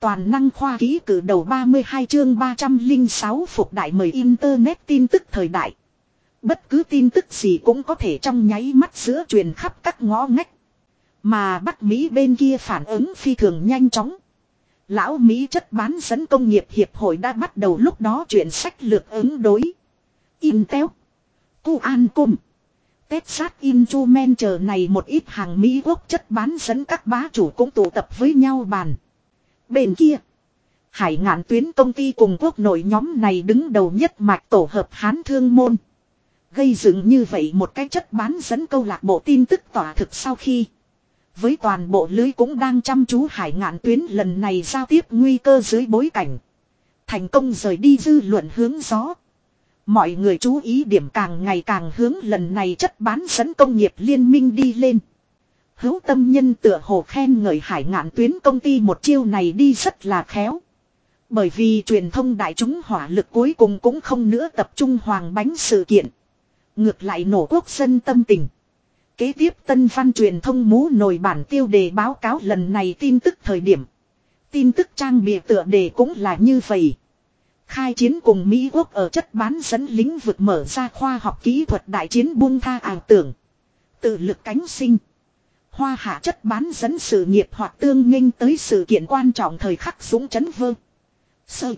Toàn năng khoa ký cử đầu 32 chương 306 phục đại mời Internet tin tức thời đại. Bất cứ tin tức gì cũng có thể trong nháy mắt giữa truyền khắp các ngõ ngách. Mà Bắc Mỹ bên kia phản ứng phi thường nhanh chóng. Lão Mỹ chất bán dẫn công nghiệp hiệp hội đã bắt đầu lúc đó chuyển sách lược ứng đối. Intel. Qualcomm. Texas Instrument chờ này một ít hàng Mỹ quốc chất bán dẫn các bá chủ cũng tụ tập với nhau bàn. Bên kia. Hải ngạn tuyến công ty cùng quốc nội nhóm này đứng đầu nhất mạch tổ hợp hán thương môn. Gây dựng như vậy một cái chất bán dẫn câu lạc bộ tin tức tỏa thực sau khi. Với toàn bộ lưới cũng đang chăm chú hải ngạn tuyến lần này giao tiếp nguy cơ dưới bối cảnh. Thành công rời đi dư luận hướng gió. Mọi người chú ý điểm càng ngày càng hướng lần này chất bán dẫn công nghiệp liên minh đi lên. Hữu tâm nhân tựa hồ khen ngợi hải ngạn tuyến công ty một chiêu này đi rất là khéo. Bởi vì truyền thông đại chúng hỏa lực cuối cùng cũng không nữa tập trung hoàng bánh sự kiện. Ngược lại nổ quốc dân tâm tình. Kế tiếp tân văn truyền thông mú nổi bản tiêu đề báo cáo lần này tin tức thời điểm. Tin tức trang bìa tựa đề cũng là như vậy. Khai chiến cùng Mỹ Quốc ở chất bán dẫn lĩnh vực mở ra khoa học kỹ thuật đại chiến buông tha ảo tưởng. Tự lực cánh sinh. Hoa hạ chất bán dẫn sự nghiệp hoặc tương nghênh tới sự kiện quan trọng thời khắc súng chấn vương. Sơ.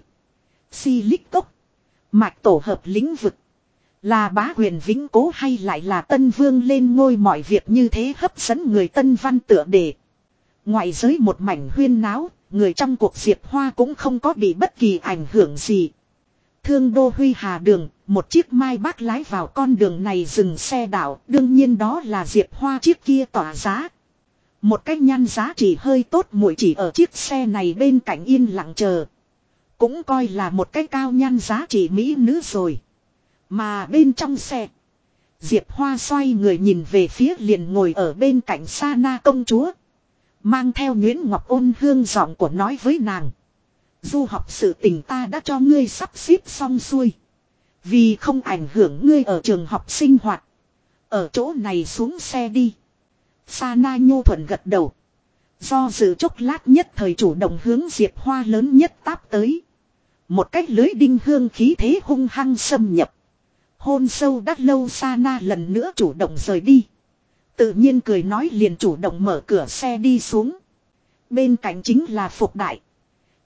Si lích cốc. Mạch tổ hợp lĩnh vực. Là bá huyền vĩnh cố hay lại là tân vương lên ngôi mọi việc như thế hấp dẫn người tân văn tựa đề. Ngoại giới một mảnh huyên náo, người trong cuộc diệp hoa cũng không có bị bất kỳ ảnh hưởng gì. Thương đô huy hà đường, một chiếc mai bác lái vào con đường này dừng xe đảo, đương nhiên đó là diệp hoa chiếc kia tỏa giá. Một cái nhan giá trị hơi tốt mũi chỉ ở chiếc xe này bên cạnh yên lặng chờ. Cũng coi là một cái cao nhan giá trị mỹ nữ rồi. Mà bên trong xe. Diệp Hoa xoay người nhìn về phía liền ngồi ở bên cạnh Sa Na công chúa. Mang theo Nguyễn Ngọc ôn hương giọng của nói với nàng. Du học sự tình ta đã cho ngươi sắp xếp xong xuôi. Vì không ảnh hưởng ngươi ở trường học sinh hoạt. Ở chỗ này xuống xe đi. Sana nhô thuận gật đầu. Do dự chốc lát nhất thời chủ động hướng Diệp Hoa lớn nhất táp tới. Một cách lưới đinh hương khí thế hung hăng xâm nhập. Hôn sâu đắt lâu Sana lần nữa chủ động rời đi. Tự nhiên cười nói liền chủ động mở cửa xe đi xuống. Bên cạnh chính là Phục Đại.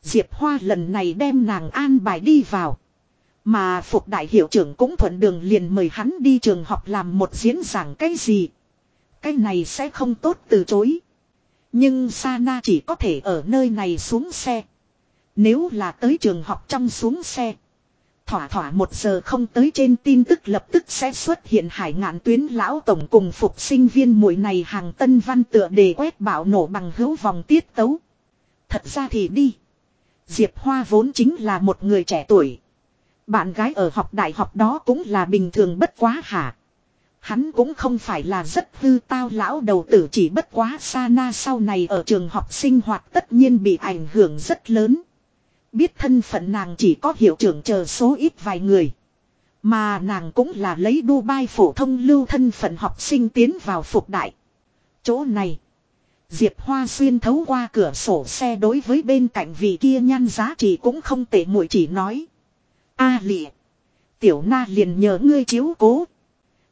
Diệp Hoa lần này đem nàng an bài đi vào. Mà Phục Đại hiệu trưởng cũng thuận đường liền mời hắn đi trường học làm một diễn giảng cái gì. Cái này sẽ không tốt từ chối. Nhưng Sana chỉ có thể ở nơi này xuống xe. Nếu là tới trường học trong xuống xe. Thỏa thỏa một giờ không tới trên tin tức lập tức sẽ xuất hiện hải ngạn tuyến lão tổng cùng phục sinh viên mũi này hàng tân văn tựa đề quét bạo nổ bằng hữu vòng tiết tấu. Thật ra thì đi. Diệp Hoa vốn chính là một người trẻ tuổi. Bạn gái ở học đại học đó cũng là bình thường bất quá hả. Hắn cũng không phải là rất hư tao lão đầu tử chỉ bất quá xa na sau này ở trường học sinh hoạt tất nhiên bị ảnh hưởng rất lớn. Biết thân phận nàng chỉ có hiệu trưởng chờ số ít vài người. Mà nàng cũng là lấy Dubai phổ thông lưu thân phận học sinh tiến vào phục đại. Chỗ này. Diệp Hoa xuyên thấu qua cửa sổ xe đối với bên cạnh vị kia nhan giá trị cũng không tệ muội chỉ nói. A à, lịa. Tiểu na liền nhờ ngươi chiếu cố.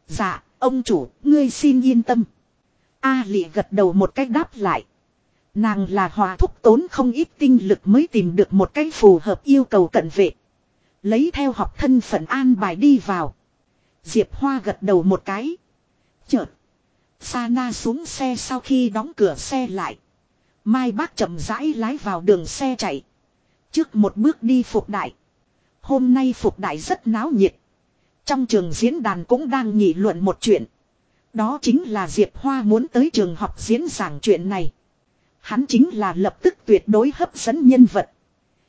Dạ, ông chủ, ngươi xin yên tâm. A à, lịa gật đầu một cách đáp lại. Nàng là hòa thúc tốn không ít tinh lực mới tìm được một cách phù hợp yêu cầu cận vệ. Lấy theo học thân phận an bài đi vào. Diệp Hoa gật đầu một cái. Chợt. Sana xuống xe sau khi đóng cửa xe lại. Mai bác chậm rãi lái vào đường xe chạy. Trước một bước đi phục đại. Hôm nay phục đại rất náo nhiệt. Trong trường diễn đàn cũng đang nghị luận một chuyện. Đó chính là Diệp Hoa muốn tới trường học diễn giảng chuyện này. Hắn chính là lập tức tuyệt đối hấp dẫn nhân vật.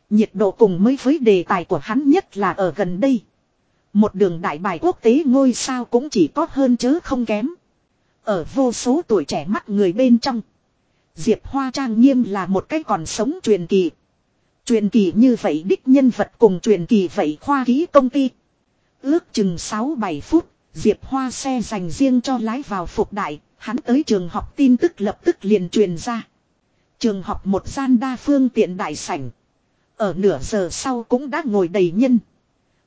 Nhiệt độ cùng mới với đề tài của hắn nhất là ở gần đây. Một đường đại bài quốc tế ngôi sao cũng chỉ có hơn chứ không kém. Ở vô số tuổi trẻ mắt người bên trong. Diệp Hoa Trang nghiêm là một cái còn sống truyền kỳ. Truyền kỳ như vậy đích nhân vật cùng truyền kỳ vậy khoa ký công ty. Ước chừng 6-7 phút, Diệp Hoa xe dành riêng cho lái vào phục đại, hắn tới trường học tin tức lập tức liền truyền ra. Trường học một gian đa phương tiện đại sảnh. Ở nửa giờ sau cũng đã ngồi đầy nhân.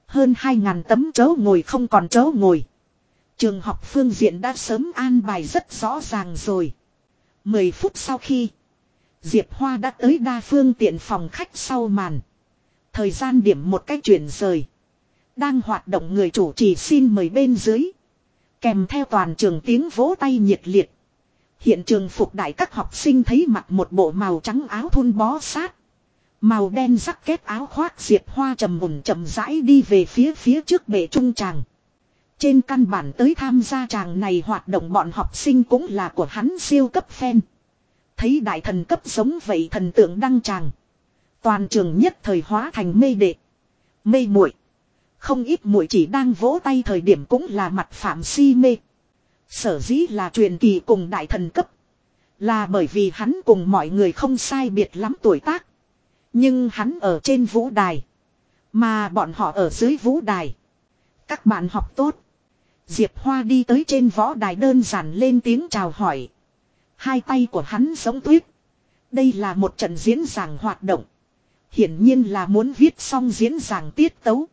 Hơn 2.000 tấm chỗ ngồi không còn chỗ ngồi. Trường học phương diện đã sớm an bài rất rõ ràng rồi. 10 phút sau khi Diệp Hoa đã tới đa phương tiện phòng khách sau màn. Thời gian điểm một cách chuyển rời. Đang hoạt động người chủ trì xin mời bên dưới. Kèm theo toàn trường tiếng vỗ tay nhiệt liệt. Hiện trường phục đại các học sinh thấy mặc một bộ màu trắng áo thun bó sát. Màu đen rắc kết áo khoác diệp hoa trầm mùn chậm rãi đi về phía phía trước bệ trung tràng. Trên căn bản tới tham gia tràng này hoạt động bọn học sinh cũng là của hắn siêu cấp fan. Thấy đại thần cấp giống vậy thần tượng đăng tràng. Toàn trường nhất thời hóa thành mê đệ. Mê muội Không ít muội chỉ đang vỗ tay thời điểm cũng là mặt phạm si mê. Sở dĩ là truyền kỳ cùng đại thần cấp. Là bởi vì hắn cùng mọi người không sai biệt lắm tuổi tác. Nhưng hắn ở trên vũ đài. Mà bọn họ ở dưới vũ đài. Các bạn học tốt. Diệp Hoa đi tới trên võ đài đơn giản lên tiếng chào hỏi. Hai tay của hắn giống tuyết. Đây là một trận diễn giảng hoạt động. Hiển nhiên là muốn viết xong diễn giảng tiết tấu.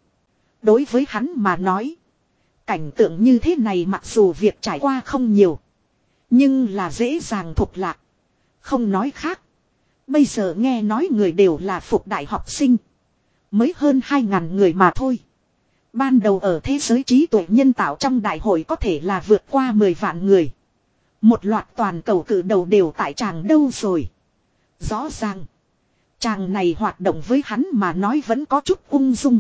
Đối với hắn mà nói. Cảnh tượng như thế này mặc dù việc trải qua không nhiều. Nhưng là dễ dàng thuộc lạc. Không nói khác. Bây giờ nghe nói người đều là phục đại học sinh. Mới hơn 2.000 người mà thôi. Ban đầu ở thế giới trí tuệ nhân tạo trong đại hội có thể là vượt qua 10 vạn người. Một loạt toàn cầu cử đầu đều tại chàng đâu rồi. Rõ ràng. Chàng này hoạt động với hắn mà nói vẫn có chút ung dung.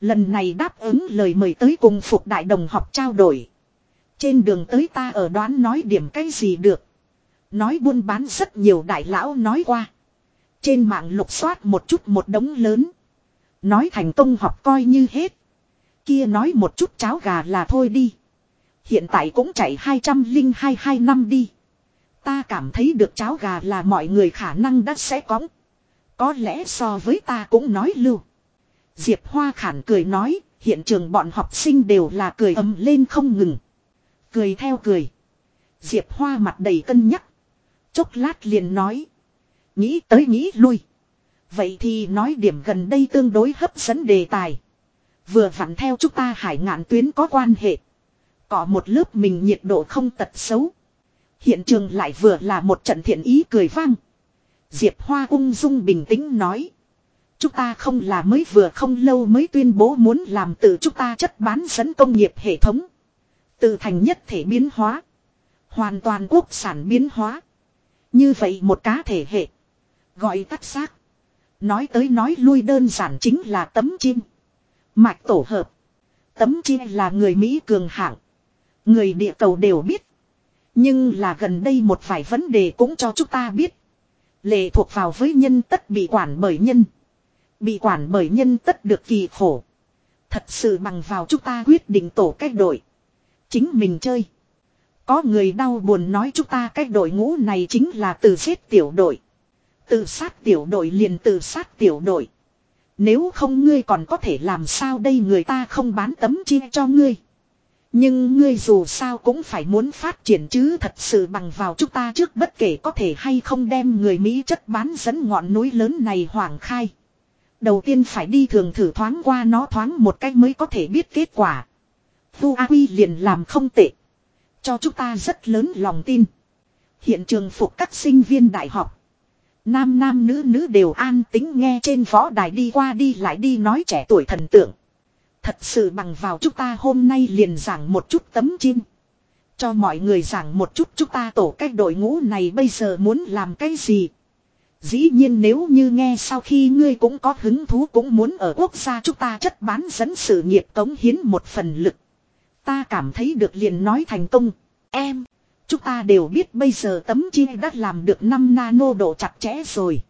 Lần này đáp ứng lời mời tới cùng phục đại đồng học trao đổi. Trên đường tới ta ở đoán nói điểm cái gì được. Nói buôn bán rất nhiều đại lão nói qua. Trên mạng lục soát một chút một đống lớn. Nói thành công học coi như hết. Kia nói một chút cháo gà là thôi đi. Hiện tại cũng chạy 202 năm đi. Ta cảm thấy được cháo gà là mọi người khả năng đã sẽ có. Có lẽ so với ta cũng nói lưu. Diệp Hoa khản cười nói, hiện trường bọn học sinh đều là cười ầm lên không ngừng. Cười theo cười. Diệp Hoa mặt đầy cân nhắc. Chốc lát liền nói. Nghĩ tới nghĩ lui. Vậy thì nói điểm gần đây tương đối hấp dẫn đề tài. Vừa vặn theo chúng ta hải ngạn tuyến có quan hệ. Có một lớp mình nhiệt độ không tật xấu. Hiện trường lại vừa là một trận thiện ý cười vang. Diệp Hoa ung dung bình tĩnh nói. Chúng ta không là mới vừa không lâu mới tuyên bố muốn làm từ chúng ta chất bán dẫn công nghiệp hệ thống. Từ thành nhất thể biến hóa. Hoàn toàn quốc sản biến hóa. Như vậy một cá thể hệ. Gọi tắt xác. Nói tới nói lui đơn giản chính là tấm chim. Mạch tổ hợp. Tấm chim là người Mỹ cường hạng. Người địa cầu đều biết. Nhưng là gần đây một vài vấn đề cũng cho chúng ta biết. Lệ thuộc vào với nhân tất bị quản bởi nhân. Bị quản bởi nhân tất được kỳ khổ. Thật sự bằng vào chúng ta quyết định tổ cách đội. Chính mình chơi. Có người đau buồn nói chúng ta cách đội ngũ này chính là từ giết tiểu đội. tự sát tiểu đội liền tự sát tiểu đội. Nếu không ngươi còn có thể làm sao đây người ta không bán tấm chia cho ngươi. Nhưng ngươi dù sao cũng phải muốn phát triển chứ thật sự bằng vào chúng ta trước bất kể có thể hay không đem người Mỹ chất bán dẫn ngọn núi lớn này hoảng khai. Đầu tiên phải đi thường thử thoáng qua nó thoáng một cách mới có thể biết kết quả. Thu A Huy liền làm không tệ. Cho chúng ta rất lớn lòng tin. Hiện trường phục các sinh viên đại học. Nam nam nữ nữ đều an tính nghe trên võ đài đi qua đi lại đi nói trẻ tuổi thần tượng. Thật sự bằng vào chúng ta hôm nay liền giảng một chút tấm chim. Cho mọi người giảng một chút chúng ta tổ cách đội ngũ này bây giờ muốn làm cái gì. Dĩ nhiên nếu như nghe sau khi ngươi cũng có hứng thú cũng muốn ở quốc gia chúng ta chất bán dẫn sự nghiệp cống hiến một phần lực. Ta cảm thấy được liền nói thành công. Em, chúng ta đều biết bây giờ tấm chi đã làm được 5 nano độ chặt chẽ rồi.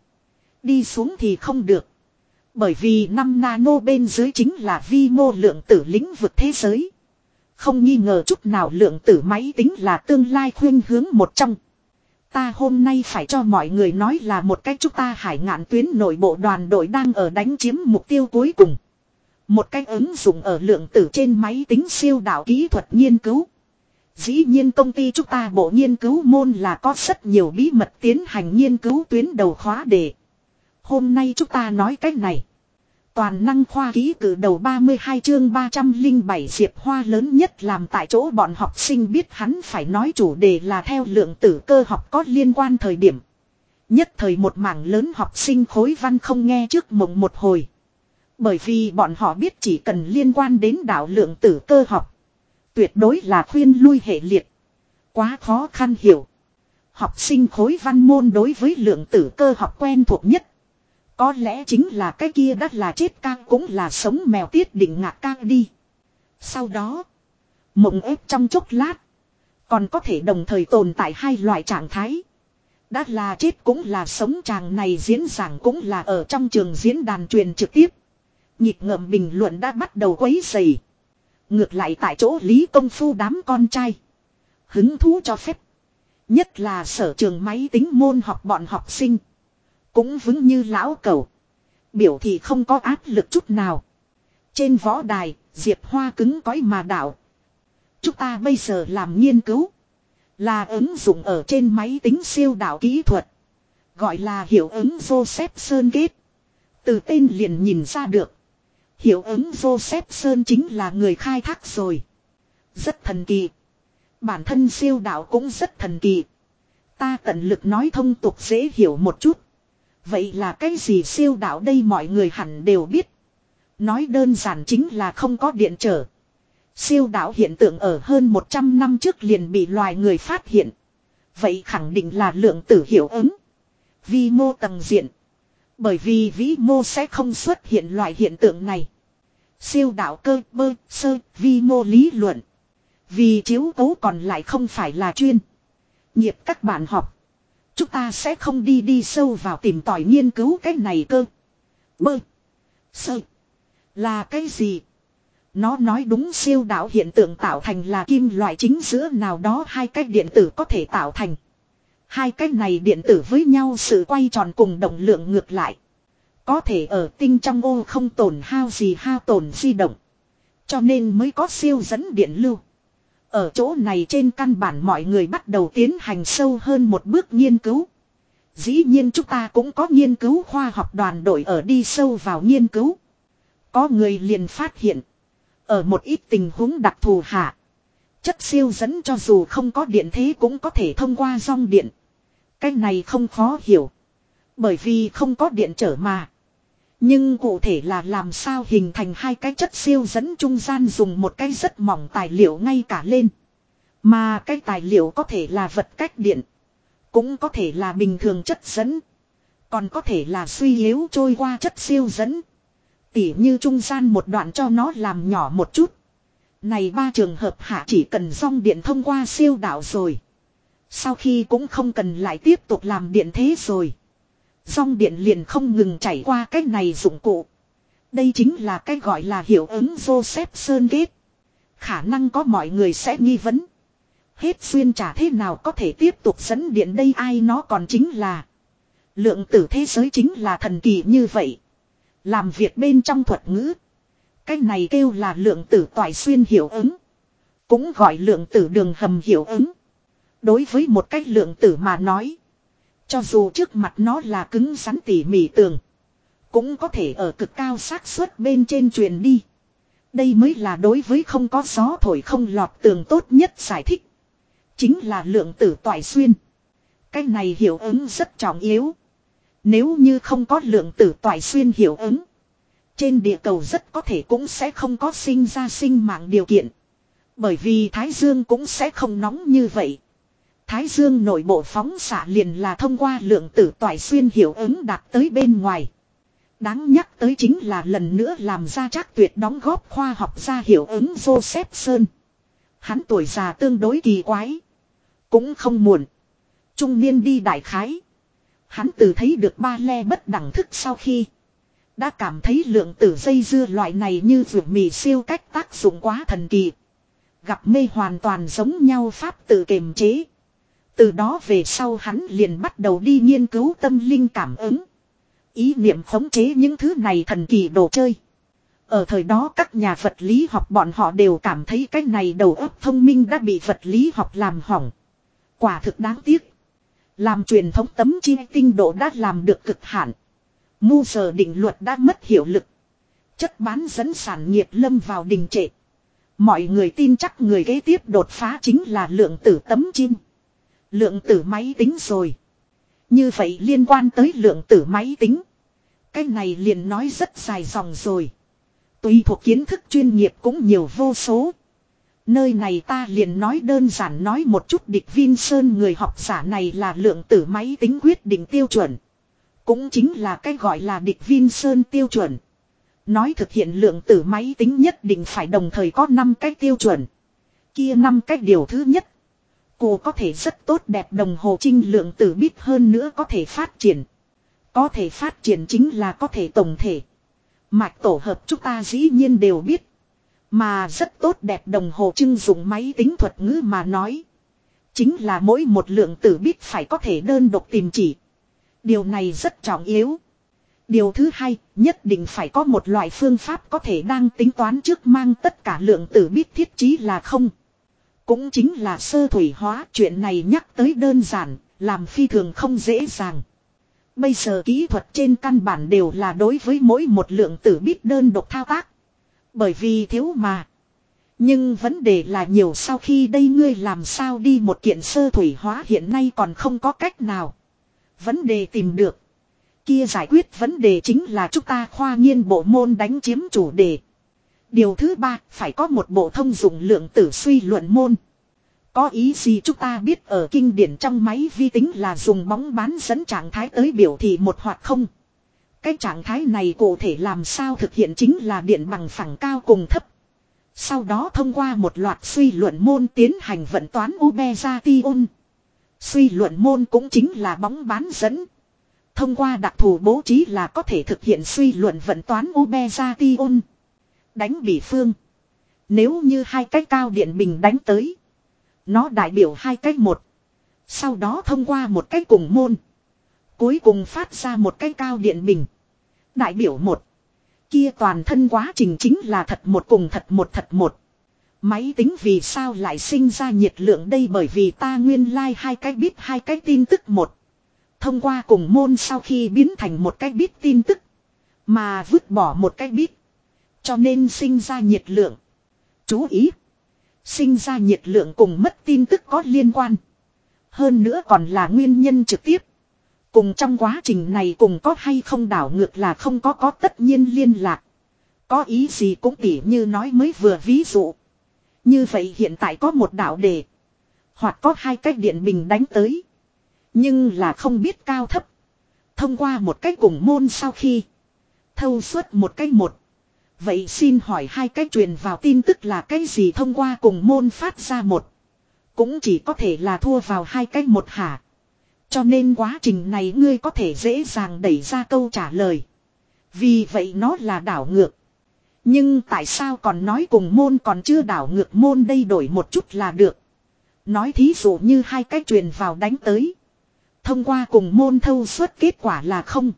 Đi xuống thì không được. Bởi vì năm nano bên dưới chính là vi mô lượng tử lĩnh vực thế giới. Không nghi ngờ chút nào lượng tử máy tính là tương lai khuyên hướng một trong. Ta hôm nay phải cho mọi người nói là một cách chúng ta hải ngạn tuyến nội bộ đoàn đội đang ở đánh chiếm mục tiêu cuối cùng. Một cách ứng dụng ở lượng tử trên máy tính siêu đạo kỹ thuật nghiên cứu. Dĩ nhiên công ty chúng ta bộ nghiên cứu môn là có rất nhiều bí mật tiến hành nghiên cứu tuyến đầu khóa đề. Hôm nay chúng ta nói cách này. Toàn năng khoa ký cử đầu 32 chương 307 diệp hoa lớn nhất làm tại chỗ bọn học sinh biết hắn phải nói chủ đề là theo lượng tử cơ học có liên quan thời điểm. Nhất thời một mảng lớn học sinh khối văn không nghe trước mộng một hồi. Bởi vì bọn họ biết chỉ cần liên quan đến đạo lượng tử cơ học. Tuyệt đối là khuyên lui hệ liệt. Quá khó khăn hiểu. Học sinh khối văn môn đối với lượng tử cơ học quen thuộc nhất. Có lẽ chính là cái kia đắt là chết cang cũng là sống mèo tiết định ngạc cang đi. Sau đó. Mộng ép trong chốc lát. Còn có thể đồng thời tồn tại hai loại trạng thái. Đã là chết cũng là sống chàng này diễn giảng cũng là ở trong trường diễn đàn truyền trực tiếp. Nhịp ngợm bình luận đã bắt đầu quấy dày. Ngược lại tại chỗ lý công phu đám con trai. Hứng thú cho phép. Nhất là sở trường máy tính môn học bọn học sinh. Cũng vững như lão cầu. Biểu thì không có áp lực chút nào. Trên võ đài, Diệp Hoa cứng cõi mà đảo. Chúng ta bây giờ làm nghiên cứu. Là ứng dụng ở trên máy tính siêu đảo kỹ thuật. Gọi là hiệu ứng Joseph Sơn Gate. Từ tên liền nhìn ra được. Hiệu ứng Joseph Sơn chính là người khai thác rồi. Rất thần kỳ. Bản thân siêu đạo cũng rất thần kỳ. Ta tận lực nói thông tục dễ hiểu một chút. Vậy là cái gì siêu đạo đây mọi người hẳn đều biết. Nói đơn giản chính là không có điện trở. Siêu đạo hiện tượng ở hơn 100 năm trước liền bị loài người phát hiện. Vậy khẳng định là lượng tử hiệu ứng. Vi mô tầng diện. Bởi vì vĩ mô sẽ không xuất hiện loại hiện tượng này. Siêu đạo cơ, bơ, sơ, vi mô lý luận. Vì chiếu cấu còn lại không phải là chuyên. Nghiệp các bạn học. Chúng ta sẽ không đi đi sâu vào tìm tòi nghiên cứu cái này cơ. Bơ. Sơ. Là cái gì? Nó nói đúng siêu đạo hiện tượng tạo thành là kim loại chính giữa nào đó hai cái điện tử có thể tạo thành. Hai cái này điện tử với nhau sự quay tròn cùng động lượng ngược lại. Có thể ở tinh trong ô không tổn hao gì, hao tổn di động. Cho nên mới có siêu dẫn điện lưu. Ở chỗ này trên căn bản mọi người bắt đầu tiến hành sâu hơn một bước nghiên cứu. Dĩ nhiên chúng ta cũng có nghiên cứu khoa học đoàn đội ở đi sâu vào nghiên cứu. Có người liền phát hiện. Ở một ít tình huống đặc thù hạ. Chất siêu dẫn cho dù không có điện thế cũng có thể thông qua dòng điện. Cái này không khó hiểu. Bởi vì không có điện trở mà. Nhưng cụ thể là làm sao hình thành hai cái chất siêu dẫn trung gian dùng một cái rất mỏng tài liệu ngay cả lên. Mà cái tài liệu có thể là vật cách điện. Cũng có thể là bình thường chất dẫn. Còn có thể là suy yếu trôi qua chất siêu dẫn. Tỉ như trung gian một đoạn cho nó làm nhỏ một chút. Này ba trường hợp hạ chỉ cần dòng điện thông qua siêu đạo rồi. Sau khi cũng không cần lại tiếp tục làm điện thế rồi. Dòng điện liền không ngừng chảy qua cái này dụng cụ. Đây chính là cái gọi là hiệu ứng Joseph Sơn Kết. Khả năng có mọi người sẽ nghi vấn. Hết xuyên trả thế nào có thể tiếp tục dẫn điện đây ai nó còn chính là. Lượng tử thế giới chính là thần kỳ như vậy. Làm việc bên trong thuật ngữ. Cái này kêu là lượng tử toại xuyên hiệu ứng. Cũng gọi lượng tử đường hầm hiệu ứng. Đối với một cách lượng tử mà nói. Cho dù trước mặt nó là cứng rắn tỉ mỉ tường. Cũng có thể ở cực cao xác suất bên trên truyền đi. Đây mới là đối với không có gió thổi không lọt tường tốt nhất giải thích. Chính là lượng tử toại xuyên. Cái này hiệu ứng rất trọng yếu. Nếu như không có lượng tử toại xuyên hiệu ứng. Trên địa cầu rất có thể cũng sẽ không có sinh ra sinh mạng điều kiện. Bởi vì Thái Dương cũng sẽ không nóng như vậy. Thái Dương nội bộ phóng xạ liền là thông qua lượng tử toại xuyên hiệu ứng đạt tới bên ngoài. Đáng nhắc tới chính là lần nữa làm ra chắc tuyệt đóng góp khoa học ra hiệu ứng Joseph Sơn. Hắn tuổi già tương đối kỳ quái. Cũng không muộn. Trung niên đi đại khái. Hắn từ thấy được ba le bất đẳng thức sau khi. Đã cảm thấy lượng tử dây dưa loại này như vượt mì siêu cách tác dụng quá thần kỳ. Gặp mê hoàn toàn giống nhau pháp tự kiềm chế. Từ đó về sau hắn liền bắt đầu đi nghiên cứu tâm linh cảm ứng. Ý niệm khống chế những thứ này thần kỳ đồ chơi. Ở thời đó các nhà vật lý học bọn họ đều cảm thấy cái này đầu óc thông minh đã bị vật lý học làm hỏng. Quả thực đáng tiếc. Làm truyền thống tấm chi tinh độ đã làm được cực hạn. Mu giờ định luật đã mất hiệu lực. Chất bán dẫn sản nghiệp lâm vào đình trệ. Mọi người tin chắc người kế tiếp đột phá chính là lượng tử tấm chim. Lượng tử máy tính rồi. Như vậy liên quan tới lượng tử máy tính. Cái này liền nói rất dài dòng rồi. Tùy thuộc kiến thức chuyên nghiệp cũng nhiều vô số. Nơi này ta liền nói đơn giản nói một chút địch Vin Sơn người học giả này là lượng tử máy tính quyết định tiêu chuẩn. Cũng chính là cái gọi là địch Vin Sơn tiêu chuẩn. Nói thực hiện lượng tử máy tính nhất định phải đồng thời có 5 cái tiêu chuẩn. Kia 5 cái điều thứ nhất. Cô có thể rất tốt đẹp đồng hồ trinh lượng tử biết hơn nữa có thể phát triển. Có thể phát triển chính là có thể tổng thể. Mạch tổ hợp chúng ta dĩ nhiên đều biết. Mà rất tốt đẹp đồng hồ trưng dùng máy tính thuật ngữ mà nói. Chính là mỗi một lượng tử biết phải có thể đơn độc tìm chỉ. Điều này rất trọng yếu. Điều thứ hai, nhất định phải có một loại phương pháp có thể đang tính toán trước mang tất cả lượng tử biết thiết trí là không. Cũng chính là sơ thủy hóa chuyện này nhắc tới đơn giản, làm phi thường không dễ dàng. Bây giờ kỹ thuật trên căn bản đều là đối với mỗi một lượng tử bit đơn độc thao tác. Bởi vì thiếu mà. Nhưng vấn đề là nhiều sau khi đây ngươi làm sao đi một kiện sơ thủy hóa hiện nay còn không có cách nào. Vấn đề tìm được. Kia giải quyết vấn đề chính là chúng ta khoa nghiên bộ môn đánh chiếm chủ đề. Điều thứ ba, phải có một bộ thông dụng lượng tử suy luận môn. Có ý gì chúng ta biết ở kinh điển trong máy vi tính là dùng bóng bán dẫn trạng thái tới biểu thị một hoặc không. Cái trạng thái này cụ thể làm sao thực hiện chính là điện bằng phẳng cao cùng thấp. Sau đó thông qua một loạt suy luận môn tiến hành vận toán Ubezation. Suy luận môn cũng chính là bóng bán dẫn. Thông qua đặc thù bố trí là có thể thực hiện suy luận vận toán Ubezation. Đánh bị phương. Nếu như hai cái cao điện bình đánh tới. Nó đại biểu hai cái một. Sau đó thông qua một cái cùng môn. Cuối cùng phát ra một cái cao điện bình. Đại biểu một. Kia toàn thân quá trình chính là thật một cùng thật một thật một. Máy tính vì sao lại sinh ra nhiệt lượng đây bởi vì ta nguyên lai like hai cái bit, hai cái tin tức một. Thông qua cùng môn sau khi biến thành một cái bit tin tức. Mà vứt bỏ một cái bit. Cho nên sinh ra nhiệt lượng. Chú ý. Sinh ra nhiệt lượng cùng mất tin tức có liên quan. Hơn nữa còn là nguyên nhân trực tiếp. Cùng trong quá trình này cùng có hay không đảo ngược là không có có tất nhiên liên lạc. Có ý gì cũng tỉ như nói mới vừa ví dụ. Như vậy hiện tại có một đảo đề. Hoặc có hai cách điện bình đánh tới. Nhưng là không biết cao thấp. Thông qua một cách cùng môn sau khi. Thâu suốt một cách một. Vậy xin hỏi hai cách truyền vào tin tức là cái gì thông qua cùng môn phát ra một. Cũng chỉ có thể là thua vào hai cách một hả. Cho nên quá trình này ngươi có thể dễ dàng đẩy ra câu trả lời. Vì vậy nó là đảo ngược. Nhưng tại sao còn nói cùng môn còn chưa đảo ngược môn đây đổi một chút là được. Nói thí dụ như hai cách truyền vào đánh tới. Thông qua cùng môn thâu suất kết quả là không.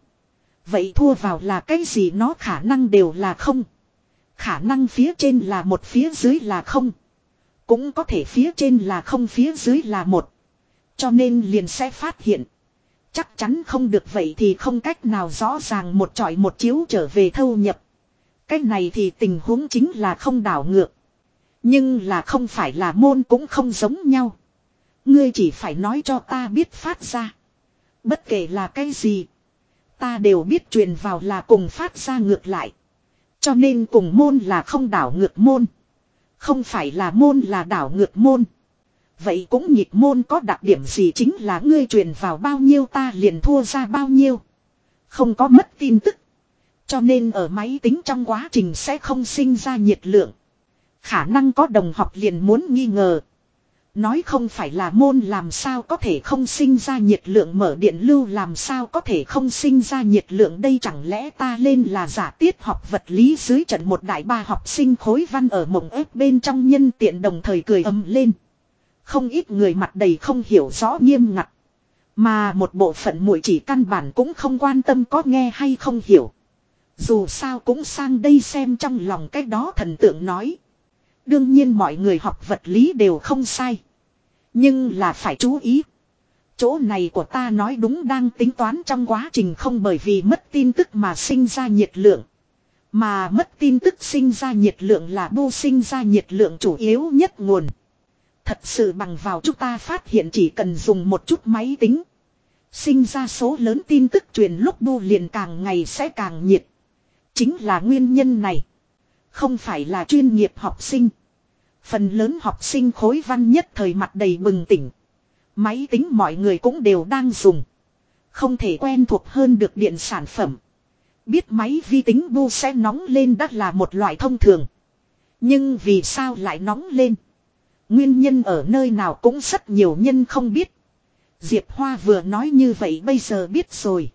Vậy thua vào là cái gì nó khả năng đều là không. Khả năng phía trên là một, phía dưới là không. Cũng có thể phía trên là không, phía dưới là một. Cho nên liền sẽ phát hiện. Chắc chắn không được vậy thì không cách nào rõ ràng một trọi một chiếu trở về thâu nhập. Cách này thì tình huống chính là không đảo ngược. Nhưng là không phải là môn cũng không giống nhau. Ngươi chỉ phải nói cho ta biết phát ra. Bất kể là cái gì. Ta đều biết truyền vào là cùng phát ra ngược lại. Cho nên cùng môn là không đảo ngược môn. Không phải là môn là đảo ngược môn. Vậy cũng nhịp môn có đặc điểm gì chính là ngươi truyền vào bao nhiêu ta liền thua ra bao nhiêu. Không có mất tin tức. Cho nên ở máy tính trong quá trình sẽ không sinh ra nhiệt lượng. Khả năng có đồng học liền muốn nghi ngờ. Nói không phải là môn làm sao có thể không sinh ra nhiệt lượng mở điện lưu làm sao có thể không sinh ra nhiệt lượng đây chẳng lẽ ta lên là giả tiết học vật lý dưới trận một đại ba học sinh khối văn ở mộng ép bên trong nhân tiện đồng thời cười ầm lên. Không ít người mặt đầy không hiểu rõ nghiêm ngặt. Mà một bộ phận muội chỉ căn bản cũng không quan tâm có nghe hay không hiểu. Dù sao cũng sang đây xem trong lòng cái đó thần tượng nói. Đương nhiên mọi người học vật lý đều không sai. Nhưng là phải chú ý. Chỗ này của ta nói đúng đang tính toán trong quá trình không bởi vì mất tin tức mà sinh ra nhiệt lượng. Mà mất tin tức sinh ra nhiệt lượng là bu sinh ra nhiệt lượng chủ yếu nhất nguồn. Thật sự bằng vào chúng ta phát hiện chỉ cần dùng một chút máy tính. Sinh ra số lớn tin tức truyền lúc bu liền càng ngày sẽ càng nhiệt. Chính là nguyên nhân này. Không phải là chuyên nghiệp học sinh. Phần lớn học sinh khối văn nhất thời mặt đầy bừng tỉnh. Máy tính mọi người cũng đều đang dùng. Không thể quen thuộc hơn được điện sản phẩm. Biết máy vi tính bu sẽ nóng lên đắt là một loại thông thường. Nhưng vì sao lại nóng lên? Nguyên nhân ở nơi nào cũng rất nhiều nhân không biết. Diệp Hoa vừa nói như vậy bây giờ biết rồi.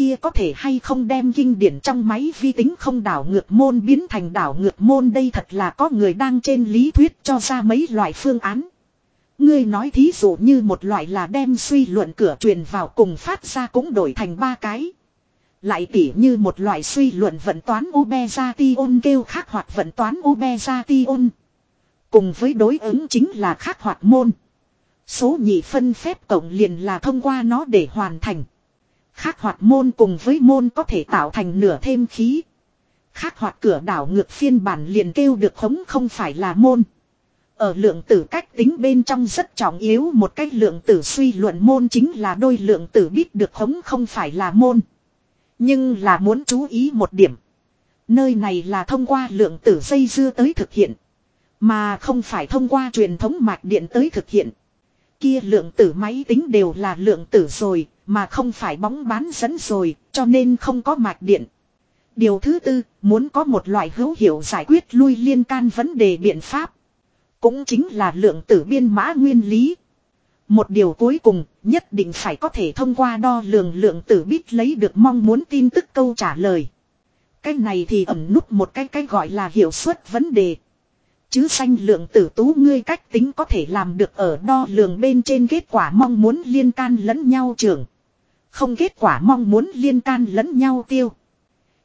Kia có thể hay không đem kinh điển trong máy vi tính không đảo ngược môn biến thành đảo ngược môn đây thật là có người đang trên lý thuyết cho ra mấy loại phương án. Ngươi nói thí dụ như một loại là đem suy luận cửa truyền vào cùng phát ra cũng đổi thành ba cái. Lại tỉ như một loại suy luận vận toán Ubezation kêu khác hoặc vận toán Ubezation. Cùng với đối ứng chính là khác hoạt môn. Số nhị phân phép cộng liền là thông qua nó để hoàn thành. Khác hoạt môn cùng với môn có thể tạo thành nửa thêm khí. Khác hoạt cửa đảo ngược phiên bản liền kêu được khống không phải là môn. Ở lượng tử cách tính bên trong rất trọng yếu một cách lượng tử suy luận môn chính là đôi lượng tử biết được khống không phải là môn. Nhưng là muốn chú ý một điểm. Nơi này là thông qua lượng tử dây dưa tới thực hiện. Mà không phải thông qua truyền thống mạch điện tới thực hiện. Kia lượng tử máy tính đều là lượng tử rồi, mà không phải bóng bán dẫn rồi, cho nên không có mạch điện. Điều thứ tư, muốn có một loại hữu hiệu giải quyết lui liên can vấn đề biện pháp. Cũng chính là lượng tử biên mã nguyên lý. Một điều cuối cùng, nhất định phải có thể thông qua đo lường lượng tử biết lấy được mong muốn tin tức câu trả lời. Cái này thì ẩn nút một cái cái gọi là hiệu suất vấn đề. Chứ sanh lượng tử tú ngươi cách tính có thể làm được ở đo lường bên trên kết quả mong muốn liên can lẫn nhau trưởng. Không kết quả mong muốn liên can lẫn nhau tiêu.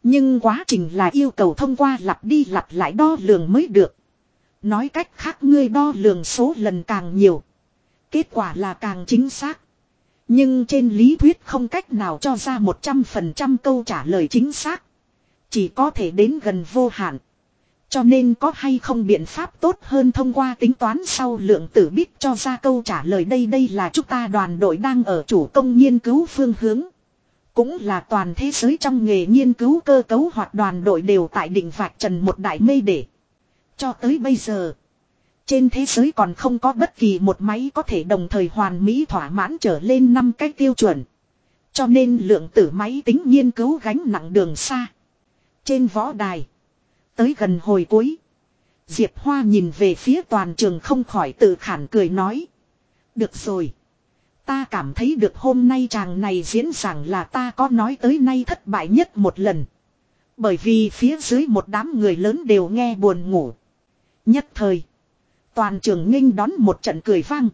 Nhưng quá trình là yêu cầu thông qua lặp đi lặp lại đo lường mới được. Nói cách khác ngươi đo lường số lần càng nhiều. Kết quả là càng chính xác. Nhưng trên lý thuyết không cách nào cho ra 100% câu trả lời chính xác. Chỉ có thể đến gần vô hạn. Cho nên có hay không biện pháp tốt hơn thông qua tính toán sau lượng tử biết cho ra câu trả lời đây đây là chúng ta đoàn đội đang ở chủ công nghiên cứu phương hướng. Cũng là toàn thế giới trong nghề nghiên cứu cơ cấu hoặc đoàn đội đều tại đỉnh vạch trần một đại mê để. Cho tới bây giờ, trên thế giới còn không có bất kỳ một máy có thể đồng thời hoàn mỹ thỏa mãn trở lên năm cái tiêu chuẩn. Cho nên lượng tử máy tính nghiên cứu gánh nặng đường xa. Trên võ đài, tới gần hồi cuối, Diệp Hoa nhìn về phía toàn trường không khỏi tự khản cười nói. Được rồi. Ta cảm thấy được hôm nay chàng này diễn giảng là ta có nói tới nay thất bại nhất một lần. Bởi vì phía dưới một đám người lớn đều nghe buồn ngủ. Nhất thời. Toàn trường nghênh đón một trận cười vang.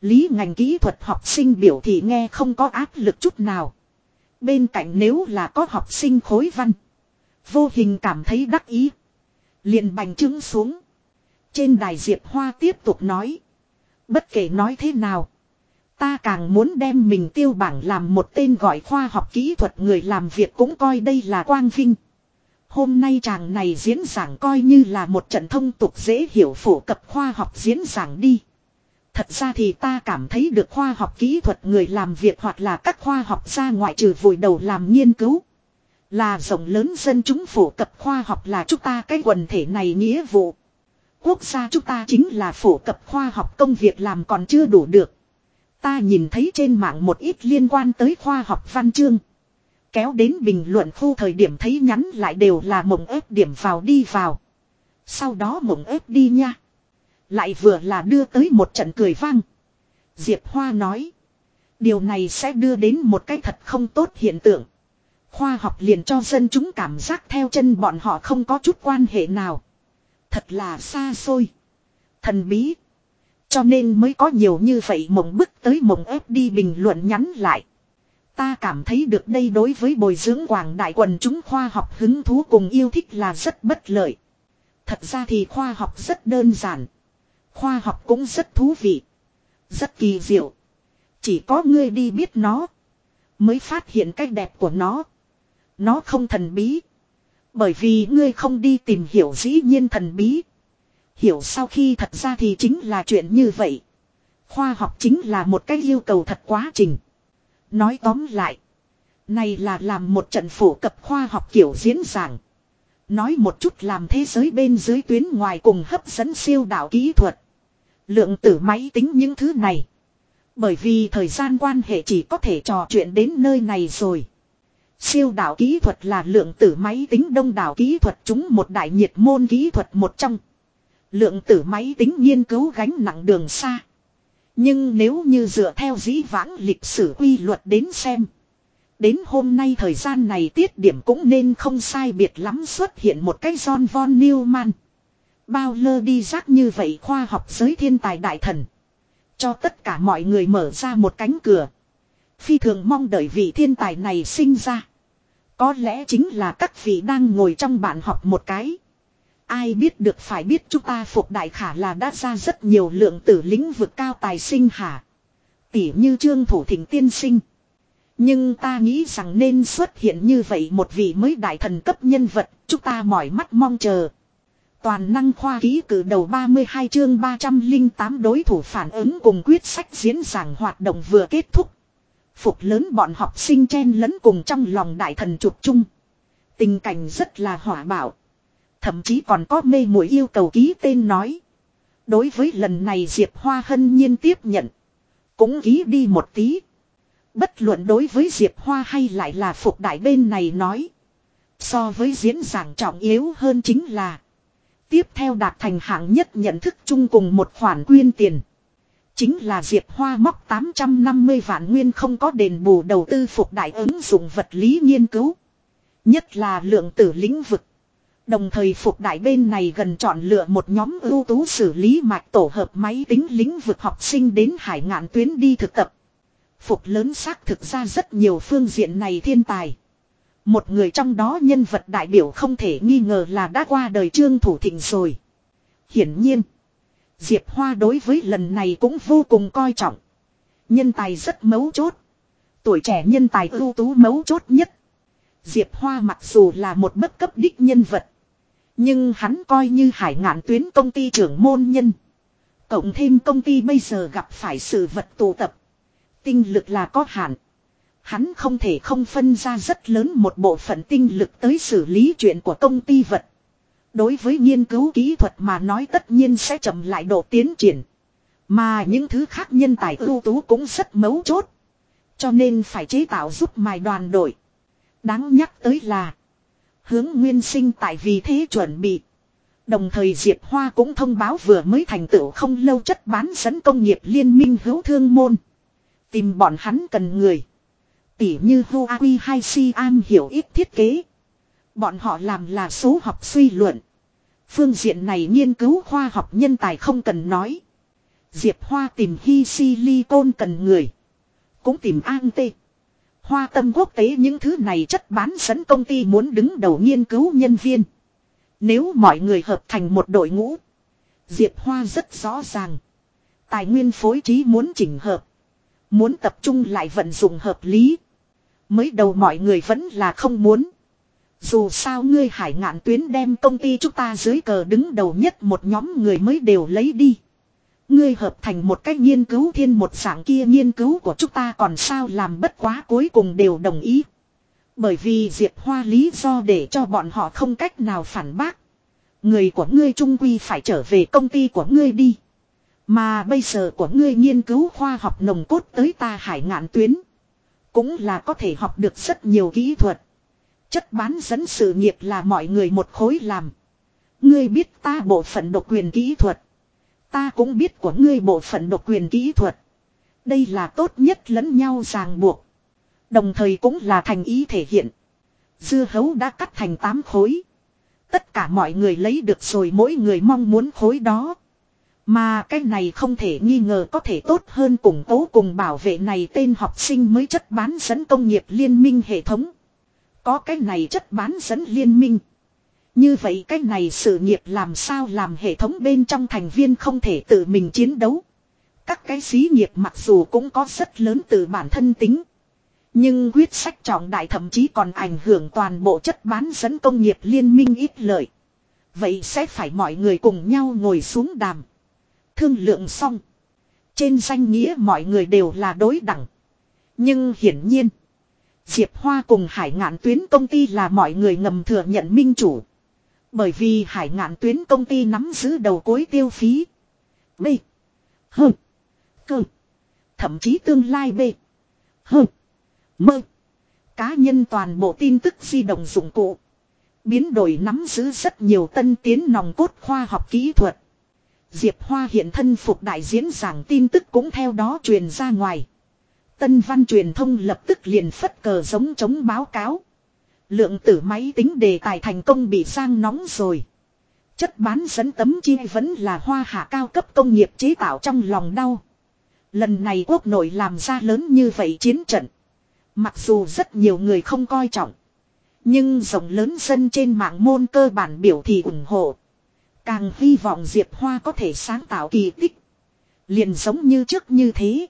Lý ngành kỹ thuật học sinh biểu thị nghe không có áp lực chút nào. Bên cạnh nếu là có học sinh khối văn. Vô hình cảm thấy đắc ý. liền bành trứng xuống. Trên đài Diệp Hoa tiếp tục nói. Bất kể nói thế nào. Ta càng muốn đem mình tiêu bảng làm một tên gọi khoa học kỹ thuật người làm việc cũng coi đây là quang vinh. Hôm nay chàng này diễn giảng coi như là một trận thông tục dễ hiểu phổ cập khoa học diễn giảng đi. Thật ra thì ta cảm thấy được khoa học kỹ thuật người làm việc hoặc là các khoa học gia ngoại trừ vùi đầu làm nghiên cứu. Là rộng lớn dân chúng phổ cập khoa học là chúng ta cái quần thể này nghĩa vụ. Quốc gia chúng ta chính là phổ cập khoa học công việc làm còn chưa đủ được. Ta nhìn thấy trên mạng một ít liên quan tới khoa học văn chương. Kéo đến bình luận khu thời điểm thấy nhắn lại đều là mộng ép điểm vào đi vào. Sau đó mộng ép đi nha. Lại vừa là đưa tới một trận cười vang. Diệp Hoa nói. Điều này sẽ đưa đến một cái thật không tốt hiện tượng. Khoa học liền cho dân chúng cảm giác theo chân bọn họ không có chút quan hệ nào. Thật là xa xôi. Thần bí. Cho nên mới có nhiều như vậy mộng bức tới mộng ép đi bình luận nhắn lại. Ta cảm thấy được đây đối với bồi dưỡng quảng đại quần chúng khoa học hứng thú cùng yêu thích là rất bất lợi. Thật ra thì khoa học rất đơn giản. Khoa học cũng rất thú vị. Rất kỳ diệu. Chỉ có ngươi đi biết nó. Mới phát hiện cách đẹp của nó. Nó không thần bí. Bởi vì ngươi không đi tìm hiểu dĩ nhiên thần bí. Hiểu sau khi thật ra thì chính là chuyện như vậy. Khoa học chính là một cái yêu cầu thật quá trình. Nói tóm lại. Này là làm một trận phổ cập khoa học kiểu diễn giảng. Nói một chút làm thế giới bên dưới tuyến ngoài cùng hấp dẫn siêu đạo kỹ thuật. Lượng tử máy tính những thứ này. Bởi vì thời gian quan hệ chỉ có thể trò chuyện đến nơi này rồi. Siêu đạo kỹ thuật là lượng tử máy tính đông đảo kỹ thuật chúng một đại nhiệt môn kỹ thuật một trong. Lượng tử máy tính nghiên cứu gánh nặng đường xa. Nhưng nếu như dựa theo dĩ vãng lịch sử quy luật đến xem. Đến hôm nay thời gian này tiết điểm cũng nên không sai biệt lắm xuất hiện một cái John von Neumann. Bao lơ đi rác như vậy khoa học giới thiên tài đại thần. Cho tất cả mọi người mở ra một cánh cửa. Phi thường mong đợi vị thiên tài này sinh ra. Có lẽ chính là các vị đang ngồi trong bạn học một cái. Ai biết được phải biết chúng ta phục đại khả là đã ra rất nhiều lượng tử lĩnh vực cao tài sinh hả. Tỉ như trương thủ thỉnh tiên sinh. Nhưng ta nghĩ rằng nên xuất hiện như vậy một vị mới đại thần cấp nhân vật, chúng ta mỏi mắt mong chờ. Toàn năng khoa ký cử đầu 32 chương 308 đối thủ phản ứng cùng quyết sách diễn giảng hoạt động vừa kết thúc. Phục lớn bọn học sinh chen lẫn cùng trong lòng đại thần chụp chung. Tình cảnh rất là hỏa bạo. Thậm chí còn có mê muội yêu cầu ký tên nói. Đối với lần này Diệp Hoa hân nhiên tiếp nhận. Cũng ký đi một tí. Bất luận đối với Diệp Hoa hay lại là phục đại bên này nói. So với diễn giảng trọng yếu hơn chính là. Tiếp theo đạt thành hạng nhất nhận thức chung cùng một khoản quyên tiền. Chính là Diệp Hoa móc 850 vạn nguyên không có đền bù đầu tư phục đại ứng dụng vật lý nghiên cứu. Nhất là lượng tử lĩnh vực. Đồng thời phục đại bên này gần chọn lựa một nhóm ưu tú xử lý mạch tổ hợp máy tính lĩnh vực học sinh đến hải ngạn tuyến đi thực tập. Phục lớn xác thực ra rất nhiều phương diện này thiên tài. Một người trong đó nhân vật đại biểu không thể nghi ngờ là đã qua đời trương thủ thịnh rồi. Hiển nhiên. Diệp Hoa đối với lần này cũng vô cùng coi trọng. Nhân tài rất mấu chốt. Tuổi trẻ nhân tài ưu tú mấu chốt nhất. Diệp Hoa mặc dù là một bất cấp đích nhân vật. Nhưng hắn coi như hải ngạn tuyến công ty trưởng môn nhân. Cộng thêm công ty bây giờ gặp phải sự vật tụ tập. Tinh lực là có hạn. Hắn không thể không phân ra rất lớn một bộ phận tinh lực tới xử lý chuyện của công ty vật. Đối với nghiên cứu kỹ thuật mà nói tất nhiên sẽ chậm lại độ tiến triển. Mà những thứ khác nhân tài ưu tú cũng rất mấu chốt. Cho nên phải chế tạo giúp mài đoàn đội. Đáng nhắc tới là. Hướng nguyên sinh tại vì thế chuẩn bị. Đồng thời Diệp Hoa cũng thông báo vừa mới thành tựu không lâu chất bán dẫn công nghiệp liên minh hữu thương môn. Tìm bọn hắn cần người. Tỉ như Huawei hay Xi'an hiểu ít thiết kế. Bọn họ làm là số học suy luận. Phương diện này nghiên cứu khoa học nhân tài không cần nói. Diệp Hoa tìm hy Silicon cần người. Cũng tìm An Tê. Hoa tâm quốc tế những thứ này chất bán dẫn công ty muốn đứng đầu nghiên cứu nhân viên. Nếu mọi người hợp thành một đội ngũ. Diệp Hoa rất rõ ràng. Tài nguyên phối trí muốn chỉnh hợp. Muốn tập trung lại vận dụng hợp lý. Mới đầu mọi người vẫn là không muốn. Dù sao ngươi hải ngạn tuyến đem công ty chúng ta dưới cờ đứng đầu nhất một nhóm người mới đều lấy đi. Ngươi hợp thành một cách nghiên cứu thiên một dạng kia nghiên cứu của chúng ta còn sao làm bất quá cuối cùng đều đồng ý. Bởi vì Diệp Hoa lý do để cho bọn họ không cách nào phản bác. Người của ngươi trung quy phải trở về công ty của ngươi đi. Mà bây giờ của ngươi nghiên cứu khoa học nồng cốt tới ta hải ngạn tuyến. Cũng là có thể học được rất nhiều kỹ thuật. Chất bán dẫn sự nghiệp là mọi người một khối làm. Ngươi biết ta bộ phận độc quyền kỹ thuật. Ta cũng biết của ngươi bộ phận độc quyền kỹ thuật. Đây là tốt nhất lẫn nhau ràng buộc. Đồng thời cũng là thành ý thể hiện. Dưa hấu đã cắt thành 8 khối. Tất cả mọi người lấy được rồi mỗi người mong muốn khối đó. Mà cái này không thể nghi ngờ có thể tốt hơn củng cố cùng bảo vệ này tên học sinh mới chất bán dẫn công nghiệp liên minh hệ thống. Có cái này chất bán dẫn liên minh. Như vậy cái này sự nghiệp làm sao làm hệ thống bên trong thành viên không thể tự mình chiến đấu. Các cái xí nghiệp mặc dù cũng có rất lớn từ bản thân tính. Nhưng quyết sách trọng đại thậm chí còn ảnh hưởng toàn bộ chất bán dẫn công nghiệp liên minh ít lợi. Vậy sẽ phải mọi người cùng nhau ngồi xuống đàm. Thương lượng xong. Trên danh nghĩa mọi người đều là đối đẳng. Nhưng hiển nhiên. Diệp Hoa cùng hải ngạn tuyến công ty là mọi người ngầm thừa nhận minh chủ. Bởi vì hải ngạn tuyến công ty nắm giữ đầu cối tiêu phí. B. H. C. Thậm chí tương lai B. H. m, Cá nhân toàn bộ tin tức di động dụng cụ. Biến đổi nắm giữ rất nhiều tân tiến nòng cốt khoa học kỹ thuật. Diệp Hoa hiện thân phục đại diễn giảng tin tức cũng theo đó truyền ra ngoài. Tân văn truyền thông lập tức liền phất cờ giống chống báo cáo. Lượng tử máy tính đề tài thành công bị sang nóng rồi. Chất bán dẫn tấm chi vẫn là hoa hạ cao cấp công nghiệp chế tạo trong lòng đau. Lần này quốc nội làm ra lớn như vậy chiến trận. Mặc dù rất nhiều người không coi trọng. Nhưng rộng lớn dân trên mạng môn cơ bản biểu thị ủng hộ. Càng hy vọng Diệp Hoa có thể sáng tạo kỳ tích. Liền giống như trước như thế.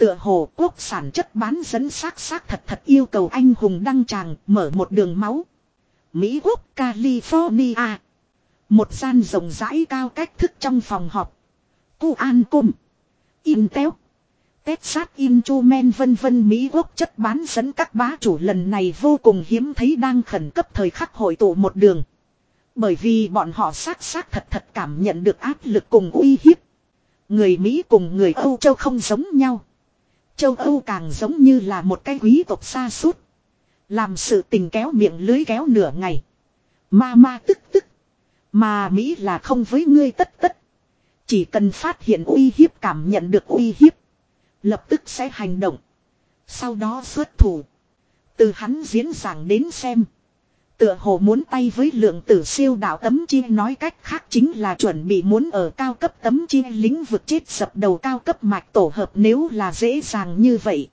Tựa hồ quốc sản chất bán dẫn xác xác thật thật yêu cầu anh hùng đăng tràng mở một đường máu. Mỹ Quốc, California. Một gian rộng rãi cao cách thức trong phòng họp. Cu An Cung. Intel. Texas Instrument vân vân Mỹ Quốc chất bán dẫn các bá chủ lần này vô cùng hiếm thấy đang khẩn cấp thời khắc hội tụ một đường. Bởi vì bọn họ xác xác thật thật cảm nhận được áp lực cùng uy hiếp. Người Mỹ cùng người Âu Châu không giống nhau. Châu Âu càng giống như là một cái quý tộc xa suốt. Làm sự tình kéo miệng lưới kéo nửa ngày. Ma ma tức tức. Mà Mỹ là không với ngươi tất tất. Chỉ cần phát hiện uy hiếp cảm nhận được uy hiếp. Lập tức sẽ hành động. Sau đó xuất thủ. Từ hắn diễn giảng đến xem. Tựa hồ muốn tay với lượng tử siêu đạo tấm chi nói cách khác chính là chuẩn bị muốn ở cao cấp tấm chi lĩnh vực chết sập đầu cao cấp mạch tổ hợp nếu là dễ dàng như vậy.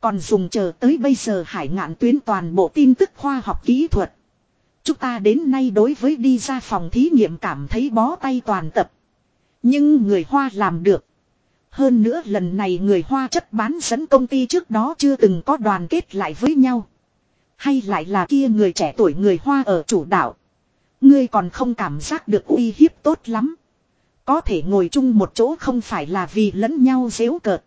Còn dùng chờ tới bây giờ hải ngạn tuyến toàn bộ tin tức khoa học kỹ thuật. Chúng ta đến nay đối với đi ra phòng thí nghiệm cảm thấy bó tay toàn tập. Nhưng người Hoa làm được. Hơn nữa lần này người Hoa chất bán dẫn công ty trước đó chưa từng có đoàn kết lại với nhau. Hay lại là kia người trẻ tuổi người Hoa ở chủ đạo. Ngươi còn không cảm giác được uy hiếp tốt lắm. Có thể ngồi chung một chỗ không phải là vì lẫn nhau dễu cợt.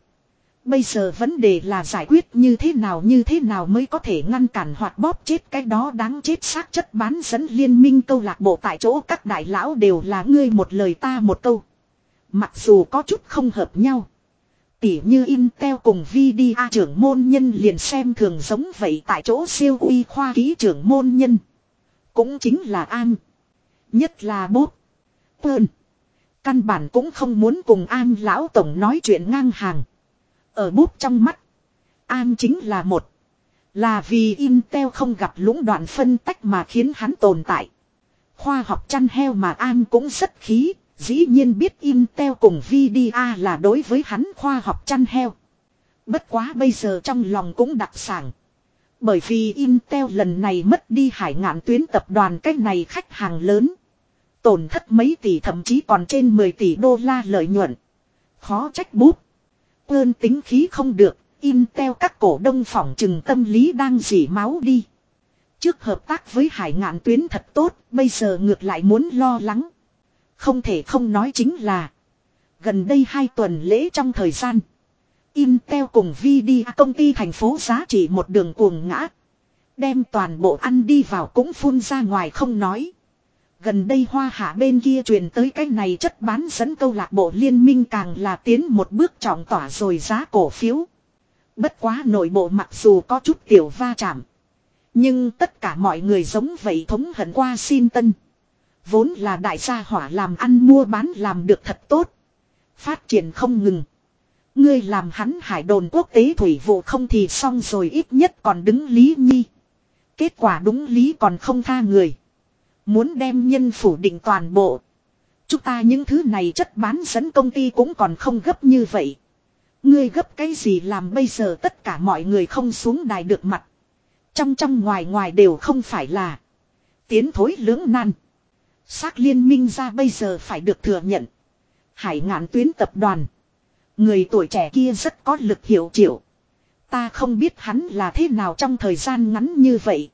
Bây giờ vấn đề là giải quyết như thế nào như thế nào mới có thể ngăn cản hoặc bóp chết cái đó đáng chết xác chất bán dẫn liên minh câu lạc bộ tại chỗ các đại lão đều là ngươi một lời ta một câu. Mặc dù có chút không hợp nhau. Tỉ như Intel cùng VDA trưởng môn nhân liền xem thường giống vậy tại chỗ siêu uy khoa ký trưởng môn nhân. Cũng chính là An. Nhất là bốt. Pơn. Căn bản cũng không muốn cùng An lão tổng nói chuyện ngang hàng. Ở bút trong mắt. An chính là một. Là vì Intel không gặp lũng đoạn phân tách mà khiến hắn tồn tại. Khoa học chăn heo mà An cũng rất khí, Dĩ nhiên biết Intel cùng VDA là đối với hắn khoa học chăn heo. Bất quá bây giờ trong lòng cũng đặc sản. Bởi vì Intel lần này mất đi hải ngạn tuyến tập đoàn cách này khách hàng lớn. Tổn thất mấy tỷ thậm chí còn trên 10 tỷ đô la lợi nhuận. Khó trách bút. Ơn tính khí không được, Intel các cổ đông phỏng trừng tâm lý đang dỉ máu đi. Trước hợp tác với hải ngạn tuyến thật tốt, bây giờ ngược lại muốn lo lắng. Không thể không nói chính là. Gần đây hai tuần lễ trong thời gian. Intel cùng VD công ty thành phố giá trị một đường cuồng ngã. Đem toàn bộ ăn đi vào cũng phun ra ngoài không nói. Gần đây hoa hạ bên kia truyền tới cái này chất bán dẫn câu lạc bộ liên minh càng là tiến một bước trọng tỏa rồi giá cổ phiếu. Bất quá nội bộ mặc dù có chút tiểu va chạm. Nhưng tất cả mọi người giống vậy thống hận qua xin tân. Vốn là đại gia hỏa làm ăn mua bán làm được thật tốt. Phát triển không ngừng. Ngươi làm hắn hải đồn quốc tế thủy vụ không thì xong rồi ít nhất còn đứng lý nhi. Kết quả đúng lý còn không tha người. Muốn đem nhân phủ định toàn bộ. Chúng ta những thứ này chất bán dẫn công ty cũng còn không gấp như vậy. Ngươi gấp cái gì làm bây giờ tất cả mọi người không xuống đài được mặt. Trong trong ngoài ngoài đều không phải là. Tiến thối lưỡng nan. Xác liên minh ra bây giờ phải được thừa nhận. Hải ngạn tuyến tập đoàn. Người tuổi trẻ kia rất có lực hiệu triệu. Ta không biết hắn là thế nào trong thời gian ngắn như vậy.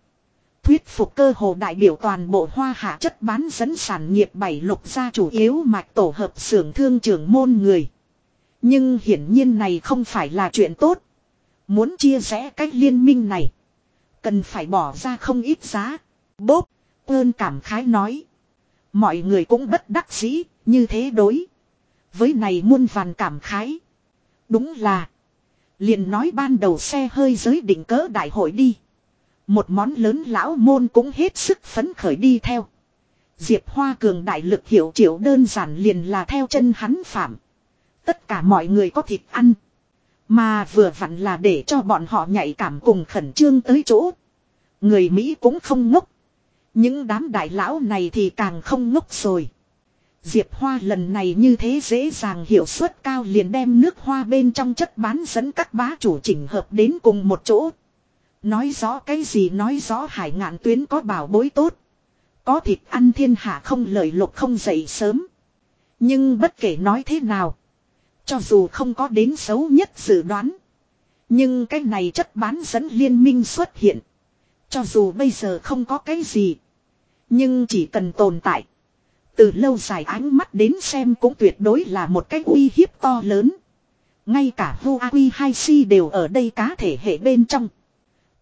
Thuyết phục cơ hồ đại biểu toàn bộ hoa hạ chất bán dẫn sản nghiệp bảy lục gia chủ yếu mạch tổ hợp xưởng thương trưởng môn người. Nhưng hiển nhiên này không phải là chuyện tốt. Muốn chia rẽ cách liên minh này. Cần phải bỏ ra không ít giá. Bốp, ơn cảm khái nói. Mọi người cũng bất đắc dĩ, như thế đối. Với này muôn vàn cảm khái. Đúng là. Liền nói ban đầu xe hơi giới định cỡ đại hội đi. Một món lớn lão môn cũng hết sức phấn khởi đi theo. Diệp Hoa cường đại lực hiểu triệu đơn giản liền là theo chân hắn phạm. Tất cả mọi người có thịt ăn. Mà vừa vặn là để cho bọn họ nhạy cảm cùng khẩn trương tới chỗ. Người Mỹ cũng không ngốc. Những đám đại lão này thì càng không ngốc rồi. Diệp Hoa lần này như thế dễ dàng hiệu suất cao liền đem nước hoa bên trong chất bán dẫn các bá chủ chỉnh hợp đến cùng một chỗ. Nói rõ cái gì nói rõ hải ngạn tuyến có bảo bối tốt. Có thịt ăn thiên hạ không lời lục không dậy sớm. Nhưng bất kể nói thế nào. Cho dù không có đến xấu nhất dự đoán. Nhưng cái này chất bán dẫn liên minh xuất hiện. Cho dù bây giờ không có cái gì. Nhưng chỉ cần tồn tại. Từ lâu dài ánh mắt đến xem cũng tuyệt đối là một cái uy hiếp to lớn. Ngay cả Huawei 2C đều ở đây cá thể hệ bên trong.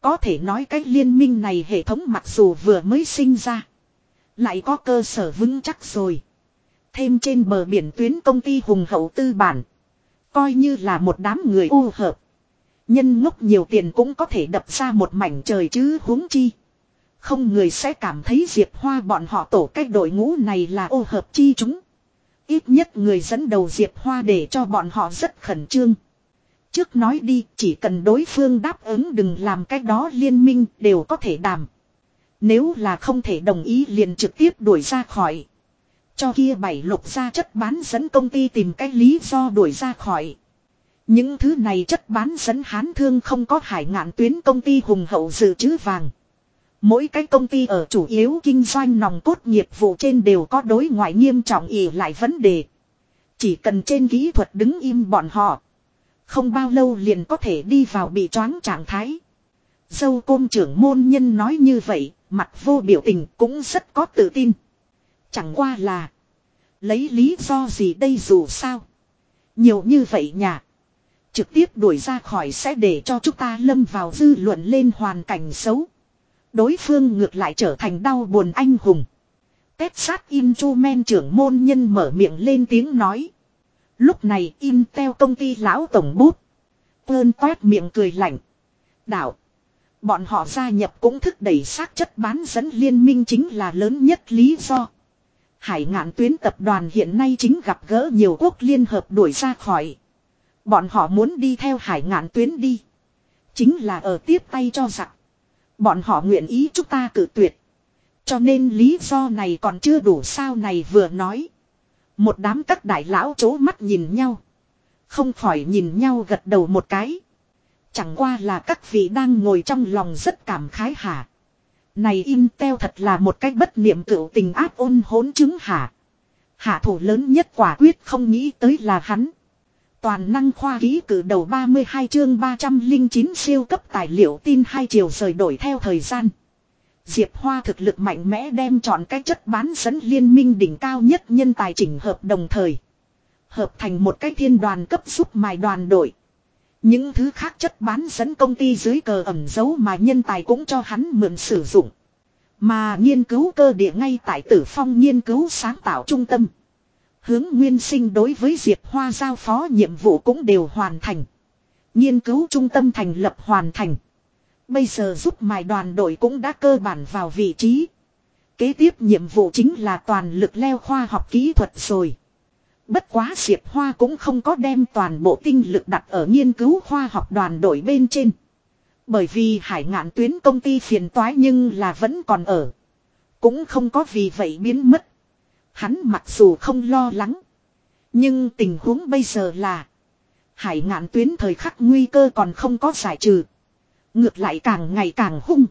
Có thể nói cái liên minh này hệ thống mặc dù vừa mới sinh ra. Lại có cơ sở vững chắc rồi. Thêm trên bờ biển tuyến công ty hùng hậu tư bản. Coi như là một đám người u hợp. Nhân ngốc nhiều tiền cũng có thể đập ra một mảnh trời chứ huống chi. Không người sẽ cảm thấy Diệp Hoa bọn họ tổ cách đội ngũ này là ô hợp chi chúng. Ít nhất người dẫn đầu Diệp Hoa để cho bọn họ rất khẩn trương. Trước nói đi, chỉ cần đối phương đáp ứng đừng làm cách đó liên minh đều có thể đàm. Nếu là không thể đồng ý liền trực tiếp đuổi ra khỏi. Cho kia bảy lục ra chất bán dẫn công ty tìm cách lý do đuổi ra khỏi. Những thứ này chất bán dẫn hán thương không có hải ngạn tuyến công ty hùng hậu dự trữ vàng. Mỗi cái công ty ở chủ yếu kinh doanh nòng cốt nghiệp vụ trên đều có đối ngoại nghiêm trọng ỉ lại vấn đề. Chỉ cần trên kỹ thuật đứng im bọn họ. Không bao lâu liền có thể đi vào bị choáng trạng thái. Dâu côn trưởng môn nhân nói như vậy, mặt vô biểu tình cũng rất có tự tin. Chẳng qua là. Lấy lý do gì đây dù sao. Nhiều như vậy nhà. Trực tiếp đuổi ra khỏi sẽ để cho chúng ta lâm vào dư luận lên hoàn cảnh xấu. Đối phương ngược lại trở thành đau buồn anh hùng. Tết sát men trưởng môn nhân mở miệng lên tiếng nói. Lúc này Intel công ty lão tổng bút. Ơn toét miệng cười lạnh. Đạo. Bọn họ gia nhập cũng thức đẩy xác chất bán dẫn liên minh chính là lớn nhất lý do. Hải ngạn tuyến tập đoàn hiện nay chính gặp gỡ nhiều quốc liên hợp đuổi ra khỏi. Bọn họ muốn đi theo hải ngạn tuyến đi. Chính là ở tiếp tay cho giặc. Bọn họ nguyện ý chúng ta cử tuyệt. Cho nên lý do này còn chưa đủ sao này vừa nói. Một đám các đại lão chố mắt nhìn nhau. Không khỏi nhìn nhau gật đầu một cái. Chẳng qua là các vị đang ngồi trong lòng rất cảm khái hả. Này Intel thật là một cách bất niệm cựu tình áp ôn hỗn chứng hả. Hạ thủ lớn nhất quả quyết không nghĩ tới là hắn. Toàn năng khoa ký cử đầu 32 chương 309 siêu cấp tài liệu tin hai chiều rời đổi theo thời gian. Diệp Hoa thực lực mạnh mẽ đem chọn cái chất bán dẫn liên minh đỉnh cao nhất nhân tài chỉnh hợp đồng thời. Hợp thành một cái thiên đoàn cấp giúp mài đoàn đội. Những thứ khác chất bán dẫn công ty dưới cờ ẩm dấu mà nhân tài cũng cho hắn mượn sử dụng. Mà nghiên cứu cơ địa ngay tại tử phong nghiên cứu sáng tạo trung tâm. Hướng nguyên sinh đối với Diệp Hoa giao phó nhiệm vụ cũng đều hoàn thành. Nghiên cứu trung tâm thành lập hoàn thành. Bây giờ giúp mài đoàn đội cũng đã cơ bản vào vị trí. Kế tiếp nhiệm vụ chính là toàn lực leo khoa học kỹ thuật rồi. Bất quá Diệp Hoa cũng không có đem toàn bộ tinh lực đặt ở nghiên cứu khoa học đoàn đội bên trên. Bởi vì hải ngạn tuyến công ty phiền toái nhưng là vẫn còn ở. Cũng không có vì vậy biến mất. Hắn mặc dù không lo lắng. Nhưng tình huống bây giờ là. Hải ngạn tuyến thời khắc nguy cơ còn không có giải trừ. Ngược lại càng ngày càng hung.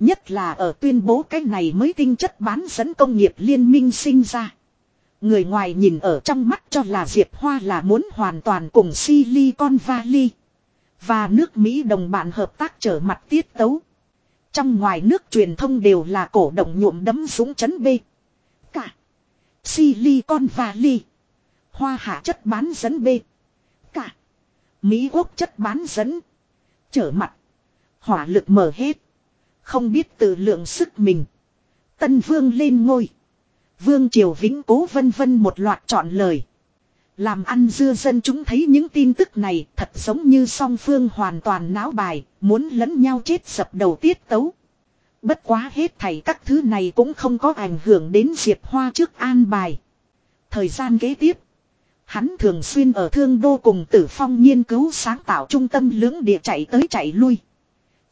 Nhất là ở tuyên bố cái này mới tinh chất bán dẫn công nghiệp liên minh sinh ra. Người ngoài nhìn ở trong mắt cho là Diệp Hoa là muốn hoàn toàn cùng Silicon Valley. Và nước Mỹ đồng bạn hợp tác trở mặt tiết tấu. Trong ngoài nước truyền thông đều là cổ động nhuộm đấm súng chấn bê Cả. Silicon Valley. Hoa hạ chất bán dẫn B. Cả. Mỹ quốc chất bán dẫn. Trở mặt. Hỏa lực mở hết. Không biết tự lượng sức mình. Tân vương lên ngôi. Vương Triều Vĩnh Cố vân vân một loạt chọn lời. Làm ăn dưa dân chúng thấy những tin tức này thật giống như song phương hoàn toàn náo bài, muốn lẫn nhau chết sập đầu tiết tấu. Bất quá hết thảy các thứ này cũng không có ảnh hưởng đến Diệp Hoa trước an bài. Thời gian kế tiếp, hắn thường xuyên ở thương đô cùng tử phong nghiên cứu sáng tạo trung tâm lưỡng địa chạy tới chạy lui.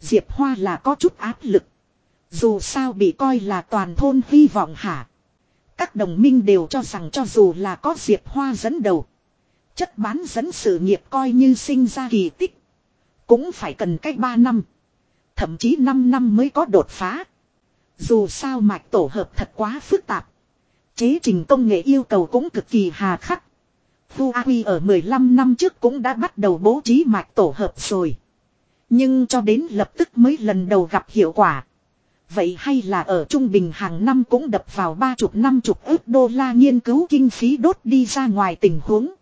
Diệp Hoa là có chút áp lực. Dù sao bị coi là toàn thôn hy vọng hả. Các đồng minh đều cho rằng cho dù là có Diệp Hoa dẫn đầu. Chất bán dẫn sự nghiệp coi như sinh ra kỳ tích. Cũng phải cần cách 3 năm. Thậm chí 5 năm mới có đột phá. Dù sao mạch tổ hợp thật quá phức tạp. Chế trình công nghệ yêu cầu cũng cực kỳ hà khắc. Huawei ở 15 năm trước cũng đã bắt đầu bố trí mạch tổ hợp rồi. Nhưng cho đến lập tức mới lần đầu gặp hiệu quả. Vậy hay là ở trung bình hàng năm cũng đập vào ba chục năm chục ước đô la nghiên cứu kinh phí đốt đi ra ngoài tình huống.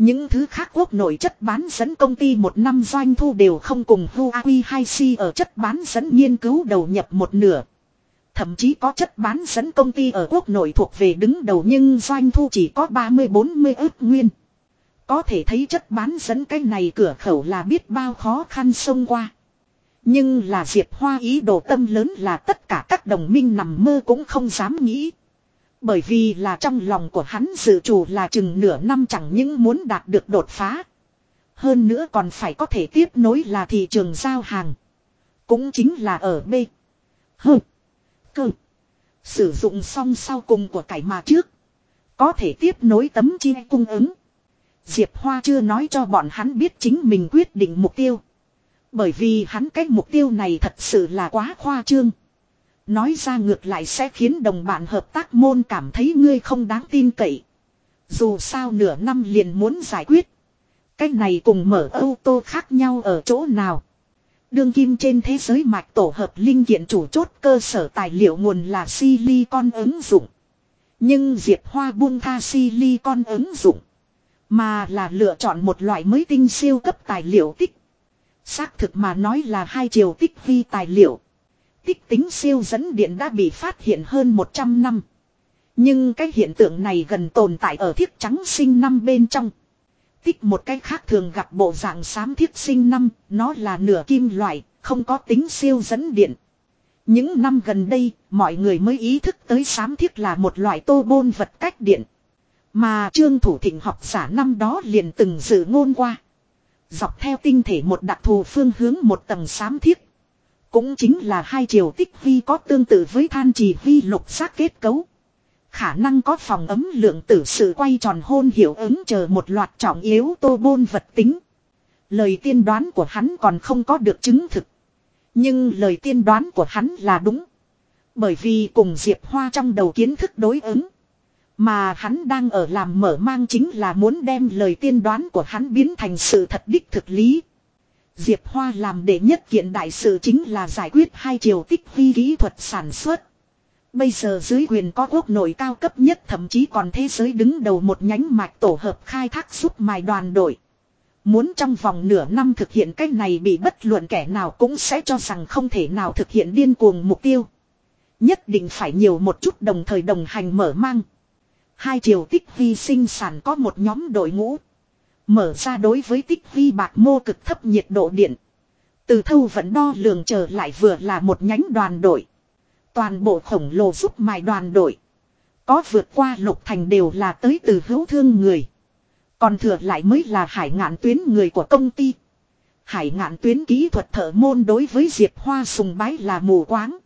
Những thứ khác quốc nội chất bán dẫn công ty một năm doanh thu đều không cùng Huawei hay c ở chất bán dẫn nghiên cứu đầu nhập một nửa. Thậm chí có chất bán dẫn công ty ở quốc nội thuộc về đứng đầu nhưng doanh thu chỉ có 30-40 ước nguyên. Có thể thấy chất bán dẫn cái này cửa khẩu là biết bao khó khăn xông qua. Nhưng là Diệp Hoa ý đồ tâm lớn là tất cả các đồng minh nằm mơ cũng không dám nghĩ. Bởi vì là trong lòng của hắn dự chủ là chừng nửa năm chẳng những muốn đạt được đột phá. Hơn nữa còn phải có thể tiếp nối là thị trường giao hàng. Cũng chính là ở B. H. Cơ. Sử dụng xong sau cùng của cải mà trước. Có thể tiếp nối tấm chi cung ứng. Diệp Hoa chưa nói cho bọn hắn biết chính mình quyết định mục tiêu. Bởi vì hắn cái mục tiêu này thật sự là quá khoa trương. Nói ra ngược lại sẽ khiến đồng bạn hợp tác môn cảm thấy ngươi không đáng tin cậy. Dù sao nửa năm liền muốn giải quyết. Cái này cùng mở ô tô khác nhau ở chỗ nào. Đương kim trên thế giới mạch tổ hợp linh kiện chủ chốt cơ sở tài liệu nguồn là silicon ứng dụng. Nhưng Diệp Hoa buông tha silicon ứng dụng. Mà là lựa chọn một loại mới tinh siêu cấp tài liệu tích. Xác thực mà nói là hai chiều tích vi tài liệu. Tích tính siêu dẫn điện đã bị phát hiện hơn 100 năm. Nhưng cái hiện tượng này gần tồn tại ở thiết trắng sinh năm bên trong. Tích một cái khác thường gặp bộ dạng xám thiết sinh năm, nó là nửa kim loại, không có tính siêu dẫn điện. Những năm gần đây, mọi người mới ý thức tới xám thiết là một loại tô bôn vật cách điện. Mà Trương Thủ Thịnh học giả năm đó liền từng dự ngôn qua. Dọc theo tinh thể một đặc thù phương hướng một tầng xám thiết. Cũng chính là hai chiều tích vi có tương tự với than trì vi lục xác kết cấu. Khả năng có phòng ấm lượng tử sự quay tròn hôn hiệu ứng chờ một loạt trọng yếu tô bôn vật tính. Lời tiên đoán của hắn còn không có được chứng thực. Nhưng lời tiên đoán của hắn là đúng. Bởi vì cùng Diệp Hoa trong đầu kiến thức đối ứng. Mà hắn đang ở làm mở mang chính là muốn đem lời tiên đoán của hắn biến thành sự thật đích thực lý. Diệp Hoa làm đệ nhất kiện đại sự chính là giải quyết hai chiều tích huy kỹ thuật sản xuất. Bây giờ dưới quyền có quốc nội cao cấp nhất, thậm chí còn thế giới đứng đầu một nhánh mạch tổ hợp khai thác giúp mài đoàn đội. Muốn trong vòng nửa năm thực hiện cách này bị bất luận kẻ nào cũng sẽ cho rằng không thể nào thực hiện điên cuồng mục tiêu. Nhất định phải nhiều một chút đồng thời đồng hành mở mang. Hai chiều tích vi sinh sản có một nhóm đội ngũ. Mở ra đối với tích vi bạc mô cực thấp nhiệt độ điện. Từ thâu vẫn đo lường trở lại vừa là một nhánh đoàn đội. Toàn bộ khổng lồ giúp mài đoàn đội. Có vượt qua lục thành đều là tới từ hữu thương người. Còn thừa lại mới là hải ngạn tuyến người của công ty. Hải ngạn tuyến kỹ thuật thợ môn đối với Diệp Hoa sùng bái là mù quáng.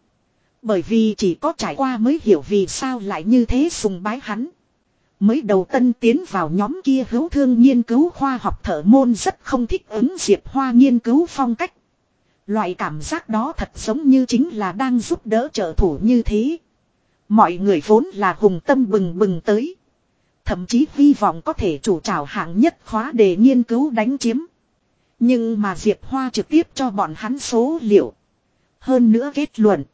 Bởi vì chỉ có trải qua mới hiểu vì sao lại như thế sùng bái hắn. Mới đầu tân tiến vào nhóm kia hữu thương nghiên cứu khoa học thở môn rất không thích ứng Diệp Hoa nghiên cứu phong cách. Loại cảm giác đó thật giống như chính là đang giúp đỡ trợ thủ như thế. Mọi người vốn là hùng tâm bừng bừng tới. Thậm chí hy vọng có thể chủ trào hạng nhất khóa để nghiên cứu đánh chiếm. Nhưng mà Diệp Hoa trực tiếp cho bọn hắn số liệu. Hơn nữa kết luận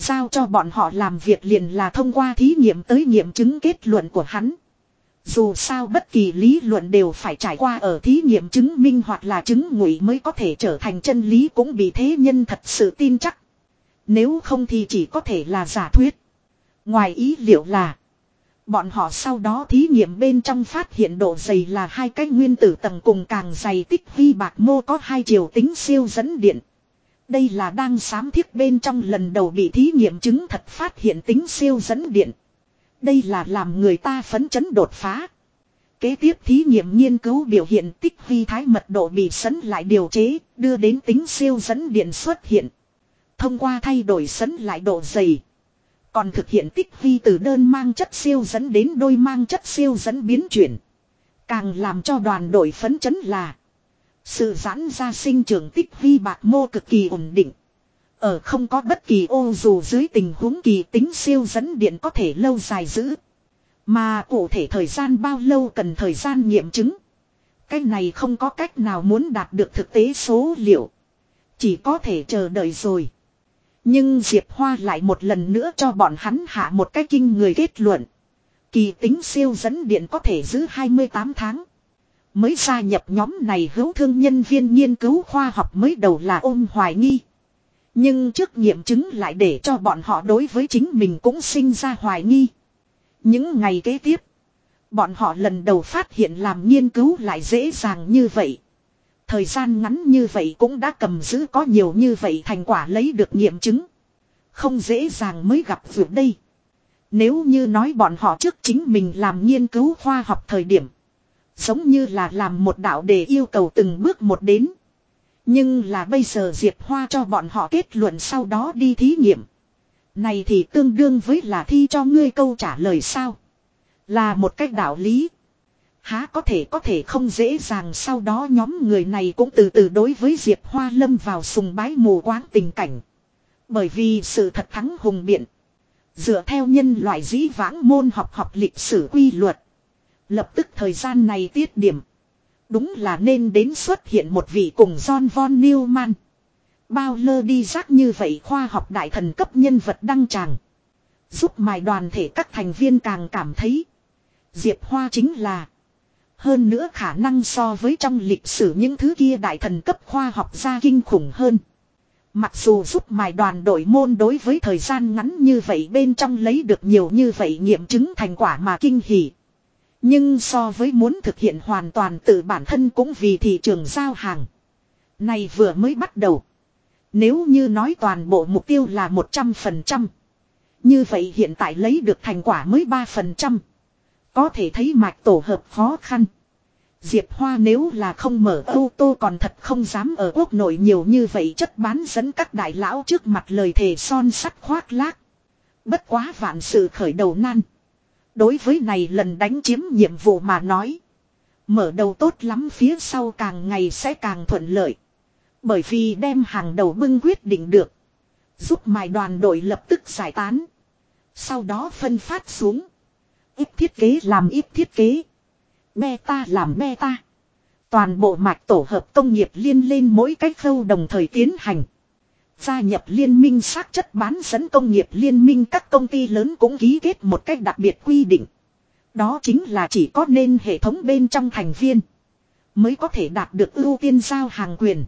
sao cho bọn họ làm việc liền là thông qua thí nghiệm tới nghiệm chứng kết luận của hắn. Dù sao bất kỳ lý luận đều phải trải qua ở thí nghiệm chứng minh hoặc là chứng ngụy mới có thể trở thành chân lý cũng bị thế nhân thật sự tin chắc. Nếu không thì chỉ có thể là giả thuyết. Ngoài ý liệu là, Bọn họ sau đó thí nghiệm bên trong phát hiện độ dày là hai cái nguyên tử tầng cùng càng dày tích vi bạc mô có hai chiều tính siêu dẫn điện. Đây là đang sám thiết bên trong lần đầu bị thí nghiệm chứng thật phát hiện tính siêu dẫn điện. Đây là làm người ta phấn chấn đột phá. Kế tiếp thí nghiệm nghiên cứu biểu hiện tích vi thái mật độ bị sấn lại điều chế, đưa đến tính siêu dẫn điện xuất hiện. Thông qua thay đổi sấn lại độ dày. Còn thực hiện tích vi từ đơn mang chất siêu dẫn đến đôi mang chất siêu dẫn biến chuyển. Càng làm cho đoàn đội phấn chấn là sự giãn ra sinh trưởng tích vi bạc mô cực kỳ ổn định. Ở không có bất kỳ ô dù dưới tình huống kỳ tính siêu dẫn điện có thể lâu dài giữ. Mà cụ thể thời gian bao lâu cần thời gian nghiệm chứng. Cái này không có cách nào muốn đạt được thực tế số liệu. Chỉ có thể chờ đợi rồi. Nhưng Diệp Hoa lại một lần nữa cho bọn hắn hạ một cái kinh người kết luận. Kỳ tính siêu dẫn điện có thể giữ 28 tháng. Mới gia nhập nhóm này hữu thương nhân viên nghiên cứu khoa học mới đầu là ôm hoài nghi. Nhưng trước nghiệm chứng lại để cho bọn họ đối với chính mình cũng sinh ra hoài nghi. Những ngày kế tiếp, bọn họ lần đầu phát hiện làm nghiên cứu lại dễ dàng như vậy. Thời gian ngắn như vậy cũng đã cầm giữ có nhiều như vậy thành quả lấy được nghiệm chứng. Không dễ dàng mới gặp vượt đây. Nếu như nói bọn họ trước chính mình làm nghiên cứu khoa học thời điểm. Giống như là làm một đạo để yêu cầu từng bước một đến. Nhưng là bây giờ Diệp Hoa cho bọn họ kết luận sau đó đi thí nghiệm. Này thì tương đương với là thi cho ngươi câu trả lời sao. Là một cách đạo lý. Há có thể có thể không dễ dàng sau đó nhóm người này cũng từ từ đối với Diệp Hoa lâm vào sùng bái mù quáng tình cảnh. Bởi vì sự thật thắng hùng biện. Dựa theo nhân loại dĩ vãng môn học học lịch sử quy luật. Lập tức thời gian này tiết điểm. Đúng là nên đến xuất hiện một vị cùng John Von Neumann. Bao lơ đi rác như vậy khoa học đại thần cấp nhân vật đăng tràng. Giúp mài đoàn thể các thành viên càng cảm thấy. Diệp Hoa chính là. Hơn nữa khả năng so với trong lịch sử những thứ kia đại thần cấp khoa học gia kinh khủng hơn. Mặc dù giúp mài đoàn đội môn đối với thời gian ngắn như vậy bên trong lấy được nhiều như vậy nghiệm chứng thành quả mà kinh hỉ. Nhưng so với muốn thực hiện hoàn toàn tự bản thân cũng vì thị trường giao hàng. Này vừa mới bắt đầu. Nếu như nói toàn bộ mục tiêu là 100%. Như vậy hiện tại lấy được thành quả mới 3%. Có thể thấy mạch tổ hợp khó khăn. Diệp Hoa nếu là không mở ô tô còn thật không dám ở quốc nội nhiều như vậy chất bán dẫn các đại lão trước mặt lời thề son sắt khoác lác. Bất quá vạn sự khởi đầu nan. Đối với này lần đánh chiếm nhiệm vụ mà nói. Mở đầu tốt lắm phía sau càng ngày sẽ càng thuận lợi. Bởi vì đem hàng đầu bưng quyết định được. Giúp mài đoàn đội lập tức giải tán. Sau đó phân phát xuống. Ít thiết kế làm ít thiết kế. Beta làm beta. Toàn bộ mạch tổ hợp công nghiệp liên lên mỗi cách khâu đồng thời tiến hành. Gia nhập liên minh xác chất bán dẫn công nghiệp liên minh các công ty lớn cũng ký kết một cách đặc biệt quy định. Đó chính là chỉ có nên hệ thống bên trong thành viên. Mới có thể đạt được ưu tiên giao hàng quyền.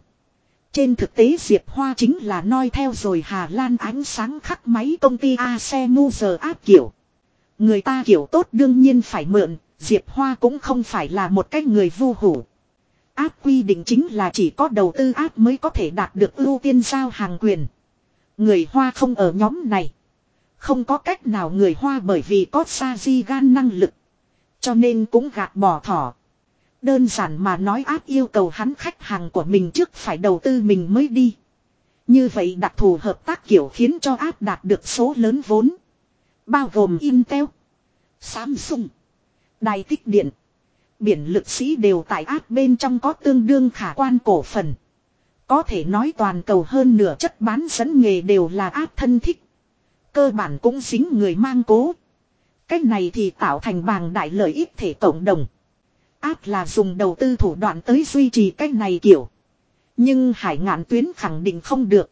Trên thực tế Diệp Hoa chính là noi theo rồi Hà Lan ánh sáng khắc máy công ty ASE giờ áp kiểu. Người ta kiểu tốt đương nhiên phải mượn, Diệp Hoa cũng không phải là một cái người vu hủ. Áp quy định chính là chỉ có đầu tư áp mới có thể đạt được ưu tiên giao hàng quyền. Người Hoa không ở nhóm này. Không có cách nào người Hoa bởi vì có sa di gan năng lực. Cho nên cũng gạt bỏ thỏ. Đơn giản mà nói áp yêu cầu hắn khách hàng của mình trước phải đầu tư mình mới đi. Như vậy đặc thù hợp tác kiểu khiến cho áp đạt được số lớn vốn. Bao gồm Intel, Samsung, Đài tích điện, biển lực sĩ đều tại áp bên trong có tương đương khả quan cổ phần. Có thể nói toàn cầu hơn nửa chất bán dẫn nghề đều là áp thân thích. Cơ bản cũng dính người mang cố. Cách này thì tạo thành bàng đại lợi ích thể cộng đồng. Áp là dùng đầu tư thủ đoạn tới duy trì cách này kiểu. Nhưng hải ngạn tuyến khẳng định không được.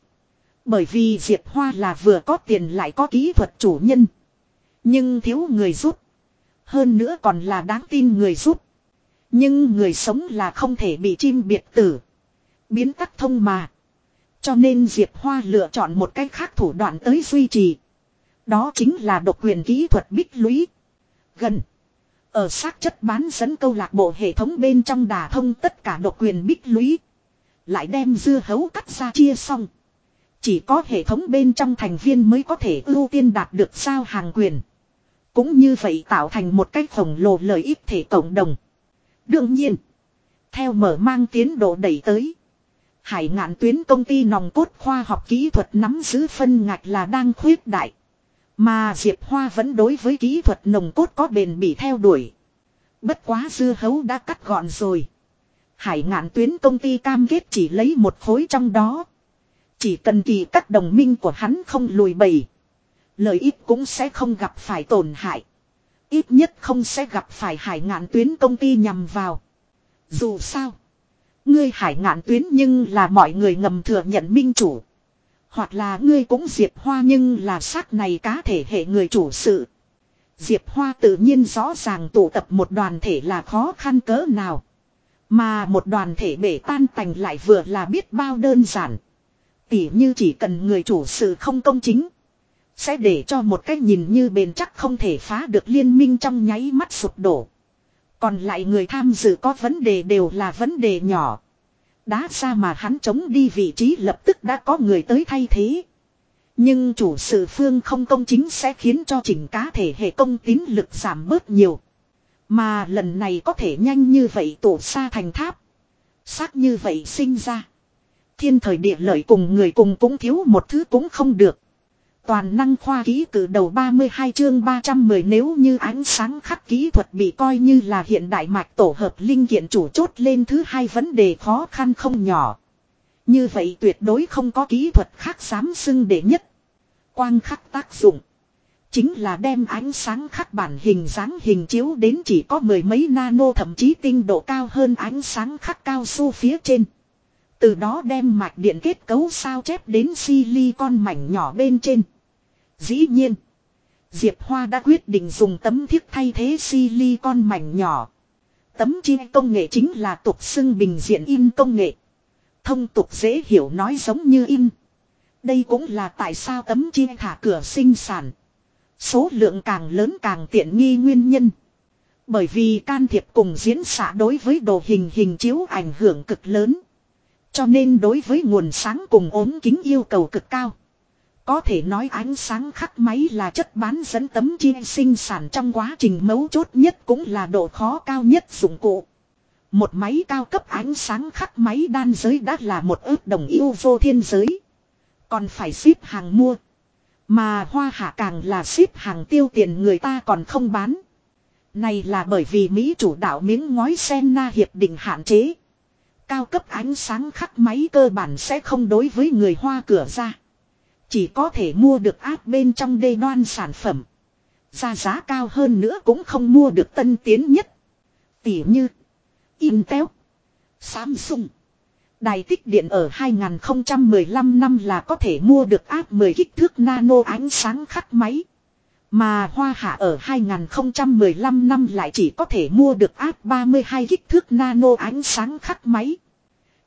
Bởi vì Diệp Hoa là vừa có tiền lại có kỹ thuật chủ nhân. Nhưng thiếu người giúp. Hơn nữa còn là đáng tin người giúp. Nhưng người sống là không thể bị chim biệt tử. Biến tắc thông mà. Cho nên Diệp Hoa lựa chọn một cách khác thủ đoạn tới duy trì. Đó chính là độc quyền kỹ thuật bích lũy. Gần. Ở xác chất bán dẫn câu lạc bộ hệ thống bên trong đà thông tất cả độc quyền bích lũy. Lại đem dưa hấu cắt ra chia xong. Chỉ có hệ thống bên trong thành viên mới có thể ưu tiên đạt được sao hàng quyền. Cũng như vậy tạo thành một cách khổng lồ lợi ích thể cộng đồng. Đương nhiên. Theo mở mang tiến độ đẩy tới. Hải ngạn tuyến công ty nòng cốt khoa học kỹ thuật nắm giữ phân ngạch là đang khuyết đại. Mà Diệp Hoa vẫn đối với kỹ thuật nồng cốt có bền bỉ theo đuổi. Bất quá dưa hấu đã cắt gọn rồi. Hải ngạn tuyến công ty cam kết chỉ lấy một khối trong đó. Chỉ cần kỳ các đồng minh của hắn không lùi bầy. Lợi ích cũng sẽ không gặp phải tổn hại. Ít nhất không sẽ gặp phải hải ngạn tuyến công ty nhằm vào. Dù sao. Ngươi hải ngạn tuyến nhưng là mọi người ngầm thừa nhận minh chủ. Hoặc là ngươi cũng Diệp Hoa nhưng là xác này cá thể hệ người chủ sự. Diệp Hoa tự nhiên rõ ràng tụ tập một đoàn thể là khó khăn cỡ nào. Mà một đoàn thể bể tan tành lại vừa là biết bao đơn giản. Tỉ như chỉ cần người chủ sự không công chính. Sẽ để cho một cái nhìn như bền chắc không thể phá được liên minh trong nháy mắt sụp đổ. Còn lại người tham dự có vấn đề đều là vấn đề nhỏ. Đá ra mà hắn chống đi vị trí lập tức đã có người tới thay thế. Nhưng chủ sự phương không công chính sẽ khiến cho chỉnh cá thể hệ công tín lực giảm bớt nhiều. Mà lần này có thể nhanh như vậy tổ xa thành tháp. Xác như vậy sinh ra. Thiên thời địa lợi cùng người cùng cũng thiếu một thứ cũng không được. Toàn năng khoa ký cử đầu 32 chương 310 nếu như ánh sáng khắc kỹ thuật bị coi như là hiện đại mạch tổ hợp linh kiện chủ chốt lên thứ hai vấn đề khó khăn không nhỏ. Như vậy tuyệt đối không có kỹ thuật khác dám xưng để nhất. Quang khắc tác dụng. Chính là đem ánh sáng khắc bản hình dáng hình chiếu đến chỉ có mười mấy nano thậm chí tinh độ cao hơn ánh sáng khắc cao su phía trên. Từ đó đem mạch điện kết cấu sao chép đến silicon mảnh nhỏ bên trên. Dĩ nhiên. Diệp Hoa đã quyết định dùng tấm thiếc thay thế silicon mảnh nhỏ. Tấm chi công nghệ chính là tục xưng bình diện in công nghệ. Thông tục dễ hiểu nói giống như in. Đây cũng là tại sao tấm chi thả cửa sinh sản. Số lượng càng lớn càng tiện nghi nguyên nhân. Bởi vì can thiệp cùng diễn xạ đối với đồ hình hình chiếu ảnh hưởng cực lớn. Cho nên đối với nguồn sáng cùng ốm kính yêu cầu cực cao. Có thể nói ánh sáng khắc máy là chất bán dẫn tấm chi sinh sản trong quá trình mấu chốt nhất cũng là độ khó cao nhất dụng cụ. Một máy cao cấp ánh sáng khắc máy đan giới đã là một ước đồng yêu vô thiên giới. Còn phải ship hàng mua. Mà hoa hạ càng là ship hàng tiêu tiền người ta còn không bán. Này là bởi vì Mỹ chủ đạo miếng ngói sen na hiệp định hạn chế. Cao cấp ánh sáng khắc máy cơ bản sẽ không đối với người hoa cửa ra. Chỉ có thể mua được áp bên trong đê đoan sản phẩm. Ra giá cao hơn nữa cũng không mua được tân tiến nhất. Tỉ như Intel, Samsung. Đài tích điện ở 2015 năm là có thể mua được áp 10 kích thước nano ánh sáng khắc máy. Mà Hoa Hạ ở 2015 năm lại chỉ có thể mua được áp 32 kích thước nano ánh sáng khắc máy.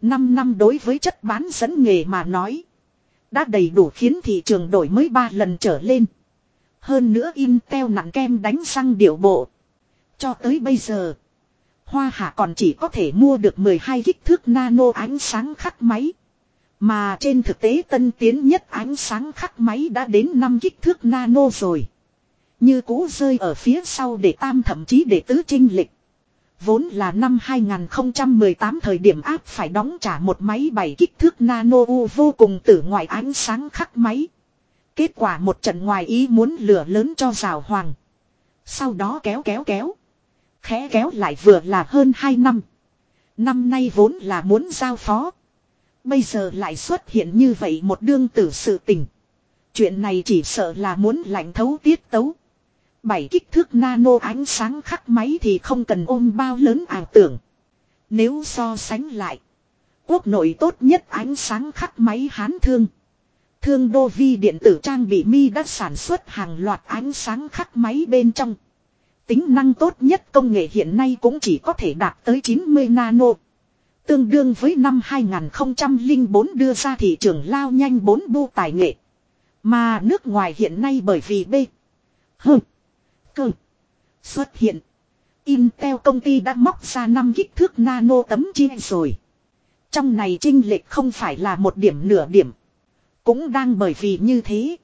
5 năm đối với chất bán dẫn nghề mà nói. Đã đầy đủ khiến thị trường đổi mới 3 lần trở lên. Hơn nữa Intel nặng kem đánh răng điệu bộ. Cho tới bây giờ. Hoa Hạ còn chỉ có thể mua được 12 kích thước nano ánh sáng khắc máy. Mà trên thực tế tân tiến nhất ánh sáng khắc máy đã đến 5 kích thước nano rồi. Như cũ rơi ở phía sau để tam thậm chí để tứ trinh lịch. Vốn là năm 2018 thời điểm áp phải đóng trả một máy bảy kích thước nano u vô cùng tử ngoại ánh sáng khắc máy. Kết quả một trận ngoài ý muốn lửa lớn cho rào hoàng. Sau đó kéo kéo kéo. Khẽ kéo lại vừa là hơn 2 năm. Năm nay vốn là muốn giao phó. Bây giờ lại xuất hiện như vậy một đương tử sự tình. Chuyện này chỉ sợ là muốn lạnh thấu tiết tấu. Bảy kích thước nano ánh sáng khắc máy thì không cần ôm bao lớn ảo tưởng. Nếu so sánh lại. Quốc nội tốt nhất ánh sáng khắc máy hán thương. Thương đô vi điện tử trang bị mi đã sản xuất hàng loạt ánh sáng khắc máy bên trong. Tính năng tốt nhất công nghệ hiện nay cũng chỉ có thể đạt tới 90 nano. Tương đương với năm 2004 đưa ra thị trường lao nhanh 4 bu tài nghệ. Mà nước ngoài hiện nay bởi vì B. Hừm Cơ. Xuất hiện. Intel công ty đã móc ra 5 kích thước nano tấm chia rồi. Trong này trinh lệch không phải là một điểm nửa điểm. Cũng đang bởi vì như thế.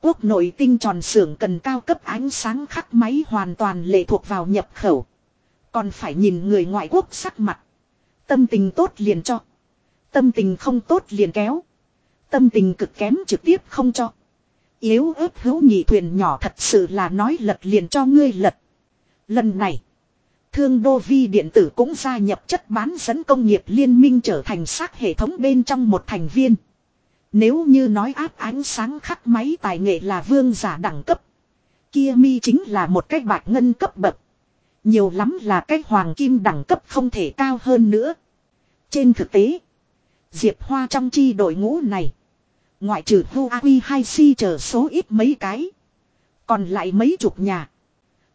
Quốc nội tinh tròn xưởng cần cao cấp ánh sáng khắc máy hoàn toàn lệ thuộc vào nhập khẩu. Còn phải nhìn người ngoại quốc sắc mặt. Tâm tình tốt liền cho. Tâm tình không tốt liền kéo. Tâm tình cực kém trực tiếp không cho. Yếu ớt hữu nhị thuyền nhỏ thật sự là nói lật liền cho ngươi lật. Lần này. Thương đô vi điện tử cũng gia nhập chất bán dẫn công nghiệp liên minh trở thành xác hệ thống bên trong một thành viên. Nếu như nói áp ánh sáng khắc máy tài nghệ là vương giả đẳng cấp. Kia mi chính là một cái bạch ngân cấp bậc. Nhiều lắm là cái hoàng kim đẳng cấp không thể cao hơn nữa. Trên thực tế. Diệp Hoa trong chi đội ngũ này. Ngoại trừ Huawei hay si chờ số ít mấy cái. Còn lại mấy chục nhà.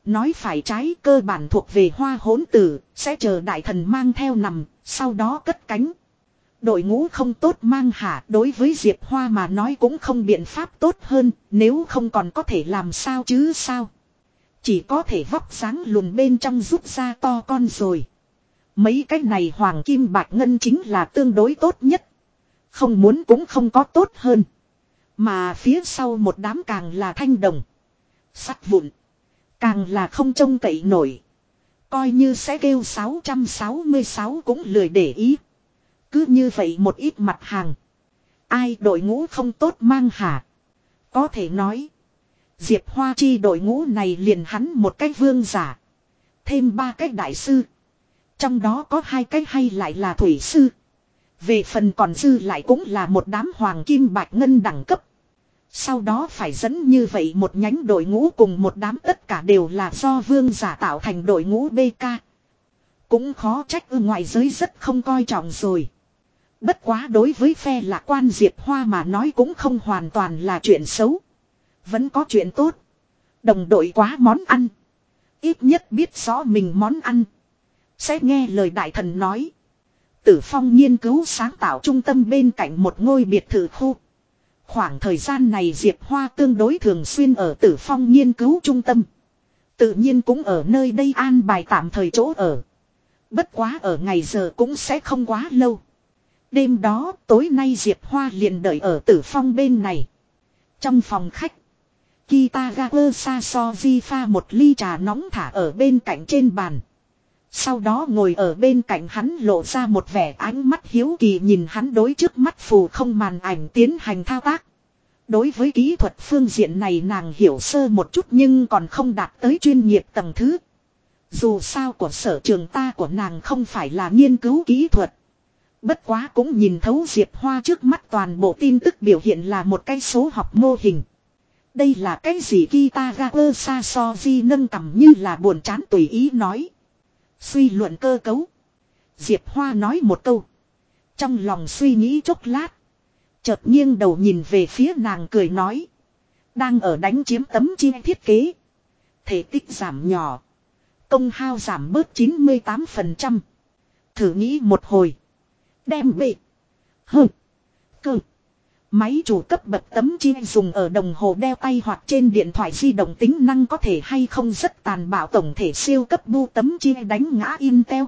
Nói phải trái cơ bản thuộc về hoa hỗn tử, sẽ chờ đại thần mang theo nằm, sau đó cất cánh. Đội ngũ không tốt mang hạ đối với Diệp Hoa mà nói cũng không biện pháp tốt hơn, nếu không còn có thể làm sao chứ sao. Chỉ có thể vóc sáng lùn bên trong rút ra to con rồi. Mấy cái này hoàng kim bạch ngân chính là tương đối tốt nhất. Không muốn cũng không có tốt hơn. Mà phía sau một đám càng là thanh đồng. Sắt vụn. Càng là không trông cậy nổi. Coi như sẽ kêu 666 cũng lười để ý. Cứ như vậy một ít mặt hàng. Ai đội ngũ không tốt mang hả? Có thể nói. Diệp Hoa chi đội ngũ này liền hắn một cái vương giả. Thêm ba cái đại sư. Trong đó có hai cái hay lại là thủy sư. Về phần còn dư lại cũng là một đám hoàng kim bạch ngân đẳng cấp. Sau đó phải dẫn như vậy một nhánh đội ngũ cùng một đám tất cả đều là do vương giả tạo thành đội ngũ BK. Cũng khó trách ư ngoài giới rất không coi trọng rồi. Bất quá đối với phe lạc quan Diệp Hoa mà nói cũng không hoàn toàn là chuyện xấu. Vẫn có chuyện tốt. Đồng đội quá món ăn. Ít nhất biết rõ mình món ăn. Sẽ nghe lời đại thần nói. Tử Phong nghiên cứu sáng tạo trung tâm bên cạnh một ngôi biệt thự khu. Khoảng thời gian này Diệp Hoa tương đối thường xuyên ở Tử Phong nghiên cứu trung tâm. Tự nhiên cũng ở nơi đây an bài tạm thời chỗ ở. Bất quá ở ngày giờ cũng sẽ không quá lâu. Đêm đó, tối nay Diệp Hoa liền đợi ở Tử Phong bên này. Trong phòng khách. Kitagawa Sasoji pha một ly trà nóng thả ở bên cạnh trên bàn. Sau đó ngồi ở bên cạnh hắn lộ ra một vẻ ánh mắt hiếu kỳ nhìn hắn đối trước mắt phù không màn ảnh tiến hành thao tác. Đối với kỹ thuật phương diện này nàng hiểu sơ một chút nhưng còn không đạt tới chuyên nghiệp tầng thứ. Dù sao của sở trường ta của nàng không phải là nghiên cứu kỹ thuật. Bất quá cũng nhìn thấu Diệp Hoa trước mắt toàn bộ tin tức biểu hiện là một cái số học mô hình. Đây là cái gì Kitagawa Sasoji nâng cầm như là buồn chán tùy ý nói. Suy luận cơ cấu. Diệp Hoa nói một câu. Trong lòng suy nghĩ chốc lát. Chợt nghiêng đầu nhìn về phía nàng cười nói. Đang ở đánh chiếm tấm chi thiết kế. Thể tích giảm nhỏ. Công hao giảm bớt 98%. Thử nghĩ một hồi. Đem bệ. Hừ. Cơ. Máy chủ cấp bậc tấm chi dùng ở đồng hồ đeo tay hoặc trên điện thoại di động tính năng có thể hay không rất tàn bạo tổng thể siêu cấp bu tấm chi đánh ngã Intel.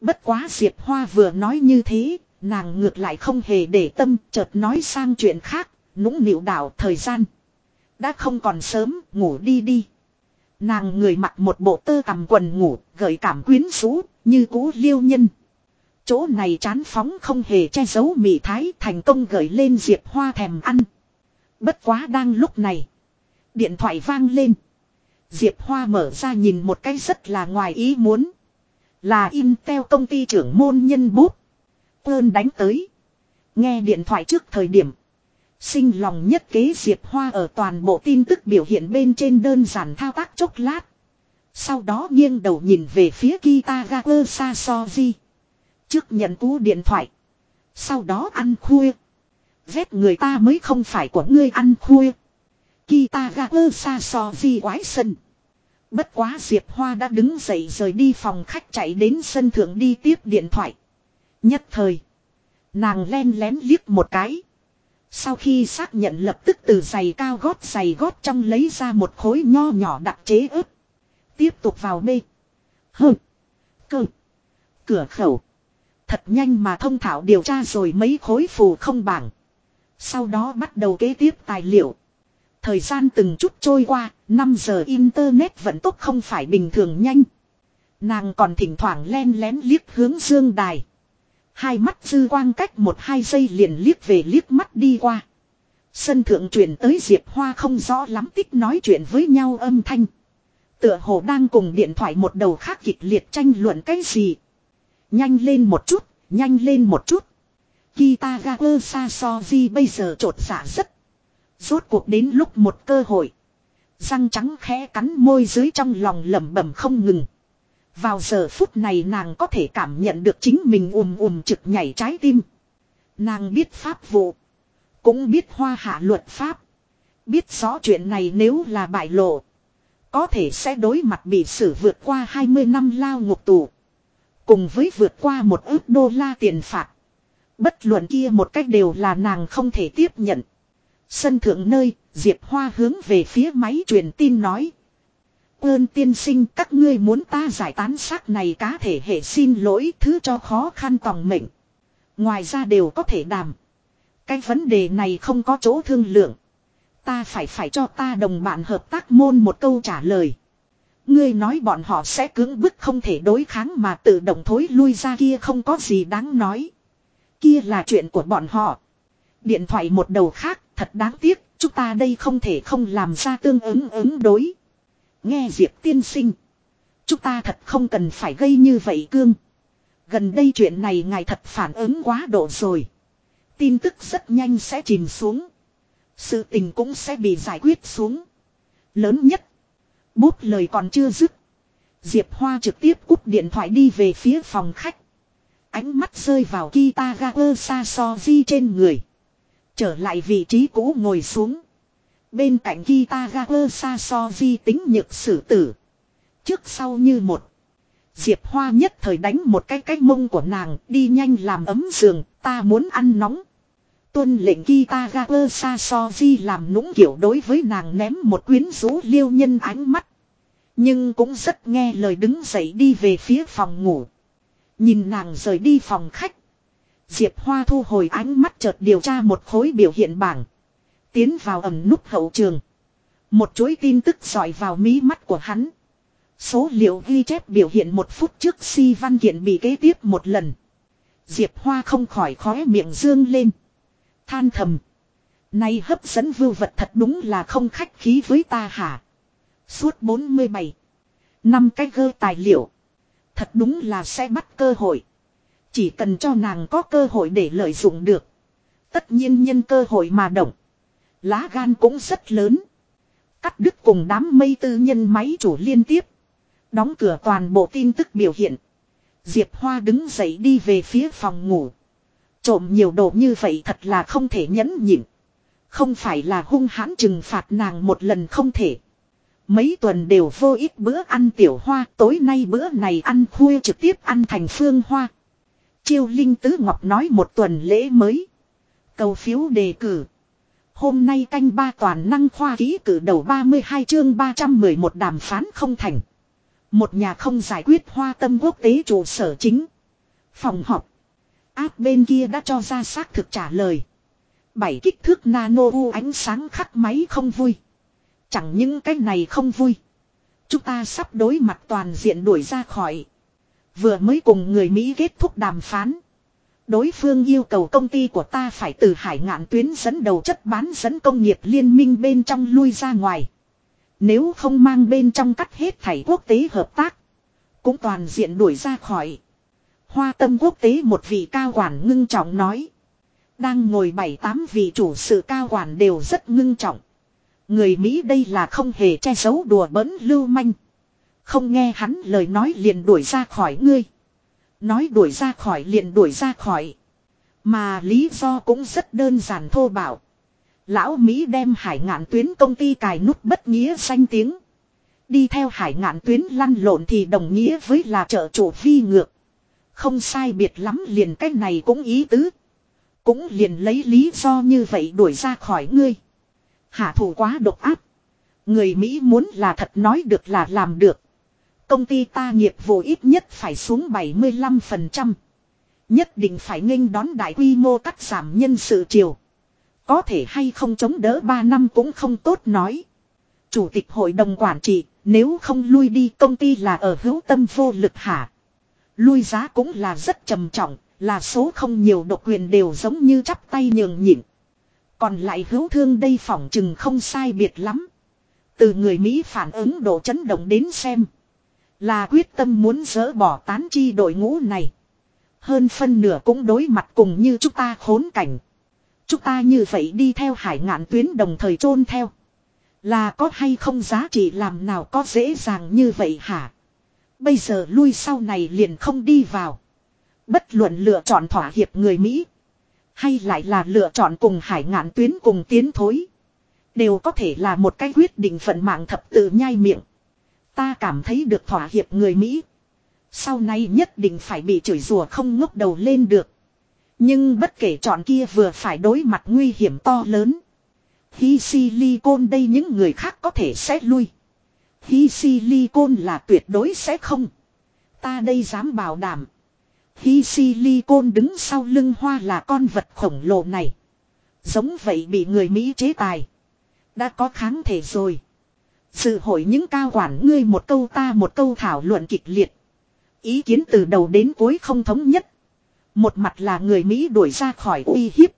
Bất quá Diệp Hoa vừa nói như thế, nàng ngược lại không hề để tâm, chợt nói sang chuyện khác, nũng nịu đảo thời gian. Đã không còn sớm, ngủ đi đi. Nàng người mặc một bộ tơ cầm quần ngủ, gợi cảm quyến rũ, như cũ liêu nhân. Chỗ này chán phóng không hề che giấu mị thái thành công gửi lên Diệp Hoa thèm ăn. Bất quá đang lúc này. Điện thoại vang lên. Diệp Hoa mở ra nhìn một cái rất là ngoài ý muốn. Là Intel công ty trưởng môn nhân bút. Ơn đánh tới. Nghe điện thoại trước thời điểm. Sinh lòng nhất kế Diệp Hoa ở toàn bộ tin tức biểu hiện bên trên đơn giản thao tác chốc lát. Sau đó nghiêng đầu nhìn về phía Kitagawa Sasoji. Trước nhận cú điện thoại. Sau đó ăn khuya. Vét người ta mới không phải của ngươi ăn khuya. Kitagawa Sasoji quái sân. Bất quá Diệp Hoa đã đứng dậy rời đi phòng khách chạy đến sân thượng đi tiếp điện thoại. Nhất thời. Nàng len lén liếc một cái. Sau khi xác nhận lập tức từ giày cao gót giày gót trong lấy ra một khối nho nhỏ đặc chế ướp. Tiếp tục vào bê. Hơ. Cơ. Cửa khẩu. Thật nhanh mà thông thảo điều tra rồi mấy khối phù không bảng. Sau đó bắt đầu kế tiếp tài liệu. Thời gian từng chút trôi qua, 5 giờ Internet vận tốc không phải bình thường nhanh. Nàng còn thỉnh thoảng len lén liếc hướng dương đài. Hai mắt dư quang cách một hai giây liền liếc về liếc mắt đi qua. Sân thượng truyền tới Diệp Hoa không rõ lắm tích nói chuyện với nhau âm thanh. Tựa hồ đang cùng điện thoại một đầu khác kịch liệt tranh luận cái gì. Nhanh lên một chút, nhanh lên một chút. Kitagawa Sasoji bây giờ trột dạ rất. Rốt cuộc đến lúc một cơ hội. Răng trắng khẽ cắn môi dưới trong lòng lẩm bẩm không ngừng. Vào giờ phút này nàng có thể cảm nhận được chính mình ùm ùm trực nhảy trái tim. Nàng biết pháp vụ. Cũng biết hoa hạ luật pháp. Biết rõ chuyện này nếu là bại lộ. Có thể sẽ đối mặt bị xử vượt qua 20 năm lao ngục tù. Cùng với vượt qua một ước đô la tiền phạt. Bất luận kia một cách đều là nàng không thể tiếp nhận. Sân thượng nơi, Diệp Hoa hướng về phía máy truyền tin nói. Ơn tiên sinh các ngươi muốn ta giải tán xác này cá thể hệ xin lỗi thứ cho khó khăn tòng mệnh. Ngoài ra đều có thể đàm. Cái vấn đề này không có chỗ thương lượng. Ta phải phải cho ta đồng bạn hợp tác môn một câu trả lời. Ngươi nói bọn họ sẽ cưỡng bức không thể đối kháng mà tự động thối lui ra kia không có gì đáng nói. Kia là chuyện của bọn họ. Điện thoại một đầu khác, thật đáng tiếc, chúng ta đây không thể không làm ra tương ứng ứng đối. Nghe Diệp tiên sinh. Chúng ta thật không cần phải gây như vậy cương. Gần đây chuyện này ngài thật phản ứng quá độ rồi. Tin tức rất nhanh sẽ chìm xuống. Sự tình cũng sẽ bị giải quyết xuống. Lớn nhất. Bút lời còn chưa dứt. Diệp Hoa trực tiếp cúp điện thoại đi về phía phòng khách. Ánh mắt rơi vào Kitagawa Sasoji trên người. Trở lại vị trí cũ ngồi xuống. Bên cạnh Kitagawa Sasoji tính nhược xử tử. Trước sau như một. Diệp Hoa nhất thời đánh một cái cái mông của nàng đi nhanh làm ấm giường, ta muốn ăn nóng. Tuân lệnh Kitagawa Sasoji làm nũng kiểu đối với nàng ném một quyến rũ liêu nhân ánh mắt. Nhưng cũng rất nghe lời đứng dậy đi về phía phòng ngủ. Nhìn nàng rời đi phòng khách. Diệp Hoa thu hồi ánh mắt chợt điều tra một khối biểu hiện bảng. Tiến vào ẩm nút hậu trường. Một chuỗi tin tức dọi vào mí mắt của hắn. Số liệu ghi chép biểu hiện một phút trước si văn kiện bị kế tiếp một lần. Diệp Hoa không khỏi khóe miệng dương lên. Than thầm. Nay hấp dẫn vưu vật thật đúng là không khách khí với ta hả. Suốt 47. Năm cái gơ tài liệu. Thật đúng là sẽ bắt cơ hội. Chỉ cần cho nàng có cơ hội để lợi dụng được. Tất nhiên nhân cơ hội mà động. Lá gan cũng rất lớn. Cắt đứt cùng đám mây tư nhân máy chủ liên tiếp. Đóng cửa toàn bộ tin tức biểu hiện. Diệp Hoa đứng dậy đi về phía phòng ngủ. Trộm nhiều đồ như vậy thật là không thể nhẫn nhịn. Không phải là hung hãn trừng phạt nàng một lần không thể. Mấy tuần đều vô ít bữa ăn tiểu hoa, tối nay bữa này ăn khuya trực tiếp ăn thành phương hoa. Chiêu Linh Tứ Ngọc nói một tuần lễ mới. Cầu phiếu đề cử. Hôm nay canh ba toàn năng khoa ký cử đầu 32 chương 311 đàm phán không thành. Một nhà không giải quyết hoa tâm quốc tế trụ sở chính. Phòng họp. Áp bên kia đã cho ra xác thực trả lời. Bảy kích thước nano u ánh sáng khắc máy không vui. Chẳng những cái này không vui. Chúng ta sắp đối mặt toàn diện đuổi ra khỏi. Vừa mới cùng người Mỹ kết thúc đàm phán. Đối phương yêu cầu công ty của ta phải từ hải ngạn tuyến dẫn đầu chất bán dẫn công nghiệp liên minh bên trong lui ra ngoài. Nếu không mang bên trong cắt hết thảy quốc tế hợp tác. Cũng toàn diện đuổi ra khỏi. Hoa tâm quốc tế một vị cao quản ngưng trọng nói. Đang ngồi bảy tám vị chủ sự cao quản đều rất ngưng trọng. Người Mỹ đây là không hề che giấu đùa bỡn lưu manh. Không nghe hắn lời nói liền đuổi ra khỏi ngươi. Nói đuổi ra khỏi liền đuổi ra khỏi. Mà lý do cũng rất đơn giản thô bạo. Lão Mỹ đem hải ngạn tuyến công ty cài nút bất nghĩa danh tiếng. Đi theo hải ngạn tuyến lăn lộn thì đồng nghĩa với là trợ chủ phi ngược. Không sai biệt lắm liền cách này cũng ý tứ. Cũng liền lấy lý do như vậy đuổi ra khỏi ngươi. Hạ thủ quá độc áp. Người Mỹ muốn là thật nói được là làm được. Công ty ta nghiệp vụ ít nhất phải xuống 75%. Nhất định phải nghênh đón đại quy mô cắt giảm nhân sự chiều. Có thể hay không chống đỡ 3 năm cũng không tốt nói. Chủ tịch hội đồng quản trị, nếu không lui đi công ty là ở hữu tâm vô lực hả. Lui giá cũng là rất trầm trọng, là số không nhiều độc quyền đều giống như chắp tay nhường nhịn. Còn lại hữu thương đây phỏng chừng không sai biệt lắm. Từ người Mỹ phản ứng độ chấn động đến xem. Là quyết tâm muốn dỡ bỏ tán chi đội ngũ này. Hơn phân nửa cũng đối mặt cùng như chúng ta khốn cảnh. Chúng ta như vậy đi theo hải ngạn tuyến đồng thời chôn theo. Là có hay không giá trị làm nào có dễ dàng như vậy hả? Bây giờ lui sau này liền không đi vào. Bất luận lựa chọn thỏa hiệp người Mỹ. Hay lại là lựa chọn cùng hải ngạn tuyến cùng tiến thối. Đều có thể là một cái quyết định phận mạng thập tự nhai miệng. Ta cảm thấy được thỏa hiệp người Mỹ. Sau này nhất định phải bị chửi rủa không ngốc đầu lên được. Nhưng bất kể chọn kia vừa phải đối mặt nguy hiểm to lớn. Hi silicon đây những người khác có thể sẽ lui. Hi silicon là tuyệt đối sẽ không. Ta đây dám bảo đảm. Hi silicon đứng sau lưng hoa là con vật khổng lồ này. Giống vậy bị người Mỹ chế tài. Đã có kháng thể rồi. Sự hội những cao quản ngươi một câu ta một câu thảo luận kịch liệt. Ý kiến từ đầu đến cuối không thống nhất. Một mặt là người Mỹ đuổi ra khỏi uy hiếp.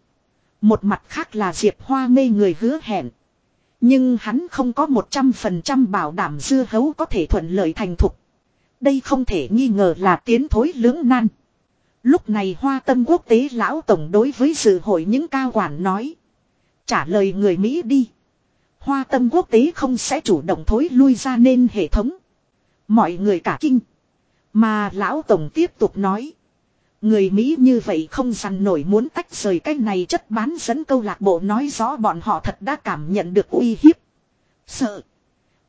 Một mặt khác là Diệp Hoa mê người hứa hẹn. Nhưng hắn không có 100% bảo đảm dưa hấu có thể thuận lợi thành thục. Đây không thể nghi ngờ là tiến thối lưỡng nan. Lúc này hoa tâm quốc tế lão tổng đối với sự hội những cao quản nói. Trả lời người Mỹ đi. Hoa tâm quốc tế không sẽ chủ động thối lui ra nên hệ thống. Mọi người cả kinh. Mà lão tổng tiếp tục nói. Người Mỹ như vậy không dằn nổi muốn tách rời cái này chất bán dẫn câu lạc bộ nói rõ bọn họ thật đã cảm nhận được uy hiếp. Sợ.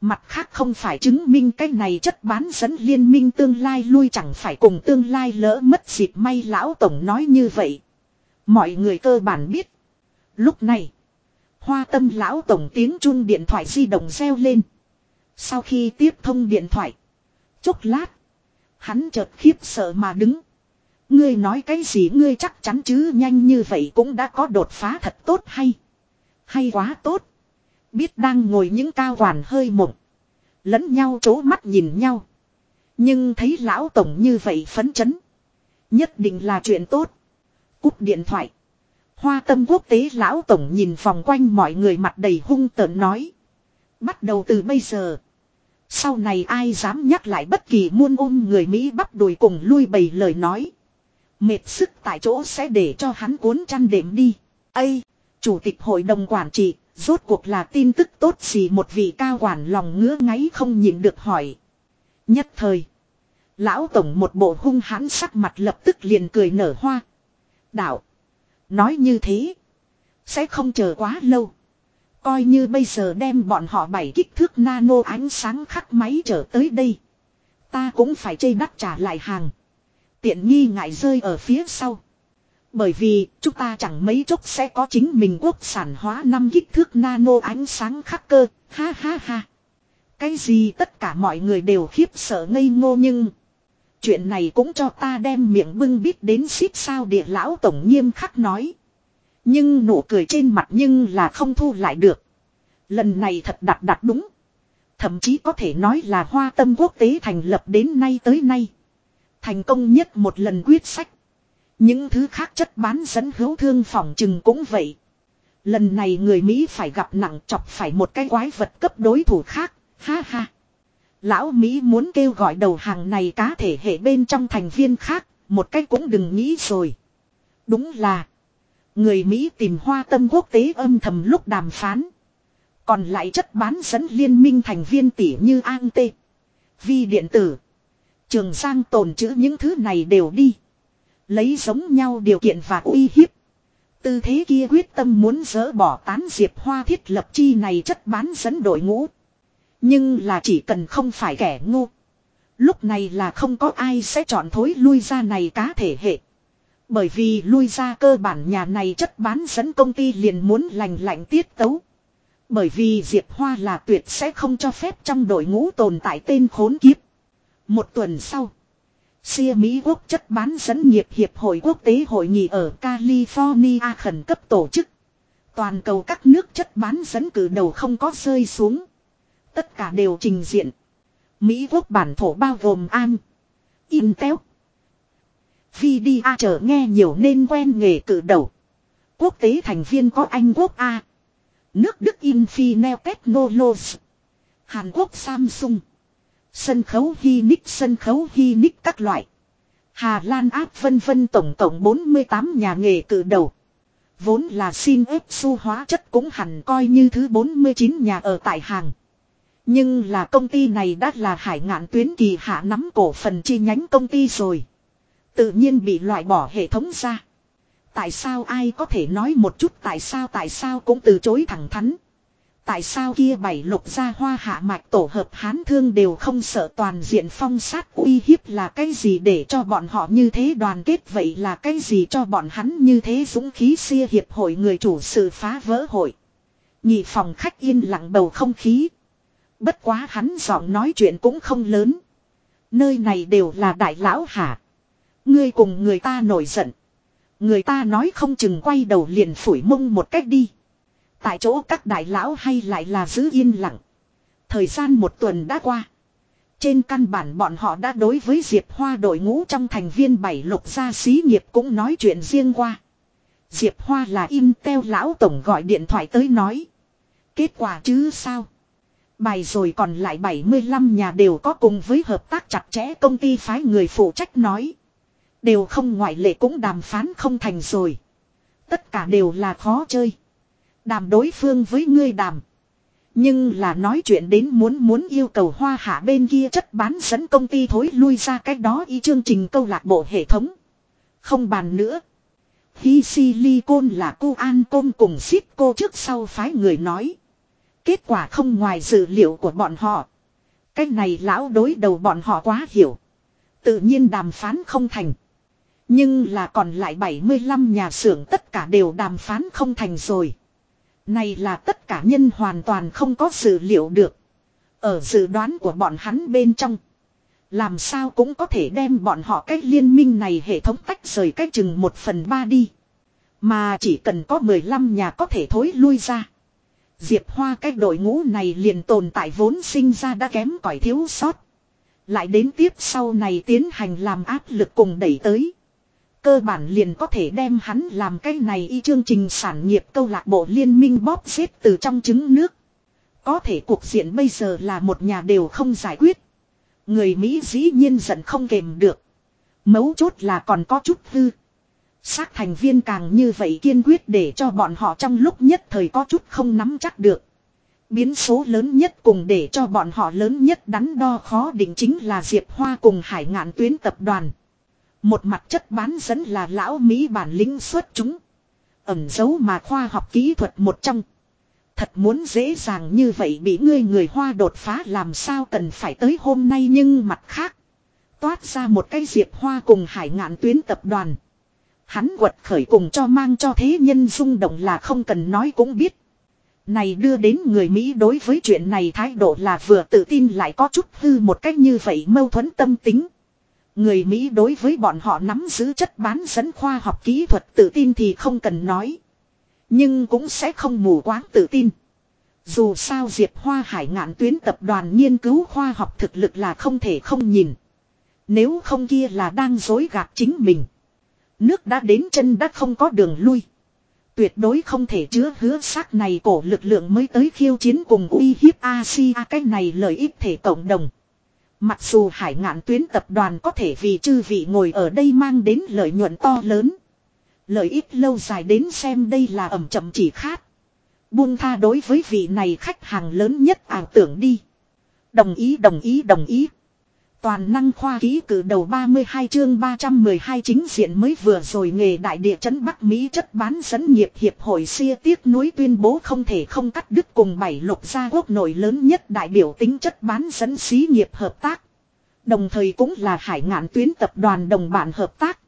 Mặt khác không phải chứng minh cái này chất bán dẫn liên minh tương lai lui chẳng phải cùng tương lai lỡ mất dịp may lão tổng nói như vậy. Mọi người cơ bản biết. Lúc này. Hoa tâm lão tổng tiếng chun điện thoại di động reo lên. Sau khi tiếp thông điện thoại. Chốc lát. Hắn chợt khiếp sợ mà đứng. Ngươi nói cái gì ngươi chắc chắn chứ nhanh như vậy cũng đã có đột phá thật tốt hay. Hay quá tốt. Biết đang ngồi những cao quản hơi mộng. Lẫn nhau chố mắt nhìn nhau. Nhưng thấy lão tổng như vậy phấn chấn. Nhất định là chuyện tốt. Cúp điện thoại. Hoa tâm quốc tế lão tổng nhìn vòng quanh mọi người mặt đầy hung tợn nói. Bắt đầu từ bây giờ. Sau này ai dám nhắc lại bất kỳ muôn ôm người Mỹ bắp đùi cùng lui bầy lời nói. Mệt sức tại chỗ sẽ để cho hắn cuốn chăn đệm đi. Ây, chủ tịch hội đồng quản trị, rốt cuộc là tin tức tốt gì một vị cao quản lòng ngứa ngáy không nhịn được hỏi. Nhất thời, lão tổng một bộ hung hãn sắc mặt lập tức liền cười nở hoa. Đạo, nói như thế, sẽ không chờ quá lâu. Coi như bây giờ đem bọn họ bảy kích thước nano ánh sáng khắc máy trở tới đây. Ta cũng phải chây đắt trả lại hàng tiện nghi ngại rơi ở phía sau. Bởi vì chúng ta chẳng mấy chốc sẽ có chính mình quốc sản hóa năm kích thước nano ánh sáng khắc cơ, ha ha ha. Cái gì tất cả mọi người đều khiếp sợ ngây ngô nhưng... Chuyện này cũng cho ta đem miệng bưng bít đến xít sao địa lão tổng nghiêm khắc nói. Nhưng nụ cười trên mặt nhưng là không thu lại được. Lần này thật đặt đặt đúng. thậm chí có thể nói là hoa tâm quốc tế thành lập đến nay tới nay. Thành công nhất một lần quyết sách. Những thứ khác chất bán dẫn hữu thương phòng chừng cũng vậy. Lần này người Mỹ phải gặp nặng chọc phải một cái quái vật cấp đối thủ khác, ha ha. Lão Mỹ muốn kêu gọi đầu hàng này cá thể hệ bên trong thành viên khác, một cách cũng đừng nghĩ rồi. Đúng là, người Mỹ tìm hoa tâm quốc tế âm thầm lúc đàm phán. Còn lại chất bán dẫn liên minh thành viên tỷ như An Tê, Vi điện tử, Trường Giang tồn chữ những thứ này đều đi. Lấy giống nhau điều kiện và uy hiếp. Tư thế kia quyết tâm muốn dỡ bỏ tán diệp hoa thiết lập chi này chất bán dẫn đội ngũ. Nhưng là chỉ cần không phải kẻ ngu. Lúc này là không có ai sẽ chọn thối lui ra này cá thể hệ. Bởi vì lui ra cơ bản nhà này chất bán dẫn công ty liền muốn lành lạnh tiết tấu. Bởi vì Diệp Hoa là tuyệt sẽ không cho phép trong đội ngũ tồn tại tên khốn kiếp. Một tuần sau. Xia Mỹ quốc chất bán dẫn nghiệp hiệp hội quốc tế hội nghị ở California khẩn cấp tổ chức. Toàn cầu các nước chất bán dẫn cử đầu không có rơi xuống. Tất cả đều trình diện. Mỹ quốc bản thổ bao gồm An, Intel, VDA trở nghe nhiều nên quen nghề cử đầu. Quốc tế thành viên có Anh quốc A. Nước Đức Infinel Technologies. Hàn Quốc Samsung. Sân khấu Hynix sân khấu Hynix các loại. Hà Lan áp vân vân tổng tổng 48 nhà nghề cử đầu. Vốn là xin ép su hóa chất cũng hẳn coi như thứ 49 nhà ở tại hàng. Nhưng là công ty này đã là hải ngạn tuyến kỳ hạ nắm cổ phần chi nhánh công ty rồi. Tự nhiên bị loại bỏ hệ thống ra. Tại sao ai có thể nói một chút tại sao tại sao cũng từ chối thẳng thắn. Tại sao kia bảy lục gia hoa hạ mạch tổ hợp hán thương đều không sợ toàn diện phong sát uy hiếp là cái gì để cho bọn họ như thế đoàn kết vậy là cái gì cho bọn hắn như thế dũng khí xia hiệp hội người chủ sự phá vỡ hội. Nhị phòng khách yên lặng bầu không khí. Bất quá hắn giọng nói chuyện cũng không lớn. Nơi này đều là đại lão hả. Ngươi cùng người ta nổi giận. Người ta nói không chừng quay đầu liền phủi mông một cách đi. Tại chỗ các đại lão hay lại là giữ yên lặng. Thời gian một tuần đã qua. Trên căn bản bọn họ đã đối với Diệp Hoa đội ngũ trong thành viên bảy lục gia xí nghiệp cũng nói chuyện riêng qua. Diệp Hoa là Intel lão tổng gọi điện thoại tới nói. Kết quả chứ sao? Bài rồi còn lại 75 nhà đều có cùng với hợp tác chặt chẽ công ty phái người phụ trách nói. Đều không ngoại lệ cũng đàm phán không thành rồi. Tất cả đều là khó chơi. Đàm đối phương với ngươi đàm. Nhưng là nói chuyện đến muốn muốn yêu cầu hoa hạ bên kia chất bán dẫn công ty thối lui ra cách đó y chương trình câu lạc bộ hệ thống. Không bàn nữa. Hi Silicon là cô An Côn cùng cô trước sau phái người nói. Kết quả không ngoài dự liệu của bọn họ. Cách này lão đối đầu bọn họ quá hiểu. Tự nhiên đàm phán không thành. Nhưng là còn lại 75 nhà xưởng tất cả đều đàm phán không thành rồi. Này là tất cả nhân hoàn toàn không có dự liệu được. Ở dự đoán của bọn hắn bên trong. Làm sao cũng có thể đem bọn họ cách liên minh này hệ thống tách rời cách chừng một phần ba đi. Mà chỉ cần có 15 nhà có thể thối lui ra. Diệp Hoa cái đội ngũ này liền tồn tại vốn sinh ra đã kém cỏi thiếu sót. Lại đến tiếp sau này tiến hành làm áp lực cùng đẩy tới. Cơ bản liền có thể đem hắn làm cái này y chương trình sản nghiệp câu lạc bộ liên minh bóp xếp từ trong trứng nước. Có thể cuộc diện bây giờ là một nhà đều không giải quyết. Người Mỹ dĩ nhiên giận không kềm được. Mấu chốt là còn có chút hư. Xác thành viên càng như vậy kiên quyết để cho bọn họ trong lúc nhất thời có chút không nắm chắc được. Biến số lớn nhất cùng để cho bọn họ lớn nhất đắn đo khó định chính là Diệp Hoa cùng hải ngạn tuyến tập đoàn. Một mặt chất bán dẫn là lão Mỹ bản lĩnh xuất chúng. Ẩm dấu mà khoa học kỹ thuật một trong. Thật muốn dễ dàng như vậy bị ngươi người Hoa đột phá làm sao cần phải tới hôm nay nhưng mặt khác. Toát ra một cái Diệp Hoa cùng hải ngạn tuyến tập đoàn. Hắn quật khởi cùng cho mang cho thế nhân rung động là không cần nói cũng biết. Này đưa đến người Mỹ đối với chuyện này thái độ là vừa tự tin lại có chút hư một cách như vậy mâu thuẫn tâm tính. Người Mỹ đối với bọn họ nắm giữ chất bán dẫn khoa học kỹ thuật tự tin thì không cần nói. Nhưng cũng sẽ không mù quáng tự tin. Dù sao Diệp Hoa Hải ngạn tuyến tập đoàn nghiên cứu khoa học thực lực là không thể không nhìn. Nếu không kia là đang dối gạt chính mình. Nước đã đến chân đã không có đường lui. Tuyệt đối không thể chứa hứa xác này cổ lực lượng mới tới khiêu chiến cùng uy hiếp Asia cái này lợi ích thể cộng đồng. Mặc dù hải ngạn tuyến tập đoàn có thể vì chư vị ngồi ở đây mang đến lợi nhuận to lớn. Lợi ích lâu dài đến xem đây là ẩm chậm chỉ khát. Buông tha đối với vị này khách hàng lớn nhất ảo tưởng đi. Đồng ý đồng ý đồng ý. Toàn năng khoa ký cử đầu 32 chương 312 chính diện mới vừa rồi nghề đại địa chấn Bắc Mỹ chất bán dẫn nghiệp hiệp hội xia tiếc núi tuyên bố không thể không cắt đứt cùng bảy lục gia quốc nội lớn nhất đại biểu tính chất bán dẫn xí nghiệp hợp tác. Đồng thời cũng là hải ngạn tuyến tập đoàn đồng bạn hợp tác.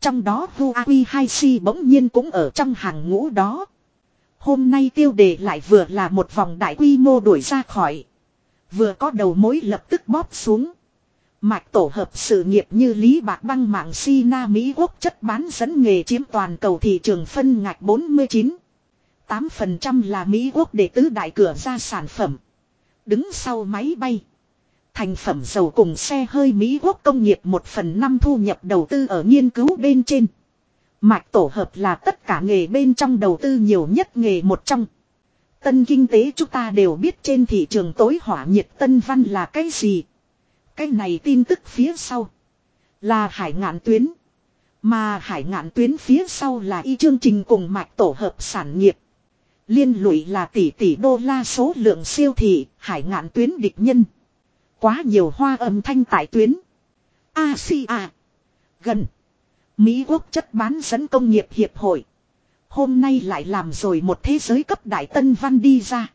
Trong đó Huawei 2C bỗng nhiên cũng ở trong hàng ngũ đó. Hôm nay tiêu đề lại vừa là một vòng đại quy mô đuổi ra khỏi. Vừa có đầu mối lập tức bóp xuống. Mạch tổ hợp sự nghiệp như Lý Bạc Băng mạng Sina Mỹ Quốc chất bán dẫn nghề chiếm toàn cầu thị trường phân ngạch 49. 8% là Mỹ Quốc để tứ đại cửa ra sản phẩm. Đứng sau máy bay. Thành phẩm dầu cùng xe hơi Mỹ Quốc công nghiệp 1 phần 5 thu nhập đầu tư ở nghiên cứu bên trên. Mạch tổ hợp là tất cả nghề bên trong đầu tư nhiều nhất nghề một trong. Tân kinh tế chúng ta đều biết trên thị trường tối hỏa nhiệt tân văn là cái gì. Cái này tin tức phía sau. Là hải ngạn tuyến. Mà hải ngạn tuyến phía sau là y chương trình cùng mạch tổ hợp sản nghiệp. Liên lụy là tỷ tỷ đô la số lượng siêu thị, hải ngạn tuyến địch nhân. Quá nhiều hoa âm thanh tại tuyến. Asia. Gần. Mỹ quốc chất bán dẫn công nghiệp hiệp hội. Hôm nay lại làm rồi một thế giới cấp đại tân văn đi ra.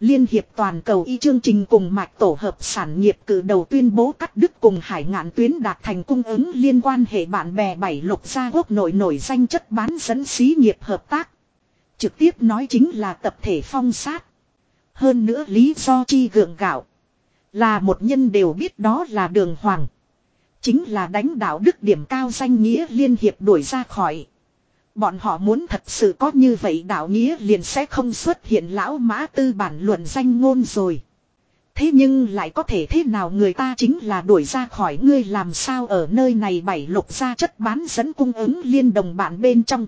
Liên hiệp toàn cầu y chương trình cùng mạch tổ hợp sản nghiệp cử đầu tuyên bố cắt đứt cùng hải ngạn tuyến đạt thành cung ứng liên quan hệ bạn bè bảy lục gia quốc nội nổi danh chất bán dẫn xí nghiệp hợp tác. Trực tiếp nói chính là tập thể phong sát. Hơn nữa lý do chi gượng gạo. Là một nhân đều biết đó là đường hoàng. Chính là đánh đạo đức điểm cao danh nghĩa liên hiệp đuổi ra khỏi. Bọn họ muốn thật sự có như vậy đạo nghĩa liền sẽ không xuất hiện lão mã tư bản luận danh ngôn rồi. Thế nhưng lại có thể thế nào người ta chính là đuổi ra khỏi ngươi làm sao ở nơi này bảy lục ra chất bán dẫn cung ứng liên đồng bạn bên trong.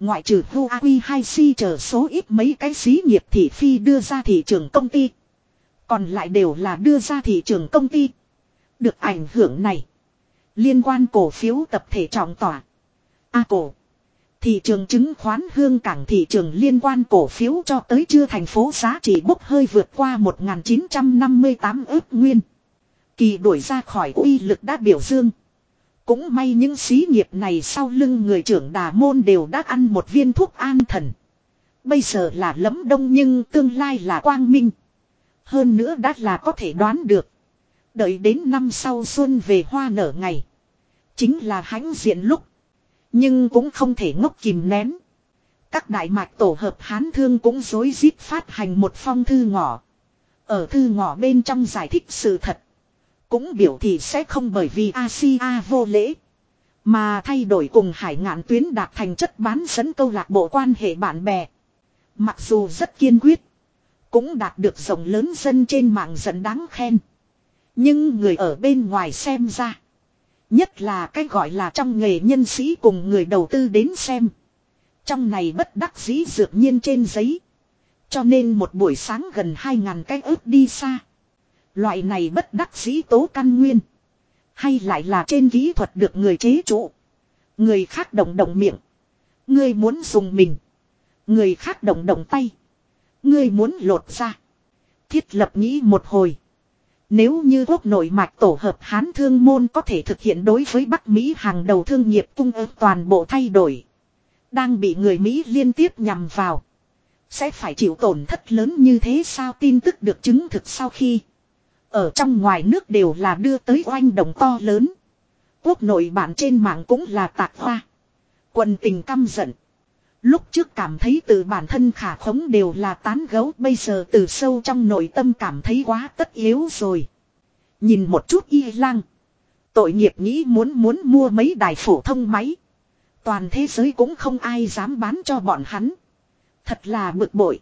Ngoại trừ Huawei 2C chờ số ít mấy cái xí nghiệp thị phi đưa ra thị trường công ty. Còn lại đều là đưa ra thị trường công ty. Được ảnh hưởng này. Liên quan cổ phiếu tập thể trọng tỏa. A cổ. Thị trường chứng khoán hương cảng thị trường liên quan cổ phiếu cho tới chưa thành phố giá trị bốc hơi vượt qua 1958 ước nguyên. Kỳ đuổi ra khỏi uy lực đã biểu dương. Cũng may những xí nghiệp này sau lưng người trưởng đà môn đều đã ăn một viên thuốc an thần. Bây giờ là lấm đông nhưng tương lai là quang minh. Hơn nữa đã là có thể đoán được. Đợi đến năm sau xuân về hoa nở ngày. Chính là hãnh diện lúc. Nhưng cũng không thể ngốc kìm nén. Các đại mạch tổ hợp hán thương cũng dối rít phát hành một phong thư ngỏ. Ở thư ngỏ bên trong giải thích sự thật. Cũng biểu thị sẽ không bởi vì Asia vô lễ. Mà thay đổi cùng hải ngạn tuyến đạt thành chất bán dẫn câu lạc bộ quan hệ bạn bè. Mặc dù rất kiên quyết. Cũng đạt được rộng lớn dân trên mạng dẫn đáng khen. Nhưng người ở bên ngoài xem ra. Nhất là cái gọi là trong nghề nhân sĩ cùng người đầu tư đến xem. Trong này bất đắc dĩ dược nhiên trên giấy. Cho nên một buổi sáng gần 2.000 cái ớt đi xa. Loại này bất đắc dĩ tố căn nguyên. Hay lại là trên kỹ thuật được người chế trụ. Người khác động động miệng. Người muốn dùng mình. Người khác động động tay. Người muốn lột ra. Thiết lập nghĩ một hồi. Nếu như quốc nội mạch tổ hợp hán thương môn có thể thực hiện đối với Bắc Mỹ hàng đầu thương nghiệp cung ứng toàn bộ thay đổi. Đang bị người Mỹ liên tiếp nhằm vào. Sẽ phải chịu tổn thất lớn như thế sao tin tức được chứng thực sau khi. Ở trong ngoài nước đều là đưa tới oanh động to lớn. Quốc nội bản trên mạng cũng là tạc hoa. Quần tình căm giận. Lúc trước cảm thấy từ bản thân khả khống đều là tán gấu, bây giờ từ sâu trong nội tâm cảm thấy quá tất yếu rồi. Nhìn một chút y lang. Tội nghiệp nghĩ muốn muốn mua mấy đài phổ thông máy. Toàn thế giới cũng không ai dám bán cho bọn hắn. Thật là bực bội.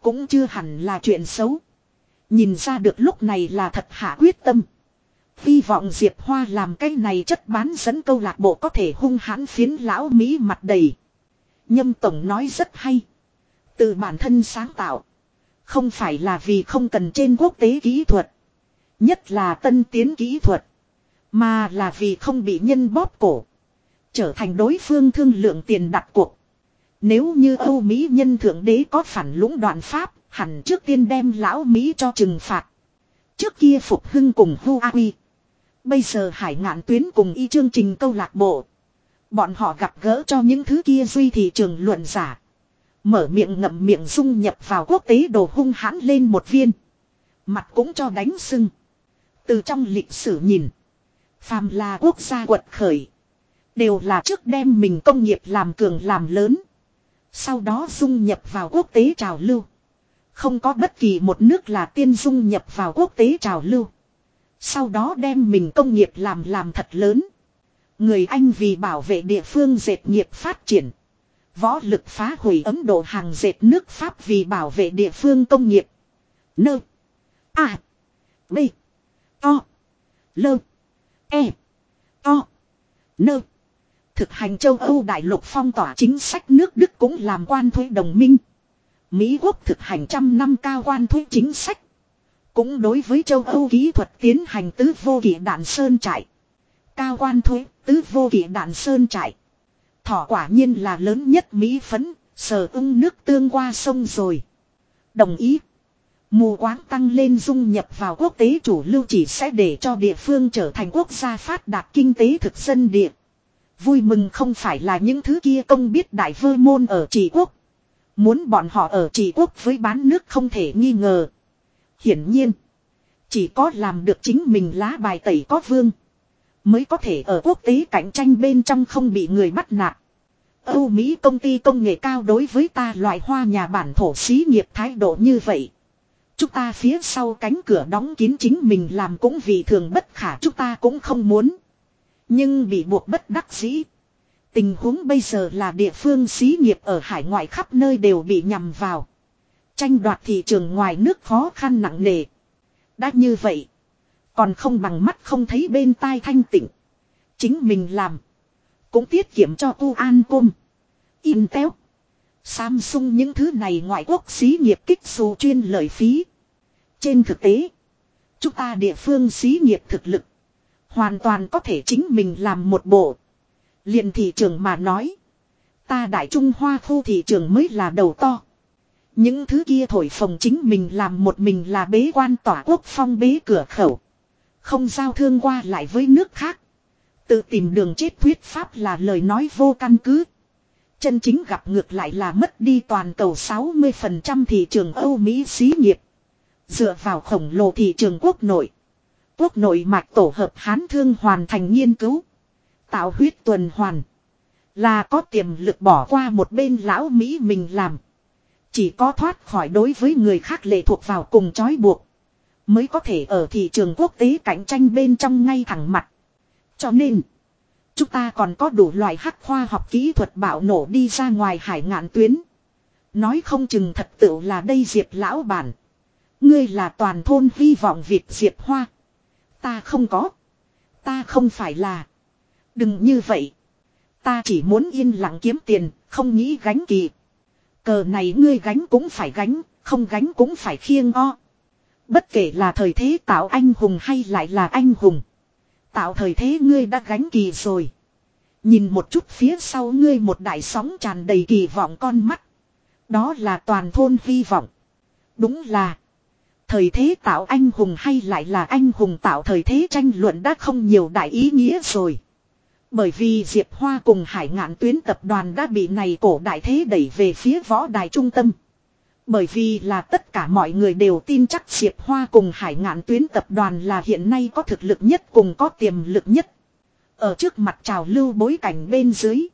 Cũng chưa hẳn là chuyện xấu. Nhìn ra được lúc này là thật hạ quyết tâm. Hy vọng Diệp Hoa làm cái này chất bán dẫn câu lạc bộ có thể hung hãn phiến lão Mỹ mặt đầy. Nhâm Tổng nói rất hay. Từ bản thân sáng tạo. Không phải là vì không cần trên quốc tế kỹ thuật. Nhất là tân tiến kỹ thuật. Mà là vì không bị nhân bóp cổ. Trở thành đối phương thương lượng tiền đặt cuộc. Nếu như Âu Mỹ nhân thượng đế có phản lũng đoạn pháp, hẳn trước tiên đem lão Mỹ cho trừng phạt. Trước kia phục hưng cùng Huawei. Bây giờ hải ngạn tuyến cùng y chương trình câu lạc bộ. Bọn họ gặp gỡ cho những thứ kia duy thị trường luận giả. Mở miệng ngậm miệng dung nhập vào quốc tế đồ hung hãn lên một viên. Mặt cũng cho đánh sưng. Từ trong lịch sử nhìn. Phàm là quốc gia quật khởi. Đều là trước đem mình công nghiệp làm cường làm lớn. Sau đó dung nhập vào quốc tế trào lưu. Không có bất kỳ một nước là tiên dung nhập vào quốc tế trào lưu. Sau đó đem mình công nghiệp làm làm thật lớn. Người Anh vì bảo vệ địa phương dệt nghiệp phát triển. Võ lực phá hủy Ấn Độ hàng dệt nước Pháp vì bảo vệ địa phương công nghiệp. Nơ. A. B. O. Lơ. E. O. Nơ. Thực hành châu Âu đại lục phong tỏa chính sách nước Đức cũng làm quan thuế đồng minh. Mỹ quốc thực hành trăm năm cao quan thuế chính sách. Cũng đối với châu Âu kỹ thuật tiến hành tứ vô kỷ đạn sơn trại. Cao quan thuế, tứ vô kỷ đạn sơn trại. Thỏ quả nhiên là lớn nhất Mỹ phấn, sờ ưng nước tương qua sông rồi. Đồng ý. Mù quáng tăng lên dung nhập vào quốc tế chủ lưu chỉ sẽ để cho địa phương trở thành quốc gia phát đạt kinh tế thực dân địa. Vui mừng không phải là những thứ kia công biết đại vơ môn ở trị quốc. Muốn bọn họ ở trị quốc với bán nước không thể nghi ngờ. Hiển nhiên. Chỉ có làm được chính mình lá bài tẩy có vương. Mới có thể ở quốc tế cạnh tranh bên trong không bị người bắt nạt. Âu Mỹ công ty công nghệ cao đối với ta loại hoa nhà bản thổ xí nghiệp thái độ như vậy. Chúng ta phía sau cánh cửa đóng kín chính mình làm cũng vì thường bất khả chúng ta cũng không muốn. Nhưng bị buộc bất đắc dĩ. Tình huống bây giờ là địa phương xí nghiệp ở hải ngoại khắp nơi đều bị nhằm vào. Tranh đoạt thị trường ngoài nước khó khăn nặng nề. Đã như vậy. Còn không bằng mắt không thấy bên tai thanh tịnh. Chính mình làm. Cũng tiết kiệm cho tu an cung. Intel. Samsung những thứ này ngoại quốc xí nghiệp kích xù chuyên lợi phí. Trên thực tế. Chúng ta địa phương xí nghiệp thực lực. Hoàn toàn có thể chính mình làm một bộ. liền thị trường mà nói. Ta đại trung hoa khu thị trường mới là đầu to. Những thứ kia thổi phồng chính mình làm một mình là bế quan tỏa quốc phong bế cửa khẩu. Không giao thương qua lại với nước khác. Tự tìm đường chết thuyết pháp là lời nói vô căn cứ. Chân chính gặp ngược lại là mất đi toàn cầu 60% thị trường Âu Mỹ xí nghiệp. Dựa vào khổng lồ thị trường quốc nội. Quốc nội mạch tổ hợp hán thương hoàn thành nghiên cứu. Tạo huyết tuần hoàn. Là có tiềm lực bỏ qua một bên lão Mỹ mình làm. Chỉ có thoát khỏi đối với người khác lệ thuộc vào cùng trói buộc. Mới có thể ở thị trường quốc tế cạnh tranh bên trong ngay thẳng mặt. Cho nên. Chúng ta còn có đủ loại hắc khoa học kỹ thuật bạo nổ đi ra ngoài hải ngạn tuyến. Nói không chừng thật tự là đây Diệp lão bản. Ngươi là toàn thôn hy vọng Việt Diệp Hoa. Ta không có. Ta không phải là. Đừng như vậy. Ta chỉ muốn yên lặng kiếm tiền, không nghĩ gánh kỳ. Cờ này ngươi gánh cũng phải gánh, không gánh cũng phải khiêng o. Bất kể là thời thế tạo anh hùng hay lại là anh hùng. Tạo thời thế ngươi đã gánh kỳ rồi. Nhìn một chút phía sau ngươi một đại sóng tràn đầy kỳ vọng con mắt. Đó là toàn thôn hy vọng. Đúng là. Thời thế tạo anh hùng hay lại là anh hùng tạo thời thế tranh luận đã không nhiều đại ý nghĩa rồi. Bởi vì Diệp Hoa cùng hải ngạn tuyến tập đoàn đã bị này cổ đại thế đẩy về phía võ đài trung tâm. Bởi vì là tất cả mọi người đều tin chắc Diệp Hoa cùng hải ngạn tuyến tập đoàn là hiện nay có thực lực nhất cùng có tiềm lực nhất. Ở trước mặt trào lưu bối cảnh bên dưới.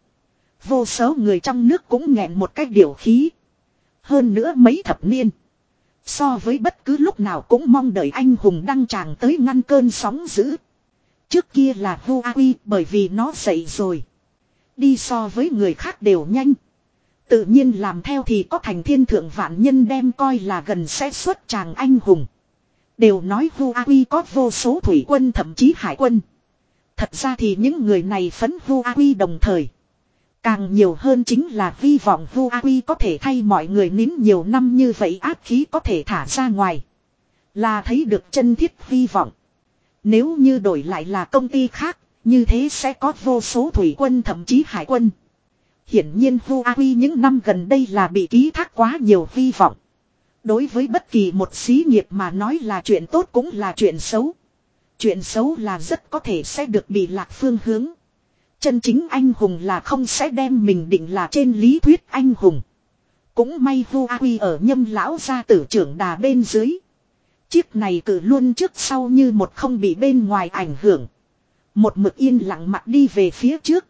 Vô số người trong nước cũng nghẹn một cách điều khí. Hơn nữa mấy thập niên. So với bất cứ lúc nào cũng mong đợi anh hùng đăng tràng tới ngăn cơn sóng dữ. Trước kia là Huawei, bởi vì nó dậy rồi. Đi so với người khác đều nhanh. Tự nhiên làm theo thì có thành thiên thượng vạn nhân đem coi là gần sẽ xuất tràng anh hùng. Đều nói Huawei có vô số thủy quân thậm chí hải quân. Thật ra thì những người này phấn Huawei đồng thời. Càng nhiều hơn chính là hy vọng Huawei có thể thay mọi người nín nhiều năm như vậy áp khí có thể thả ra ngoài. Là thấy được chân thiết hy vọng. Nếu như đổi lại là công ty khác, như thế sẽ có vô số thủy quân thậm chí hải quân. Hiển nhiên Huawei những năm gần đây là bị ký thác quá nhiều hy vọng. Đối với bất kỳ một xí nghiệp mà nói là chuyện tốt cũng là chuyện xấu. Chuyện xấu là rất có thể sẽ được bị lạc phương hướng. Chân chính anh hùng là không sẽ đem mình định là trên lý thuyết anh hùng. Cũng may Huawei ở nhâm lão gia tử trưởng đà bên dưới. Chiếc này cử luôn trước sau như một không bị bên ngoài ảnh hưởng. Một mực yên lặng mặt đi về phía trước.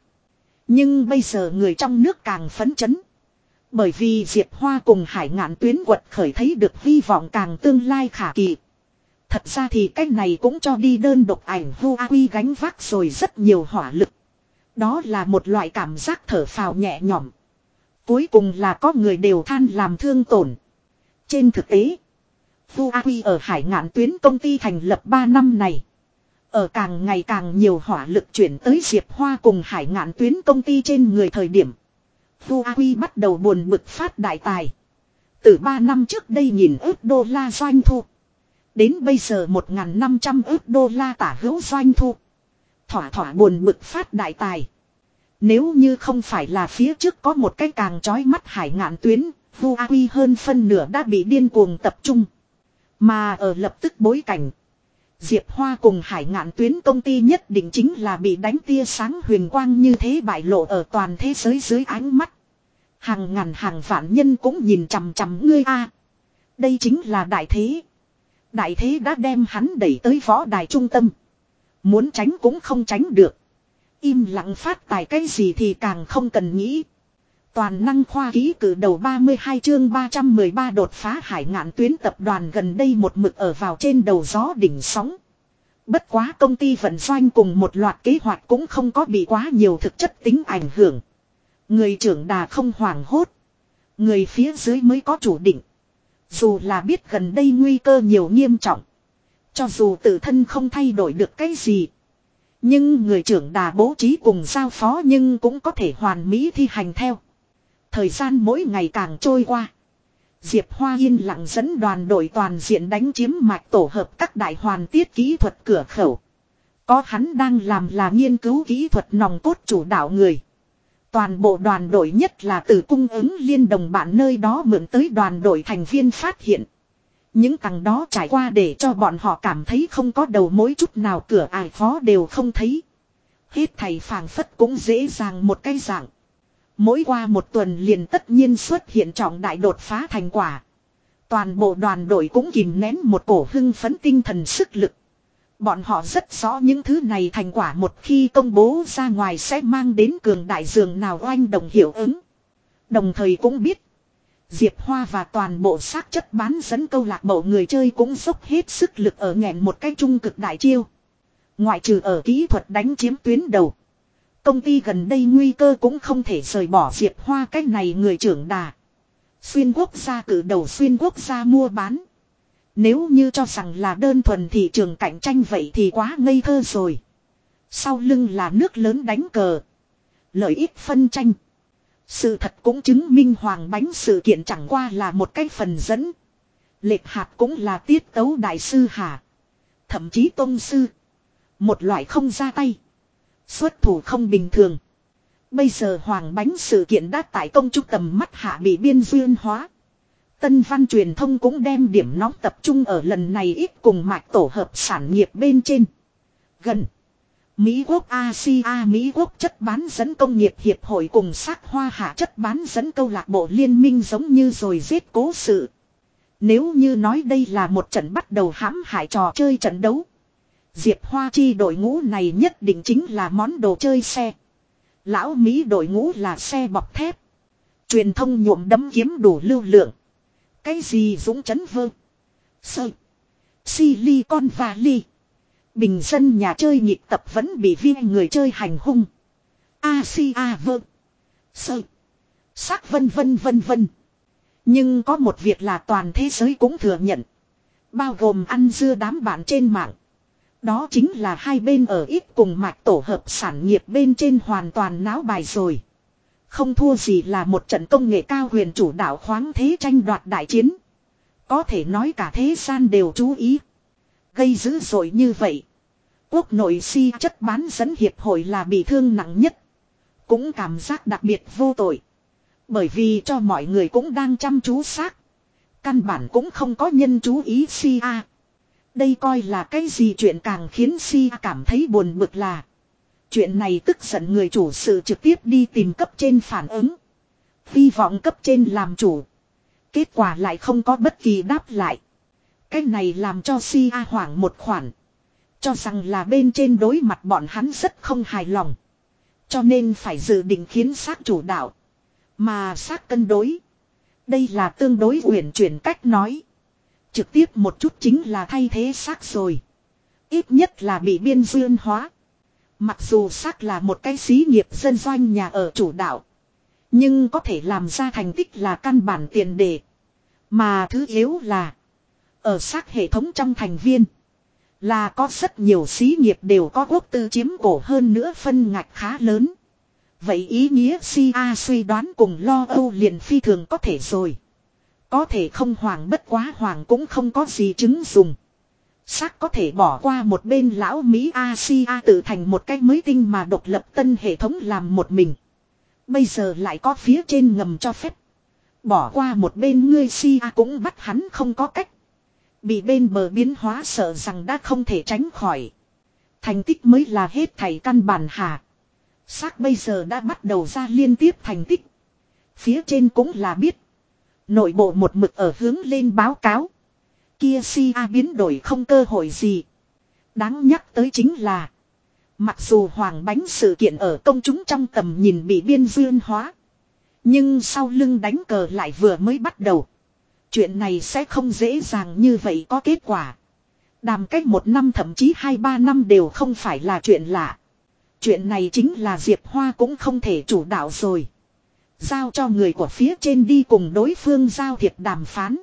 Nhưng bây giờ người trong nước càng phấn chấn. Bởi vì Diệp Hoa cùng hải ngạn tuyến quật khởi thấy được hy vọng càng tương lai khả kỳ. Thật ra thì cách này cũng cho đi đơn độc ảnh Vu A quy gánh vác rồi rất nhiều hỏa lực. Đó là một loại cảm giác thở phào nhẹ nhõm. Cuối cùng là có người đều than làm thương tổn. Trên thực tế, Vu A quy ở hải ngạn tuyến công ty thành lập 3 năm này. Ở càng ngày càng nhiều hỏa lực chuyển tới Diệp Hoa cùng hải ngạn tuyến công ty trên người thời điểm. Huawei bắt đầu buồn bực phát đại tài. Từ 3 năm trước đây nhìn ước đô la doanh thu. Đến bây giờ 1.500 ước đô la tả hữu doanh thu. Thỏa thỏa buồn bực phát đại tài. Nếu như không phải là phía trước có một cái càng chói mắt hải ngạn tuyến, Huawei hơn phân nửa đã bị điên cuồng tập trung. Mà ở lập tức bối cảnh. Diệp Hoa cùng hải ngạn tuyến công ty nhất định chính là bị đánh tia sáng huyền quang như thế bại lộ ở toàn thế giới dưới ánh mắt. Hàng ngàn hàng vạn nhân cũng nhìn chằm chằm ngươi a. Đây chính là đại thế. Đại thế đã đem hắn đẩy tới võ đài trung tâm. Muốn tránh cũng không tránh được. Im lặng phát tài cái gì thì càng không cần nghĩ. Toàn năng khoa ký cử đầu 32 chương 313 đột phá hải ngạn tuyến tập đoàn gần đây một mực ở vào trên đầu gió đỉnh sóng. Bất quá công ty vận doanh cùng một loạt kế hoạch cũng không có bị quá nhiều thực chất tính ảnh hưởng. Người trưởng đà không hoảng hốt. Người phía dưới mới có chủ định. Dù là biết gần đây nguy cơ nhiều nghiêm trọng. Cho dù tự thân không thay đổi được cái gì. Nhưng người trưởng đà bố trí cùng giao phó nhưng cũng có thể hoàn mỹ thi hành theo. Thời gian mỗi ngày càng trôi qua. Diệp Hoa yên lặng dẫn đoàn đội toàn diện đánh chiếm mạch tổ hợp các đại hoàn tiết kỹ thuật cửa khẩu. Có hắn đang làm là nghiên cứu kỹ thuật nòng cốt chủ đạo người. Toàn bộ đoàn đội nhất là từ cung ứng liên đồng bạn nơi đó mượn tới đoàn đội thành viên phát hiện. Những tầng đó trải qua để cho bọn họ cảm thấy không có đầu mối chút nào, cửa ải phó đều không thấy. Hết thầy phàng phất cũng dễ dàng một cái dạng. Mỗi qua một tuần liền tất nhiên xuất hiện trọng đại đột phá thành quả. Toàn bộ đoàn đội cũng kìm nén một cổ hưng phấn tinh thần sức lực. Bọn họ rất rõ những thứ này thành quả một khi công bố ra ngoài sẽ mang đến cường đại dường nào oanh đồng hiệu ứng. Đồng thời cũng biết. Diệp Hoa và toàn bộ xác chất bán dẫn câu lạc bộ người chơi cũng dốc hết sức lực ở nghẹn một cái trung cực đại chiêu. Ngoại trừ ở kỹ thuật đánh chiếm tuyến đầu. Công ty gần đây nguy cơ cũng không thể rời bỏ Diệp Hoa cách này người trưởng đà. Xuyên quốc gia cử đầu xuyên quốc gia mua bán. Nếu như cho rằng là đơn thuần thị trường cạnh tranh vậy thì quá ngây thơ rồi. Sau lưng là nước lớn đánh cờ. Lợi ích phân tranh. Sự thật cũng chứng minh hoàng bánh sự kiện chẳng qua là một cái phần dẫn. Lệch hạt cũng là tiết tấu đại sư hà. Thậm chí tôn sư. Một loại không ra tay. Xuất thủ không bình thường. Bây giờ hoàng bánh sự kiện đã tại công trung tầm mắt hạ bị biên duyên hóa. Tân văn truyền thông cũng đem điểm nóng tập trung ở lần này ít cùng mạch tổ hợp sản nghiệp bên trên. Gần. Mỹ quốc Asia, Mỹ quốc chất bán dẫn công nghiệp hiệp hội cùng sát hoa hạ chất bán dẫn câu lạc bộ liên minh giống như rồi giết cố sự. Nếu như nói đây là một trận bắt đầu hãm hại trò chơi trận đấu. Diệp Hoa chi đội ngũ này nhất định chính là món đồ chơi xe. Lão Mỹ đội ngũ là xe bọc thép. Truyền thông nhuộm đấm kiếm đủ lưu lượng. Cái gì dũng chấn vơ. Sơ. Silicon Valley. Bình dân nhà chơi nhịp tập vẫn bị viên người chơi hành hung. Asia vơ. Sơ. Sắc vân vân vân vân. Nhưng có một việc là toàn thế giới cũng thừa nhận. Bao gồm ăn dưa đám bạn trên mạng. Đó chính là hai bên ở ít cùng mạch tổ hợp sản nghiệp bên trên hoàn toàn náo bài rồi. Không thua gì là một trận công nghệ cao huyền chủ đạo khoáng thế tranh đoạt đại chiến. Có thể nói cả thế gian đều chú ý. Gây dữ dội như vậy. Quốc nội si chất bán dẫn hiệp hội là bị thương nặng nhất. Cũng cảm giác đặc biệt vô tội. Bởi vì cho mọi người cũng đang chăm chú xác. Căn bản cũng không có nhân chú ý si a. Đây coi là cái gì chuyện càng khiến si cảm thấy buồn bực là. Chuyện này tức giận người chủ sự trực tiếp đi tìm cấp trên phản ứng. Hy vọng cấp trên làm chủ. Kết quả lại không có bất kỳ đáp lại. Cái này làm cho si a hoảng một khoản. Cho rằng là bên trên đối mặt bọn hắn rất không hài lòng. Cho nên phải dự định khiến xác chủ đạo. Mà xác cân đối. Đây là tương đối uyển chuyển cách nói. Trực tiếp một chút chính là thay thế xác rồi. Ít nhất là bị biên duyên hóa. Mặc dù xác là một cái xí nghiệp dân doanh nhà ở chủ đạo. Nhưng có thể làm ra thành tích là căn bản tiền đề. Mà thứ yếu là. Ở xác hệ thống trong thành viên. Là có rất nhiều xí nghiệp đều có quốc tư chiếm cổ hơn nữa phân ngạch khá lớn. Vậy ý nghĩa si a suy đoán cùng lo âu liền phi thường có thể rồi. Có thể không hoàng bất quá hoàng cũng không có gì chứng dùng. Sắc có thể bỏ qua một bên lão Mỹ Asia tự thành một cách mới tinh mà độc lập tân hệ thống làm một mình. Bây giờ lại có phía trên ngầm cho phép. Bỏ qua một bên ngươi si cũng bắt hắn không có cách. Bị bên bờ biến hóa sợ rằng đã không thể tránh khỏi. Thành tích mới là hết thầy căn bản hà. Sắc bây giờ đã bắt đầu ra liên tiếp thành tích. Phía trên cũng là biết. Nội bộ một mực ở hướng lên báo cáo. Kia si a biến đổi không cơ hội gì. Đáng nhắc tới chính là. Mặc dù hoàng bánh sự kiện ở công chúng trong tầm nhìn bị biên duyên hóa. Nhưng sau lưng đánh cờ lại vừa mới bắt đầu. Chuyện này sẽ không dễ dàng như vậy có kết quả. Đàm cách một năm thậm chí hai ba năm đều không phải là chuyện lạ. Chuyện này chính là Diệp Hoa cũng không thể chủ đạo rồi. Giao cho người của phía trên đi cùng đối phương giao thiệp đàm phán.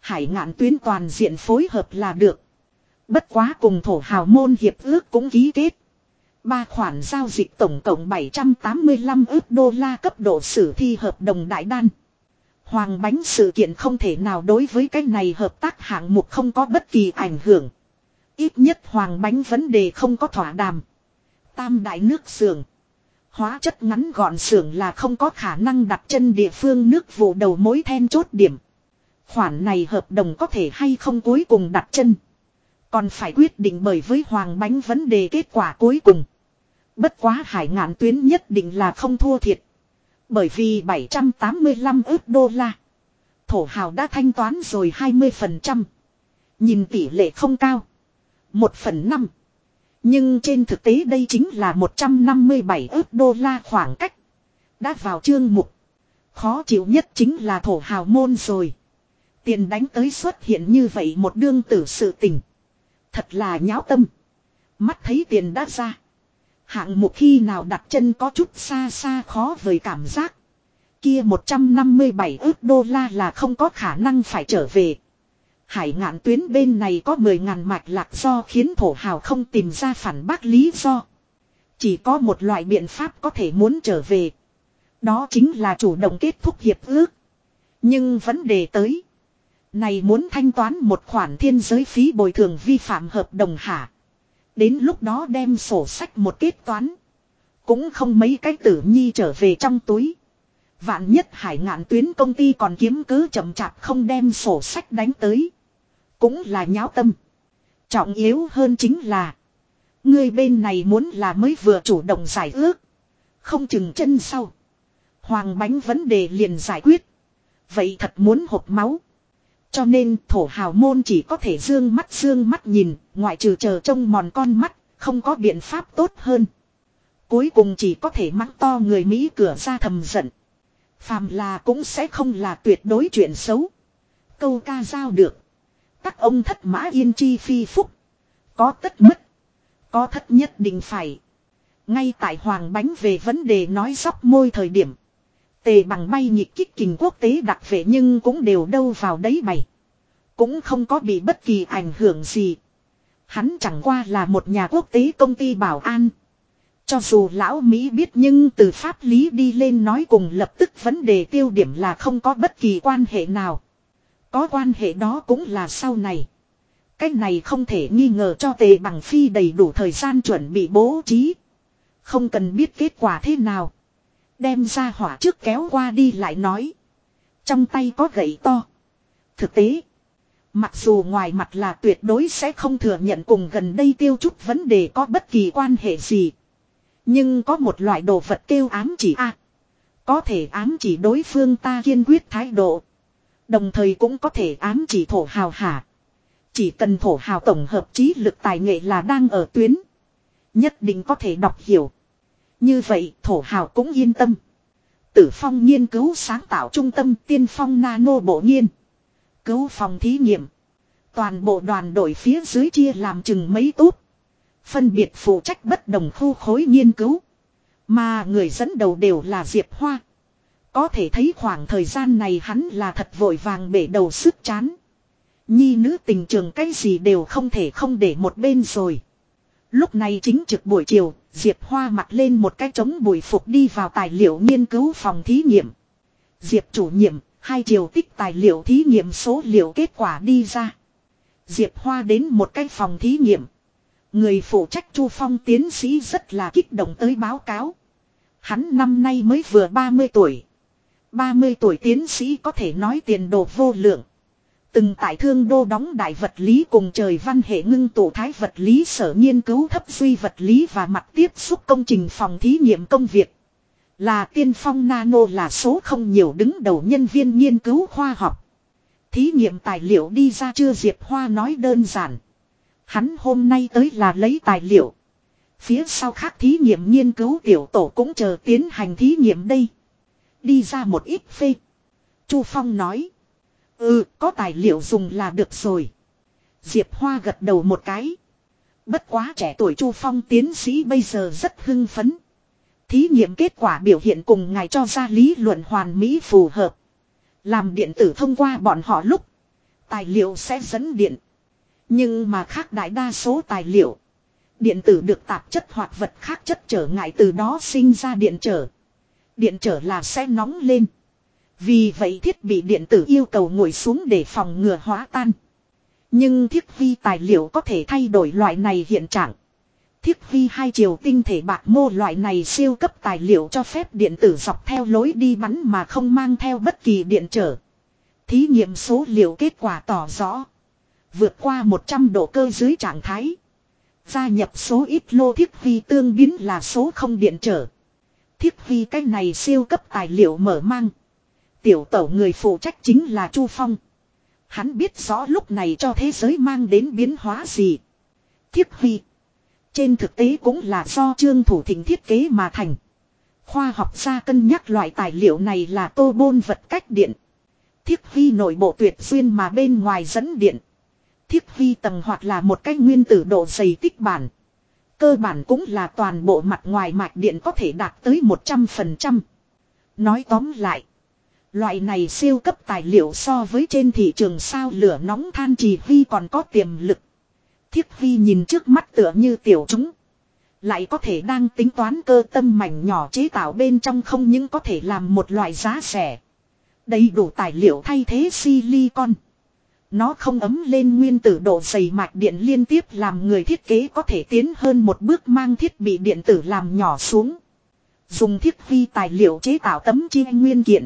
Hải ngạn tuyến toàn diện phối hợp là được. Bất quá cùng thổ hào môn hiệp ước cũng ký kết. Ba khoản giao dịch tổng cộng 785 ước đô la cấp độ sử thi hợp đồng đại đan. Hoàng bánh sự kiện không thể nào đối với cái này hợp tác hạng mục không có bất kỳ ảnh hưởng. Ít nhất hoàng bánh vấn đề không có thỏa đàm. Tam đại nước sường Hóa chất ngắn gọn xưởng là không có khả năng đặt chân địa phương nước vụ đầu mối then chốt điểm. Khoản này hợp đồng có thể hay không cuối cùng đặt chân. Còn phải quyết định bởi với hoàng bánh vấn đề kết quả cuối cùng. Bất quá hải ngạn tuyến nhất định là không thua thiệt. Bởi vì 785 ước đô la. Thổ hào đã thanh toán rồi 20%. Nhìn tỷ lệ không cao. 1 phần 5. Nhưng trên thực tế đây chính là 157 ước đô la khoảng cách. Đã vào chương mục. Khó chịu nhất chính là thổ hào môn rồi. Tiền đánh tới xuất hiện như vậy một đương tử sự tình. Thật là nháo tâm. Mắt thấy tiền đã ra. Hạng mục khi nào đặt chân có chút xa xa khó với cảm giác. Kia 157 ước đô la là không có khả năng phải trở về. Hải ngạn tuyến bên này có 10 ngàn mạch lạc do khiến thổ hào không tìm ra phản bác lý do. Chỉ có một loại biện pháp có thể muốn trở về. Đó chính là chủ động kết thúc hiệp ước. Nhưng vấn đề tới. Này muốn thanh toán một khoản thiên giới phí bồi thường vi phạm hợp đồng hả. Đến lúc đó đem sổ sách một kết toán. Cũng không mấy cái tử nhi trở về trong túi. Vạn nhất hải ngạn tuyến công ty còn kiếm cứ chậm chạp không đem sổ sách đánh tới. Cũng là nháo tâm. Trọng yếu hơn chính là. Người bên này muốn là mới vừa chủ động giải ước. Không chừng chân sau. Hoàng bánh vấn đề liền giải quyết. Vậy thật muốn hộp máu. Cho nên thổ hào môn chỉ có thể dương mắt dương mắt nhìn, ngoại trừ chờ trông mòn con mắt, không có biện pháp tốt hơn. Cuối cùng chỉ có thể mắng to người Mỹ cửa ra thầm giận. Phàm là cũng sẽ không là tuyệt đối chuyện xấu. Câu ca giao được. Các ông thất mã yên chi phi phúc. Có tất mất. Có thất nhất định phải. Ngay tại hoàng bánh về vấn đề nói sóc môi thời điểm. Tề bằng bay nhịp kích kình quốc tế đặc vệ nhưng cũng đều đâu vào đấy bày. Cũng không có bị bất kỳ ảnh hưởng gì. Hắn chẳng qua là một nhà quốc tế công ty bảo an. Cho dù lão Mỹ biết nhưng từ pháp lý đi lên nói cùng lập tức vấn đề tiêu điểm là không có bất kỳ quan hệ nào. Có quan hệ đó cũng là sau này. Cách này không thể nghi ngờ cho tề bằng phi đầy đủ thời gian chuẩn bị bố trí. Không cần biết kết quả thế nào. Đem ra hỏa trước kéo qua đi lại nói. Trong tay có gậy to. Thực tế. Mặc dù ngoài mặt là tuyệt đối sẽ không thừa nhận cùng gần đây tiêu chút vấn đề có bất kỳ quan hệ gì. Nhưng có một loại đồ vật kêu ám chỉ a Có thể ám chỉ đối phương ta kiên quyết thái độ. Đồng thời cũng có thể ám chỉ thổ hào hả. Chỉ cần thổ hào tổng hợp trí lực tài nghệ là đang ở tuyến. Nhất định có thể đọc hiểu. Như vậy, thổ hào cũng yên tâm. Tử phong nghiên cứu sáng tạo trung tâm tiên phong nano bộ nghiên. Cứu phòng thí nghiệm. Toàn bộ đoàn đội phía dưới chia làm chừng mấy tốt. Phân biệt phụ trách bất đồng khu khối nghiên cứu. Mà người dẫn đầu đều là Diệp Hoa. Có thể thấy khoảng thời gian này hắn là thật vội vàng bể đầu sức chán. Nhi nữ tình trường cái gì đều không thể không để một bên rồi. Lúc này chính trực buổi chiều, Diệp Hoa mặt lên một cái trống bùi phục đi vào tài liệu nghiên cứu phòng thí nghiệm. Diệp chủ nhiệm, hai chiều tích tài liệu thí nghiệm số liệu kết quả đi ra. Diệp Hoa đến một cái phòng thí nghiệm. Người phụ trách Chu Phong tiến sĩ rất là kích động tới báo cáo. Hắn năm nay mới vừa 30 tuổi. 30 tuổi tiến sĩ có thể nói tiền đồ vô lượng. Từng tại thương đô đóng đại vật lý cùng trời văn hệ ngưng tụ thái vật lý sở nghiên cứu thấp duy vật lý và mặt tiếp xúc công trình phòng thí nghiệm công việc. Là tiên phong nano là số không nhiều đứng đầu nhân viên nghiên cứu khoa học. Thí nghiệm tài liệu đi ra chưa Diệp Hoa nói đơn giản. Hắn hôm nay tới là lấy tài liệu. Phía sau khác thí nghiệm nghiên cứu tiểu tổ cũng chờ tiến hành thí nghiệm đây. Đi ra một ít phê. Chu Phong nói. Ừ, có tài liệu dùng là được rồi. Diệp Hoa gật đầu một cái. Bất quá trẻ tuổi Chu Phong tiến sĩ bây giờ rất hưng phấn. Thí nghiệm kết quả biểu hiện cùng ngài cho ra lý luận hoàn mỹ phù hợp. Làm điện tử thông qua bọn họ lúc. Tài liệu sẽ dẫn điện. Nhưng mà khác đại đa số tài liệu. Điện tử được tạp chất hoặc vật khác chất trở ngại từ đó sinh ra điện trở. Điện trở là sẽ nóng lên. Vì vậy thiết bị điện tử yêu cầu ngồi xuống để phòng ngừa hóa tan. Nhưng thiết vi tài liệu có thể thay đổi loại này hiện trạng. Thiết vi hai chiều tinh thể bạc mô loại này siêu cấp tài liệu cho phép điện tử dọc theo lối đi bắn mà không mang theo bất kỳ điện trở. Thí nghiệm số liệu kết quả tỏ rõ. Vượt qua 100 độ cơ dưới trạng thái. Gia nhập số ít lô thiết vi tương biến là số không điện trở. Thiết vi cái này siêu cấp tài liệu mở mang. Tiểu tẩu người phụ trách chính là Chu Phong. Hắn biết rõ lúc này cho thế giới mang đến biến hóa gì. Thiết vi. Trên thực tế cũng là do trương thủ thịnh thiết kế mà thành. Khoa học gia cân nhắc loại tài liệu này là tô bôn vật cách điện. Thiết vi nội bộ tuyệt duyên mà bên ngoài dẫn điện. Thiết vi tầng hoặc là một cái nguyên tử độ dày tích bản. Cơ bản cũng là toàn bộ mặt ngoài mạch điện có thể đạt tới 100%. Nói tóm lại. Loại này siêu cấp tài liệu so với trên thị trường sao lửa nóng than trì vi còn có tiềm lực. Thiết vi nhìn trước mắt tựa như tiểu chúng. Lại có thể đang tính toán cơ tâm mảnh nhỏ chế tạo bên trong không những có thể làm một loại giá rẻ. Đầy đủ tài liệu thay thế silicon. Nó không ấm lên nguyên tử độ dày mạch điện liên tiếp làm người thiết kế có thể tiến hơn một bước mang thiết bị điện tử làm nhỏ xuống. Dùng thiết vi tài liệu chế tạo tấm chi nguyên kiện.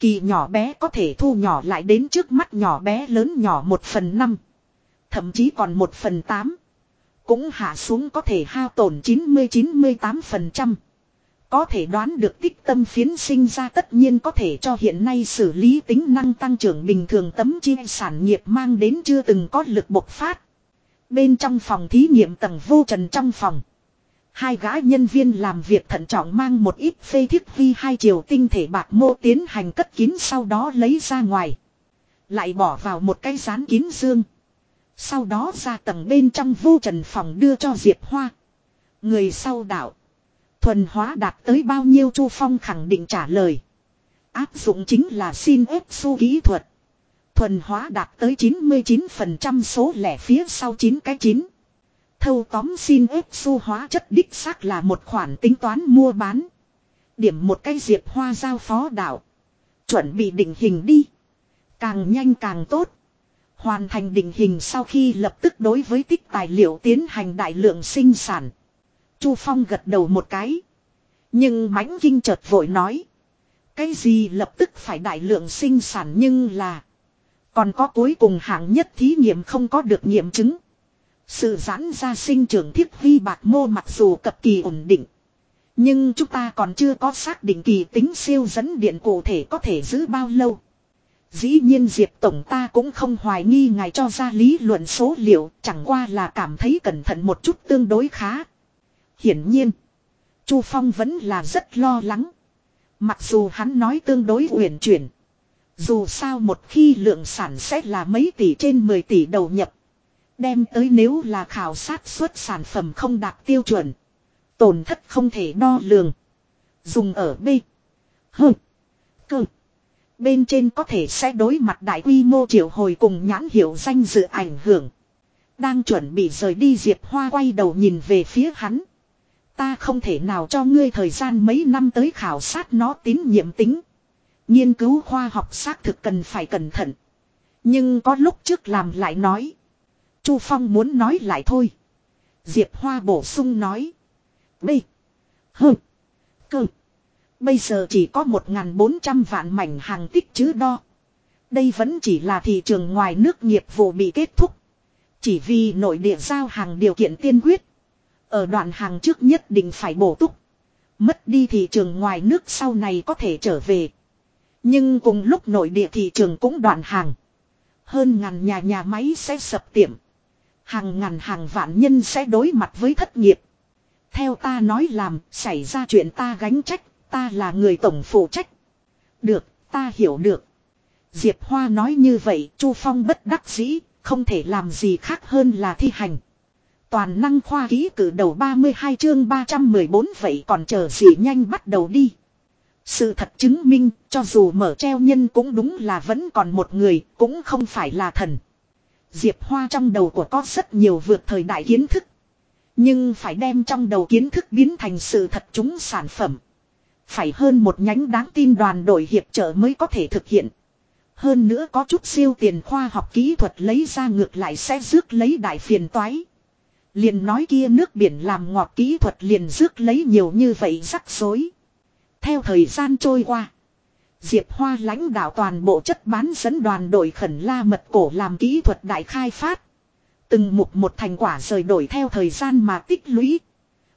Kỳ nhỏ bé có thể thu nhỏ lại đến trước mắt nhỏ bé lớn nhỏ một phần năm. Thậm chí còn một phần tám. Cũng hạ xuống có thể hao tổn 90-98%. Có thể đoán được tích tâm phiến sinh ra tất nhiên có thể cho hiện nay xử lý tính năng tăng trưởng bình thường tấm chi sản nghiệp mang đến chưa từng có lực bộc phát. Bên trong phòng thí nghiệm tầng vô trần trong phòng. Hai gã nhân viên làm việc thận trọng mang một ít phê thiết vi hai chiều tinh thể bạc mô tiến hành cất kín sau đó lấy ra ngoài. Lại bỏ vào một cái rán kín dương. Sau đó ra tầng bên trong vô trần phòng đưa cho Diệp Hoa. Người sau đảo Thuần hóa đạt tới bao nhiêu Chu Phong khẳng định trả lời. Áp dụng chính là xin ép su kỹ thuật. Thuần hóa đạt tới 99% số lẻ phía sau 9 cái 9. Thâu tóm xin ép su hóa chất đích xác là một khoản tính toán mua bán. Điểm một cái diệp hoa giao phó đạo. Chuẩn bị định hình đi. Càng nhanh càng tốt. Hoàn thành định hình sau khi lập tức đối với tích tài liệu tiến hành đại lượng sinh sản. Chu Phong gật đầu một cái. Nhưng mãnh kinh chợt vội nói. Cái gì lập tức phải đại lượng sinh sản nhưng là. Còn có cuối cùng hạng nhất thí nghiệm không có được nghiệm chứng. Sự giãn ra sinh trưởng thiết vi bạc mô mặc dù cập kỳ ổn định. Nhưng chúng ta còn chưa có xác định kỳ tính siêu dẫn điện cụ thể có thể giữ bao lâu. Dĩ nhiên Diệp Tổng ta cũng không hoài nghi ngài cho ra lý luận số liệu, chẳng qua là cảm thấy cẩn thận một chút tương đối khá. Hiển nhiên, Chu Phong vẫn là rất lo lắng. Mặc dù hắn nói tương đối uyển chuyển. Dù sao một khi lượng sản sẽ là mấy tỷ trên 10 tỷ đầu nhập. Đem tới nếu là khảo sát xuất sản phẩm không đạt tiêu chuẩn. Tổn thất không thể đo lường. Dùng ở B. H. Cơ. Bên trên có thể sẽ đối mặt đại quy mô triệu hồi cùng nhãn hiệu danh dự ảnh hưởng. Đang chuẩn bị rời đi Diệp Hoa quay đầu nhìn về phía hắn. Ta không thể nào cho ngươi thời gian mấy năm tới khảo sát nó tín nhiệm tính. Nghiên cứu khoa học xác thực cần phải cẩn thận. Nhưng có lúc trước làm lại nói. Chu Phong muốn nói lại thôi. Diệp Hoa bổ sung nói. B. H. Cơ. Bây giờ chỉ có 1.400 vạn mảnh hàng tích chứ đo. Đây vẫn chỉ là thị trường ngoài nước nghiệp vụ bị kết thúc. Chỉ vì nội địa giao hàng điều kiện tiên quyết. Ở đoạn hàng trước nhất định phải bổ túc. Mất đi thị trường ngoài nước sau này có thể trở về. Nhưng cùng lúc nội địa thị trường cũng đoạn hàng. Hơn ngàn nhà nhà máy sẽ sập tiệm. Hàng ngàn hàng vạn nhân sẽ đối mặt với thất nghiệp. Theo ta nói làm, xảy ra chuyện ta gánh trách, ta là người tổng phụ trách. Được, ta hiểu được. Diệp Hoa nói như vậy, Chu Phong bất đắc dĩ, không thể làm gì khác hơn là thi hành. Toàn năng khoa ký cử đầu 32 chương 314 vậy còn chờ gì nhanh bắt đầu đi. Sự thật chứng minh, cho dù mở treo nhân cũng đúng là vẫn còn một người, cũng không phải là thần. Diệp Hoa trong đầu của có rất nhiều vượt thời đại kiến thức. Nhưng phải đem trong đầu kiến thức biến thành sự thật chúng sản phẩm. Phải hơn một nhánh đáng tin đoàn đội hiệp trợ mới có thể thực hiện. Hơn nữa có chút siêu tiền khoa học kỹ thuật lấy ra ngược lại sẽ rước lấy đại phiền toái. Liền nói kia nước biển làm ngọt kỹ thuật liền rước lấy nhiều như vậy rắc rối. Theo thời gian trôi qua. Diệp Hoa lãnh đạo toàn bộ chất bán dẫn đoàn đội khẩn la mật cổ làm kỹ thuật đại khai phát. Từng mục một thành quả rời đổi theo thời gian mà tích lũy.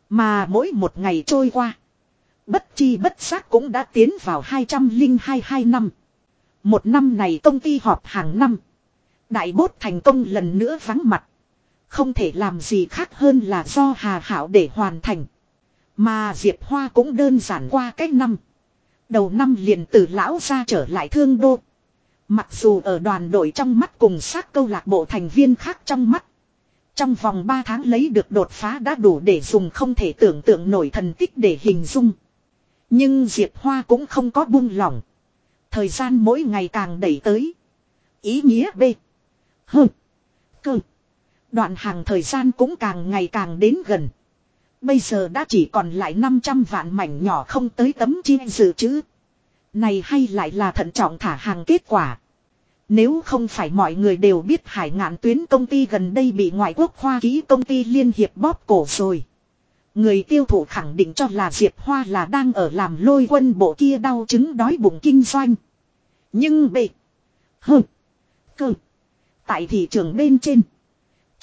Mà mỗi một ngày trôi qua. Bất chi bất giác cũng đã tiến vào 202 năm. Một năm này công ty họp hàng năm. Đại bốt thành công lần nữa vắng mặt. Không thể làm gì khác hơn là do Hà Hảo để hoàn thành. Mà Diệp Hoa cũng đơn giản qua cách năm. Đầu năm liền từ lão ra trở lại thương đô. Mặc dù ở đoàn đội trong mắt cùng sát câu lạc bộ thành viên khác trong mắt. Trong vòng 3 tháng lấy được đột phá đã đủ để dùng không thể tưởng tượng nổi thần tích để hình dung. Nhưng Diệp Hoa cũng không có buông lỏng. Thời gian mỗi ngày càng đẩy tới. Ý nghĩa B. H. Cơ. Đoạn hàng thời gian cũng càng ngày càng đến gần. Bây giờ đã chỉ còn lại 500 vạn mảnh nhỏ không tới tấm chi dự trữ. Này hay lại là thận trọng thả hàng kết quả. Nếu không phải mọi người đều biết hải ngạn tuyến công ty gần đây bị ngoại quốc hoa ký công ty liên hiệp bóp cổ rồi. Người tiêu thụ khẳng định cho là Diệp Hoa là đang ở làm lôi quân bộ kia đau chứng đói bụng kinh doanh. Nhưng bị hừ Cơ. Tại thị trường bên trên.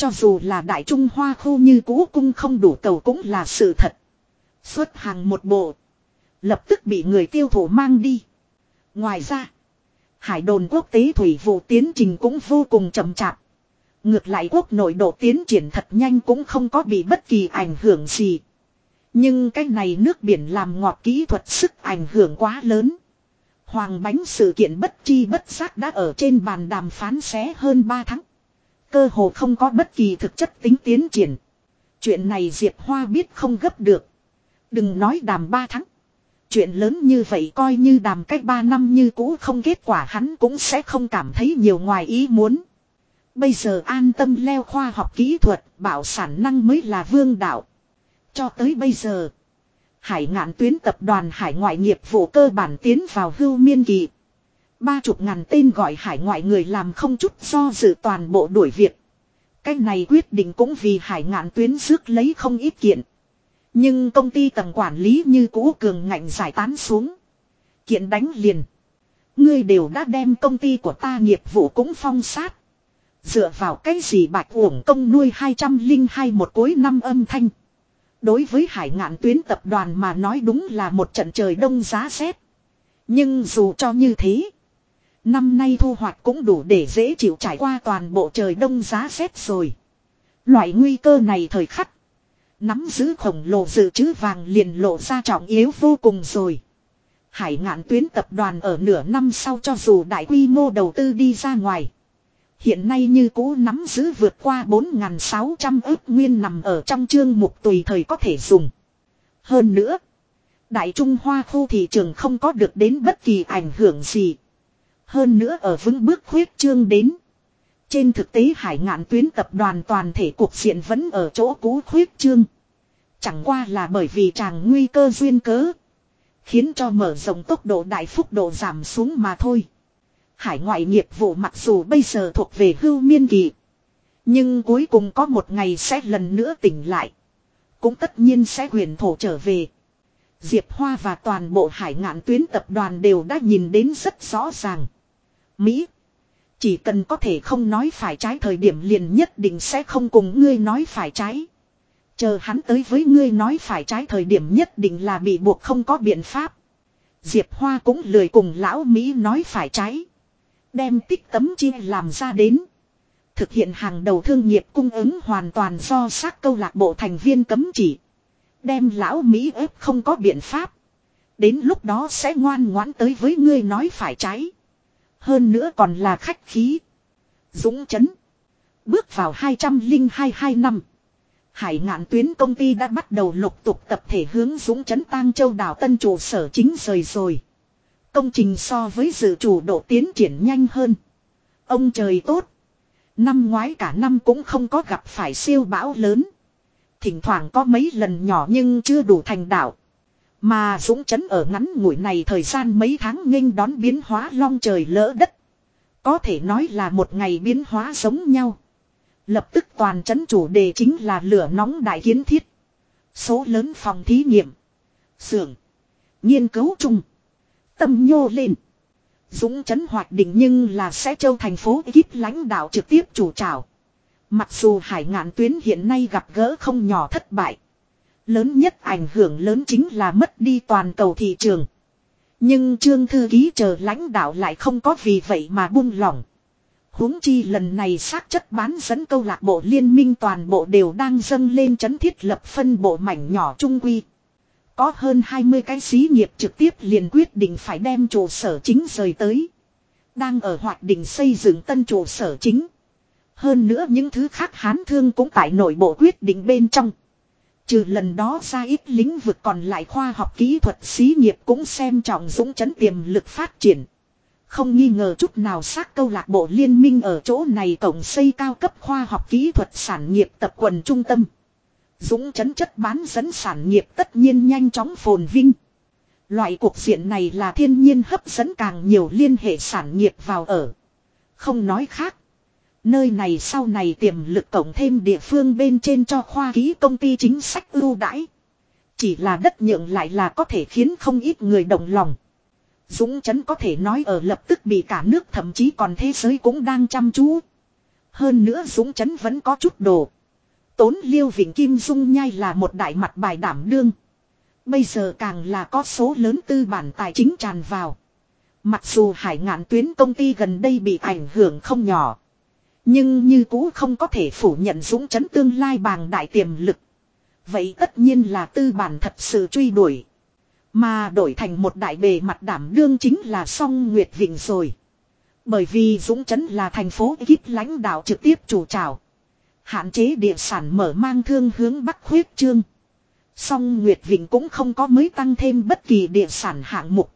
Cho dù là đại trung hoa khu như cũ cung không đủ cầu cũng là sự thật. Xuất hàng một bộ. Lập tức bị người tiêu thụ mang đi. Ngoài ra. Hải đồn quốc tế thủy vụ tiến trình cũng vô cùng chậm chạp. Ngược lại quốc nội độ tiến triển thật nhanh cũng không có bị bất kỳ ảnh hưởng gì. Nhưng cái này nước biển làm ngọt kỹ thuật sức ảnh hưởng quá lớn. Hoàng bánh sự kiện bất chi bất giác đã ở trên bàn đàm phán xé hơn 3 tháng. Cơ hồ không có bất kỳ thực chất tính tiến triển. Chuyện này Diệp Hoa biết không gấp được. Đừng nói đàm 3 tháng. Chuyện lớn như vậy coi như đàm cách 3 năm như cũ không kết quả hắn cũng sẽ không cảm thấy nhiều ngoài ý muốn. Bây giờ an tâm leo khoa học kỹ thuật, bảo sản năng mới là vương đạo. Cho tới bây giờ, hải ngạn tuyến tập đoàn hải ngoại nghiệp vụ cơ bản tiến vào hưu miên kỳ. Ba chục ngàn tên gọi hải ngoại người làm không chút do dự toàn bộ đuổi việc. Cái này quyết định cũng vì hải ngạn tuyến rước lấy không ít kiện. Nhưng công ty tầng quản lý như cũ cường ngạnh giải tán xuống. Kiện đánh liền. Ngươi đều đã đem công ty của ta nghiệp vụ cũng phong sát. Dựa vào cái gì bạch uổng công nuôi 202 một cuối năm âm thanh. Đối với hải ngạn tuyến tập đoàn mà nói đúng là một trận trời đông giá rét. Nhưng dù cho như thế. Năm nay thu hoạch cũng đủ để dễ chịu trải qua toàn bộ trời đông giá rét rồi. Loại nguy cơ này thời khắc. Nắm giữ khổng lồ dự trữ vàng liền lộ ra trọng yếu vô cùng rồi. Hải ngạn tuyến tập đoàn ở nửa năm sau cho dù đại quy mô đầu tư đi ra ngoài. Hiện nay như cũ nắm giữ vượt qua 4.600 ước nguyên nằm ở trong chương mục tùy thời có thể dùng. Hơn nữa, Đại Trung Hoa khu thị trường không có được đến bất kỳ ảnh hưởng gì. Hơn nữa ở vững bước khuyết trương đến. Trên thực tế hải ngạn tuyến tập đoàn toàn thể cuộc diện vẫn ở chỗ cũ khuyết trương. Chẳng qua là bởi vì chàng nguy cơ duyên cớ. Khiến cho mở rộng tốc độ đại phúc độ giảm xuống mà thôi. Hải ngoại nghiệp vụ mặc dù bây giờ thuộc về hưu miên kỳ. Nhưng cuối cùng có một ngày sẽ lần nữa tỉnh lại. Cũng tất nhiên sẽ huyền thổ trở về. Diệp Hoa và toàn bộ hải ngạn tuyến tập đoàn đều đã nhìn đến rất rõ ràng. Mỹ. Chỉ cần có thể không nói phải trái thời điểm liền nhất định sẽ không cùng ngươi nói phải trái. Chờ hắn tới với ngươi nói phải trái thời điểm nhất định là bị buộc không có biện pháp. Diệp Hoa cũng lười cùng lão Mỹ nói phải trái. Đem tích tấm chia làm ra đến. Thực hiện hàng đầu thương nghiệp cung ứng hoàn toàn do xác câu lạc bộ thành viên cấm chỉ. Đem lão Mỹ ép không có biện pháp. Đến lúc đó sẽ ngoan ngoãn tới với ngươi nói phải trái. Hơn nữa còn là khách khí. Dũng chấn. Bước vào 202 năm. Hải ngạn tuyến công ty đã bắt đầu lục tục tập thể hướng Dũng chấn tang châu đảo tân trụ sở chính rời rồi. Công trình so với dự chủ độ tiến triển nhanh hơn. Ông trời tốt. Năm ngoái cả năm cũng không có gặp phải siêu bão lớn. Thỉnh thoảng có mấy lần nhỏ nhưng chưa đủ thành đảo. Mà dũng chấn ở ngắn ngủi này thời gian mấy tháng nghênh đón biến hóa long trời lỡ đất. Có thể nói là một ngày biến hóa giống nhau. Lập tức toàn chấn chủ đề chính là lửa nóng đại kiến thiết. Số lớn phòng thí nghiệm. xưởng Nghiên cứu chung. Tâm nhô lên. Dũng chấn hoạt định nhưng là sẽ châu thành phố kíp lãnh đạo trực tiếp chủ trào. Mặc dù hải ngạn tuyến hiện nay gặp gỡ không nhỏ thất bại. Lớn nhất ảnh hưởng lớn chính là mất đi toàn cầu thị trường. Nhưng trương thư ký chờ lãnh đạo lại không có vì vậy mà buông lỏng. huống chi lần này xác chất bán dẫn câu lạc bộ liên minh toàn bộ đều đang dâng lên chấn thiết lập phân bộ mảnh nhỏ trung quy. Có hơn 20 cái xí nghiệp trực tiếp liền quyết định phải đem trụ sở chính rời tới. Đang ở hoạt định xây dựng tân trụ sở chính. Hơn nữa những thứ khác hán thương cũng tại nội bộ quyết định bên trong. Trừ lần đó ra ít lĩnh vực còn lại khoa học kỹ thuật xí nghiệp cũng xem trọng dũng chấn tiềm lực phát triển. Không nghi ngờ chút nào xác câu lạc bộ liên minh ở chỗ này tổng xây cao cấp khoa học kỹ thuật sản nghiệp tập quần trung tâm. Dũng chấn chất bán dẫn sản nghiệp tất nhiên nhanh chóng phồn vinh. Loại cuộc diện này là thiên nhiên hấp dẫn càng nhiều liên hệ sản nghiệp vào ở. Không nói khác. Nơi này sau này tiềm lực cộng thêm địa phương bên trên cho khoa ký công ty chính sách ưu đãi. Chỉ là đất nhượng lại là có thể khiến không ít người động lòng. Dũng chấn có thể nói ở lập tức bị cả nước thậm chí còn thế giới cũng đang chăm chú. Hơn nữa Dũng chấn vẫn có chút đồ. Tốn liêu vịnh kim dung nhai là một đại mặt bài đảm đương. Bây giờ càng là có số lớn tư bản tài chính tràn vào. Mặc dù hải ngạn tuyến công ty gần đây bị ảnh hưởng không nhỏ. Nhưng như cũ không có thể phủ nhận dũng chấn tương lai bằng đại tiềm lực. Vậy tất nhiên là tư bản thật sự truy đuổi. Mà đổi thành một đại bề mặt đảm đương chính là song Nguyệt Vịnh rồi. Bởi vì Dũng Chấn là thành phố kíp lãnh đạo trực tiếp chủ trào. Hạn chế địa sản mở mang thương hướng Bắc khuyết trương. Song Nguyệt Vịnh cũng không có mới tăng thêm bất kỳ địa sản hạng mục.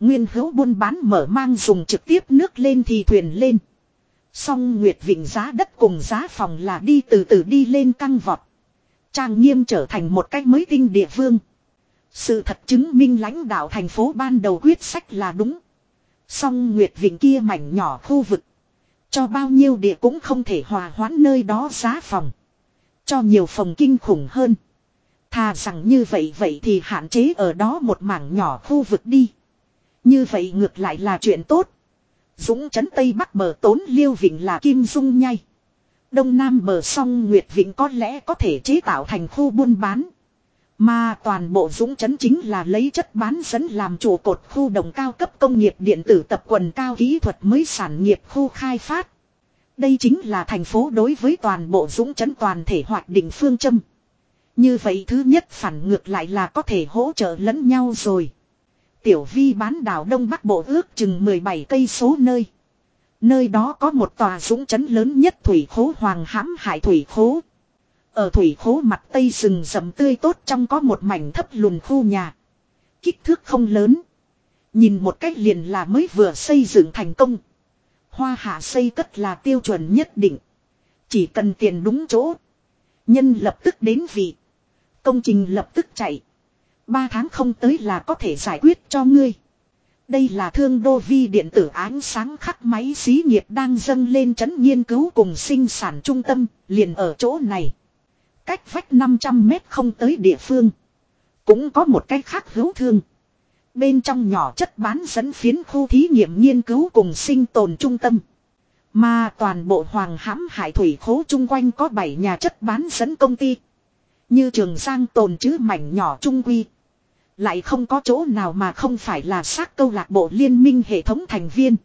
Nguyên hữu buôn bán mở mang dùng trực tiếp nước lên thì thuyền lên. Song Nguyệt Vịnh giá đất cùng giá phòng là đi từ từ đi lên căng vọt. Trang nghiêm trở thành một cách mới tinh địa phương. Sự thật chứng minh lãnh đạo thành phố ban đầu quyết sách là đúng. Song Nguyệt Vịnh kia mảnh nhỏ khu vực. Cho bao nhiêu địa cũng không thể hòa hoãn nơi đó giá phòng. Cho nhiều phòng kinh khủng hơn. Thà rằng như vậy vậy thì hạn chế ở đó một mảng nhỏ khu vực đi. Như vậy ngược lại là chuyện tốt. Dũng chấn Tây Bắc bờ tốn liêu vịnh là kim dung nhai. Đông Nam bờ sông Nguyệt Vịnh có lẽ có thể chế tạo thành khu buôn bán. Mà toàn bộ dũng chấn chính là lấy chất bán dẫn làm trụ cột khu đồng cao cấp công nghiệp điện tử tập quần cao kỹ thuật mới sản nghiệp khu khai phát. Đây chính là thành phố đối với toàn bộ dũng chấn toàn thể hoạt định phương châm. Như vậy thứ nhất phản ngược lại là có thể hỗ trợ lẫn nhau rồi. Tiểu vi bán đảo Đông Bắc Bộ ước chừng 17 cây số nơi. Nơi đó có một tòa dũng chấn lớn nhất thủy khố Hoàng hãm hải thủy khố. Ở thủy khố mặt tây rừng rậm tươi tốt trong có một mảnh thấp lùn khu nhà. Kích thước không lớn. Nhìn một cách liền là mới vừa xây dựng thành công. Hoa hạ xây cất là tiêu chuẩn nhất định. Chỉ cần tiền đúng chỗ. Nhân lập tức đến vị. Công trình lập tức chạy. Ba tháng không tới là có thể giải quyết cho ngươi. Đây là thương đô vi điện tử ánh sáng khắc máy xí nghiệp đang dâng lên chấn nghiên cứu cùng sinh sản trung tâm, liền ở chỗ này. Cách vách 500 mét không tới địa phương. Cũng có một cách khác hữu thương. Bên trong nhỏ chất bán dẫn phiến khu thí nghiệm nghiên cứu cùng sinh tồn trung tâm. Mà toàn bộ hoàng hãm hải thủy khố chung quanh có 7 nhà chất bán dẫn công ty. Như trường giang tồn chứ mảnh nhỏ trung quy. Lại không có chỗ nào mà không phải là xác câu lạc bộ liên minh hệ thống thành viên.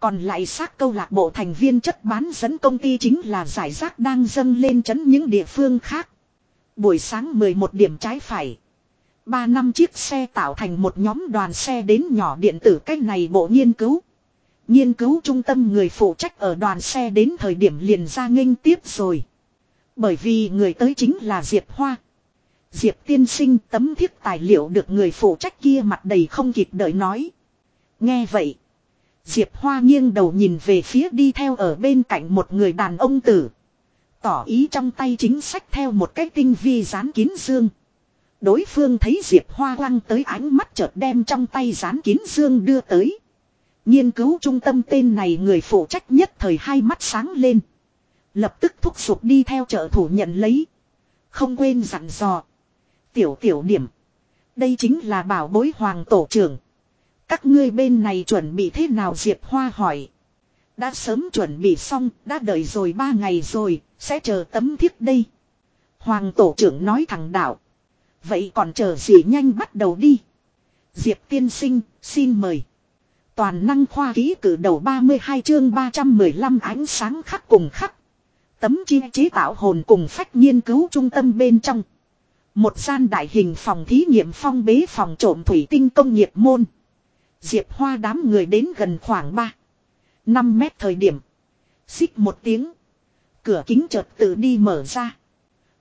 Còn lại xác câu lạc bộ thành viên chất bán dẫn công ty chính là giải rác đang dâng lên chấn những địa phương khác. Buổi sáng 11 điểm trái phải. Ba năm chiếc xe tạo thành một nhóm đoàn xe đến nhỏ điện tử cách này bộ nghiên cứu. Nghiên cứu trung tâm người phụ trách ở đoàn xe đến thời điểm liền ra nghênh tiếp rồi. Bởi vì người tới chính là Diệp Hoa. Diệp tiên sinh tấm thiết tài liệu được người phụ trách kia mặt đầy không kịp đợi nói. Nghe vậy. Diệp Hoa nghiêng đầu nhìn về phía đi theo ở bên cạnh một người đàn ông tử. Tỏ ý trong tay chính sách theo một cái tinh vi dán kín dương. Đối phương thấy Diệp Hoa lăng tới ánh mắt chợt đem trong tay dán kín dương đưa tới. Nghiên cứu trung tâm tên này người phụ trách nhất thời hai mắt sáng lên. Lập tức thúc giục đi theo trợ thủ nhận lấy. Không quên dặn dò. Tiểu tiểu điểm. Đây chính là bảo bối hoàng tổ trưởng. Các ngươi bên này chuẩn bị thế nào Diệp Hoa hỏi. Đã sớm chuẩn bị xong, đã đợi rồi ba ngày rồi, sẽ chờ tấm thiếp đây. Hoàng tổ trưởng nói thẳng đạo. Vậy còn chờ gì nhanh bắt đầu đi. Diệp tiên sinh, xin mời. Toàn năng khoa ký cử đầu 32 chương 315 ánh sáng khắc cùng khắc. Tấm chi chế tạo hồn cùng phách nghiên cứu trung tâm bên trong. Một gian đại hình phòng thí nghiệm phong bế phòng trộm thủy tinh công nghiệp môn. Diệp Hoa đám người đến gần khoảng 3. 5 mét thời điểm. Xích một tiếng. Cửa kính chợt tự đi mở ra.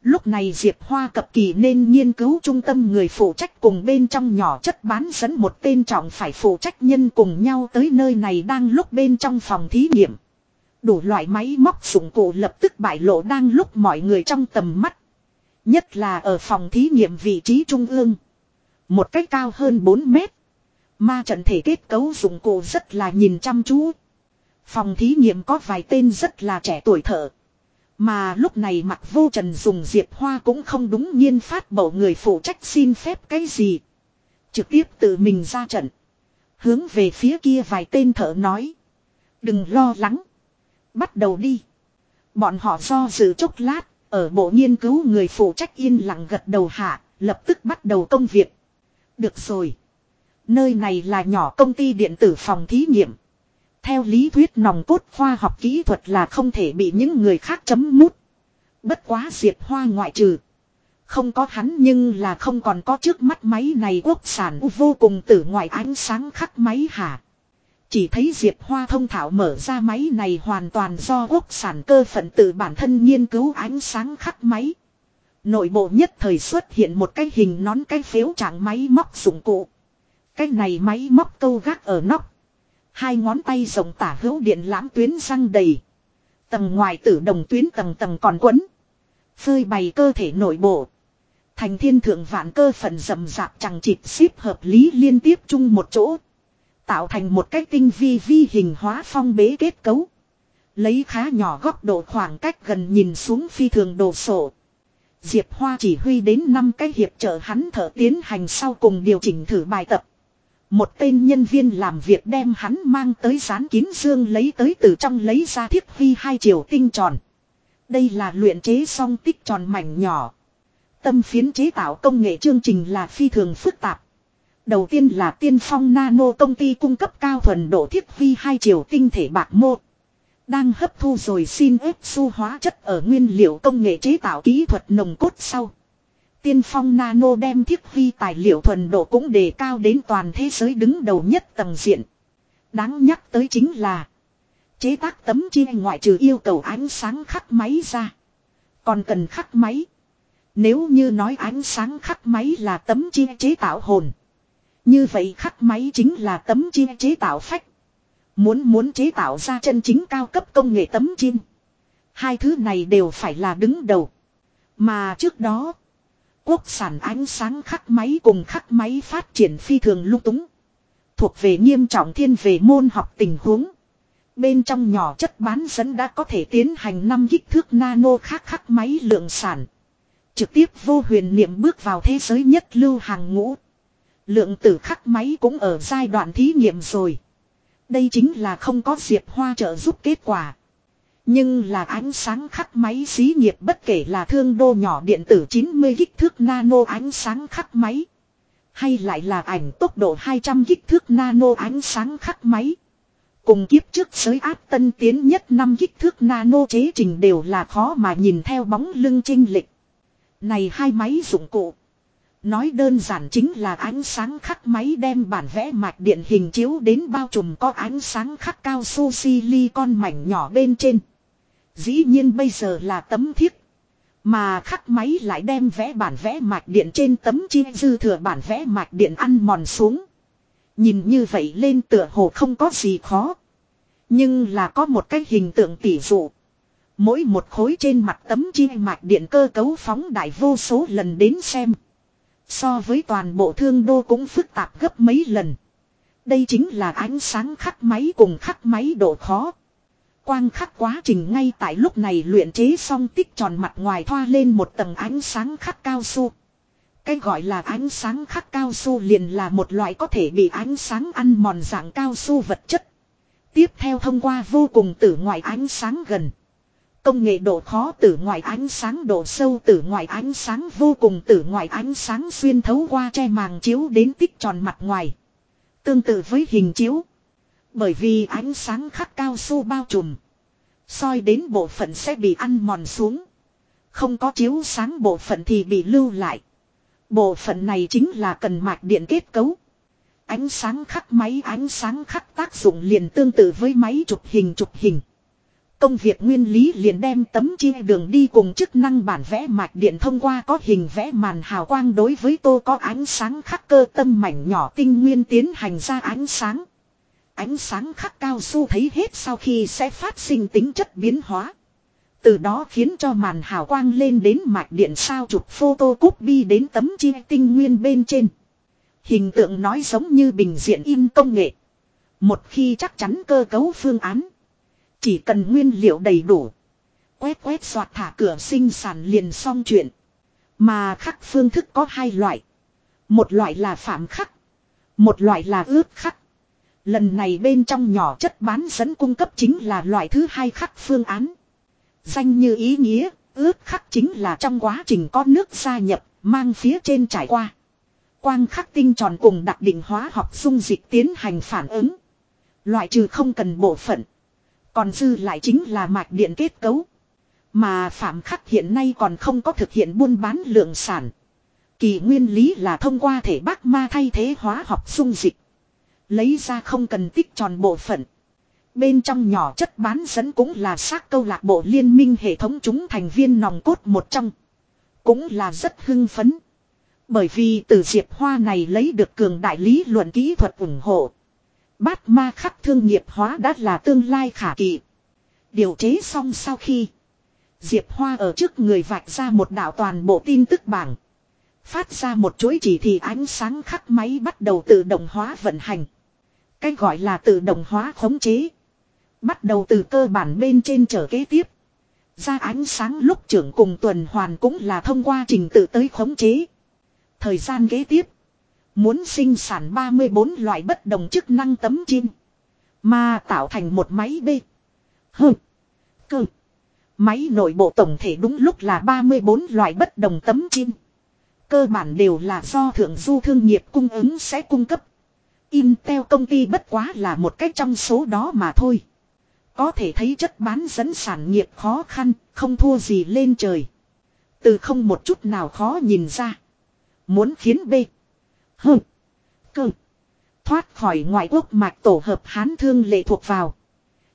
Lúc này Diệp Hoa cập kỳ nên nghiên cứu trung tâm người phụ trách cùng bên trong nhỏ chất bán dẫn một tên trọng phải phụ trách nhân cùng nhau tới nơi này đang lúc bên trong phòng thí nghiệm. Đủ loại máy móc dụng cụ lập tức bại lộ đang lúc mọi người trong tầm mắt. Nhất là ở phòng thí nghiệm vị trí trung ương. Một cách cao hơn 4 mét. Ma trận thể kết cấu dụng cụ rất là nhìn chăm chú. Phòng thí nghiệm có vài tên rất là trẻ tuổi thợ. Mà lúc này mặc vô trần dùng diệp hoa cũng không đúng nhiên phát bầu người phụ trách xin phép cái gì. Trực tiếp tự mình ra trận. Hướng về phía kia vài tên thợ nói. Đừng lo lắng. Bắt đầu đi. Bọn họ do dự chốc lát, ở bộ nghiên cứu người phụ trách yên lặng gật đầu hạ, lập tức bắt đầu công việc. Được rồi. Nơi này là nhỏ công ty điện tử phòng thí nghiệm. Theo lý thuyết nòng cốt khoa học kỹ thuật là không thể bị những người khác chấm mút. Bất quá diệt hoa ngoại trừ. Không có hắn nhưng là không còn có trước mắt máy này quốc sản vô cùng tử ngoài ánh sáng khắc máy hả. Chỉ thấy Diệp Hoa thông thảo mở ra máy này hoàn toàn do quốc sản cơ phận tự bản thân nghiên cứu ánh sáng khắc máy. Nội bộ nhất thời xuất hiện một cái hình nón cái phiếu trạng máy móc dụng cụ. Cái này máy móc câu gác ở nóc. Hai ngón tay rộng tả hữu điện lãm tuyến răng đầy. Tầng ngoài tử đồng tuyến tầng tầng còn quấn. Phơi bày cơ thể nội bộ. Thành thiên thượng vạn cơ phận rầm rạp chẳng chịt xếp hợp lý liên tiếp chung một chỗ. Tạo thành một cái tinh vi vi hình hóa phong bế kết cấu. Lấy khá nhỏ góc độ khoảng cách gần nhìn xuống phi thường đồ sổ. Diệp Hoa chỉ huy đến năm cái hiệp trợ hắn thở tiến hành sau cùng điều chỉnh thử bài tập. Một tên nhân viên làm việc đem hắn mang tới rán kín dương lấy tới từ trong lấy ra thiết huy hai chiều tinh tròn. Đây là luyện chế song tích tròn mảnh nhỏ. Tâm phiến chế tạo công nghệ chương trình là phi thường phức tạp. Đầu tiên là tiên phong nano công ty cung cấp cao thuần độ thiết vi hai chiều tinh thể bạc mô. Đang hấp thu rồi xin ép su hóa chất ở nguyên liệu công nghệ chế tạo kỹ thuật nồng cốt sau. Tiên phong nano đem thiết vi tài liệu thuần độ cũng đề cao đến toàn thế giới đứng đầu nhất tầng diện. Đáng nhắc tới chính là, chế tác tấm chia ngoại trừ yêu cầu ánh sáng khắc máy ra. Còn cần khắc máy. Nếu như nói ánh sáng khắc máy là tấm chia chế tạo hồn. Như vậy khắc máy chính là tấm chia chế tạo phách. Muốn muốn chế tạo ra chân chính cao cấp công nghệ tấm chim. Hai thứ này đều phải là đứng đầu. Mà trước đó, quốc sản ánh sáng khắc máy cùng khắc máy phát triển phi thường lung túng. Thuộc về nghiêm trọng thiên về môn học tình huống. Bên trong nhỏ chất bán dẫn đã có thể tiến hành 5 kích thước nano khắc khắc máy lượng sản. Trực tiếp vô huyền niệm bước vào thế giới nhất lưu hàng ngũ. Lượng tử khắc máy cũng ở giai đoạn thí nghiệm rồi. Đây chính là không có Diệp Hoa trợ giúp kết quả. Nhưng là ánh sáng khắc máy xí nghiệp bất kể là thương đô nhỏ điện tử 90 kích thước nano ánh sáng khắc máy. Hay lại là ảnh tốc độ 200 kích thước nano ánh sáng khắc máy. Cùng kiếp trước giới áp tân tiến nhất năm kích thước nano chế trình đều là khó mà nhìn theo bóng lưng trinh lịch. Này hai máy dụng cụ. Nói đơn giản chính là ánh sáng khắc máy đem bản vẽ mạch điện hình chiếu đến bao trùm có ánh sáng khắc cao su silicon mảnh nhỏ bên trên. Dĩ nhiên bây giờ là tấm thiết. Mà khắc máy lại đem vẽ bản vẽ mạch điện trên tấm chi dư thừa bản vẽ mạch điện ăn mòn xuống. Nhìn như vậy lên tựa hồ không có gì khó. Nhưng là có một cái hình tượng tỉ dụ. Mỗi một khối trên mặt tấm chi mạch điện cơ cấu phóng đại vô số lần đến xem. So với toàn bộ thương đô cũng phức tạp gấp mấy lần. Đây chính là ánh sáng khắc máy cùng khắc máy độ khó. Quang khắc quá trình ngay tại lúc này luyện chế xong tích tròn mặt ngoài thoa lên một tầng ánh sáng khắc cao su. Cái gọi là ánh sáng khắc cao su liền là một loại có thể bị ánh sáng ăn mòn dạng cao su vật chất. Tiếp theo thông qua vô cùng tử ngoại ánh sáng gần. Công nghệ độ khó tử ngoại ánh sáng, độ sâu tử ngoại ánh sáng, vô cùng tử ngoại ánh sáng xuyên thấu qua che màng chiếu đến tích tròn mặt ngoài. Tương tự với hình chiếu. Bởi vì ánh sáng khắc cao su bao trùm. soi đến bộ phận sẽ bị ăn mòn xuống. Không có chiếu sáng, bộ phận thì bị lưu lại. Bộ phận này chính là cần mạch điện kết cấu. Ánh sáng khắc máy, ánh sáng khắc tác dụng liền tương tự với máy chụp hình chụp hình. Công việc nguyên lý liền đem tấm chia đường đi cùng chức năng bản vẽ mạch điện thông qua có hình vẽ màn hào quang đối với tô có ánh sáng khắc cơ tâm mảnh nhỏ tinh nguyên tiến hành ra ánh sáng. Ánh sáng khắc cao su thấy hết sau khi sẽ phát sinh tính chất biến hóa. Từ đó khiến cho màn hào quang lên đến mạch điện sao chụp photocopy đến tấm chia tinh nguyên bên trên. Hình tượng nói giống như bình diện in công nghệ. Một khi chắc chắn cơ cấu phương án chỉ cần nguyên liệu đầy đủ. Quét quét soạt thả cửa sinh sản liền xong chuyện. Mà khắc phương thức có hai loại. Một loại là phạm khắc. Một loại là ướt khắc. Lần này bên trong nhỏ chất bán dẫn cung cấp chính là loại thứ hai khắc phương án. Danh như ý nghĩa, ướt khắc chính là trong quá trình có nước gia nhập, mang phía trên trải qua. Quang khắc tinh tròn cùng đặc định hóa học dung dịch tiến hành phản ứng. Loại trừ không cần bộ phận. Còn dư lại chính là mạch điện kết cấu. Mà phạm khắc hiện nay còn không có thực hiện buôn bán lượng sản. Kỳ nguyên lý là thông qua thể bác ma thay thế hóa học dung dịch. Lấy ra không cần tích tròn bộ phận. Bên trong nhỏ chất bán dẫn cũng là xác câu lạc bộ liên minh hệ thống chúng thành viên nòng cốt một trong. cũng là rất hưng phấn. Bởi vì từ Diệp Hoa này lấy được cường đại lý luận kỹ thuật ủng hộ. Bát ma khắc thương nghiệp hóa đã là tương lai khả kỳ. Điều chế xong sau khi. Diệp Hoa ở trước người vạch ra một đạo toàn bộ tin tức bảng. Phát ra một chuỗi chỉ thị ánh sáng khắc máy bắt đầu tự động hóa vận hành. Cái gọi là tự động hóa khống chế. Bắt đầu từ cơ bản bên trên trở kế tiếp. Ra ánh sáng lúc trưởng cùng tuần hoàn cũng là thông qua trình tự tới khống chế. Thời gian kế tiếp. Muốn sinh sản 34 loại bất đồng chức năng tấm chim. Mà tạo thành một máy B. H. Cơ. Máy nội bộ tổng thể đúng lúc là 34 loại bất đồng tấm chim. Cơ bản đều là do thượng du thương nghiệp cung ứng sẽ cung cấp. Intel công ty bất quá là một cách trong số đó mà thôi. Có thể thấy chất bán dẫn sản nghiệp khó khăn, không thua gì lên trời. Từ không một chút nào khó nhìn ra. Muốn khiến B hơ, Cơ. Thoát khỏi ngoại quốc mạch tổ hợp hán thương lệ thuộc vào.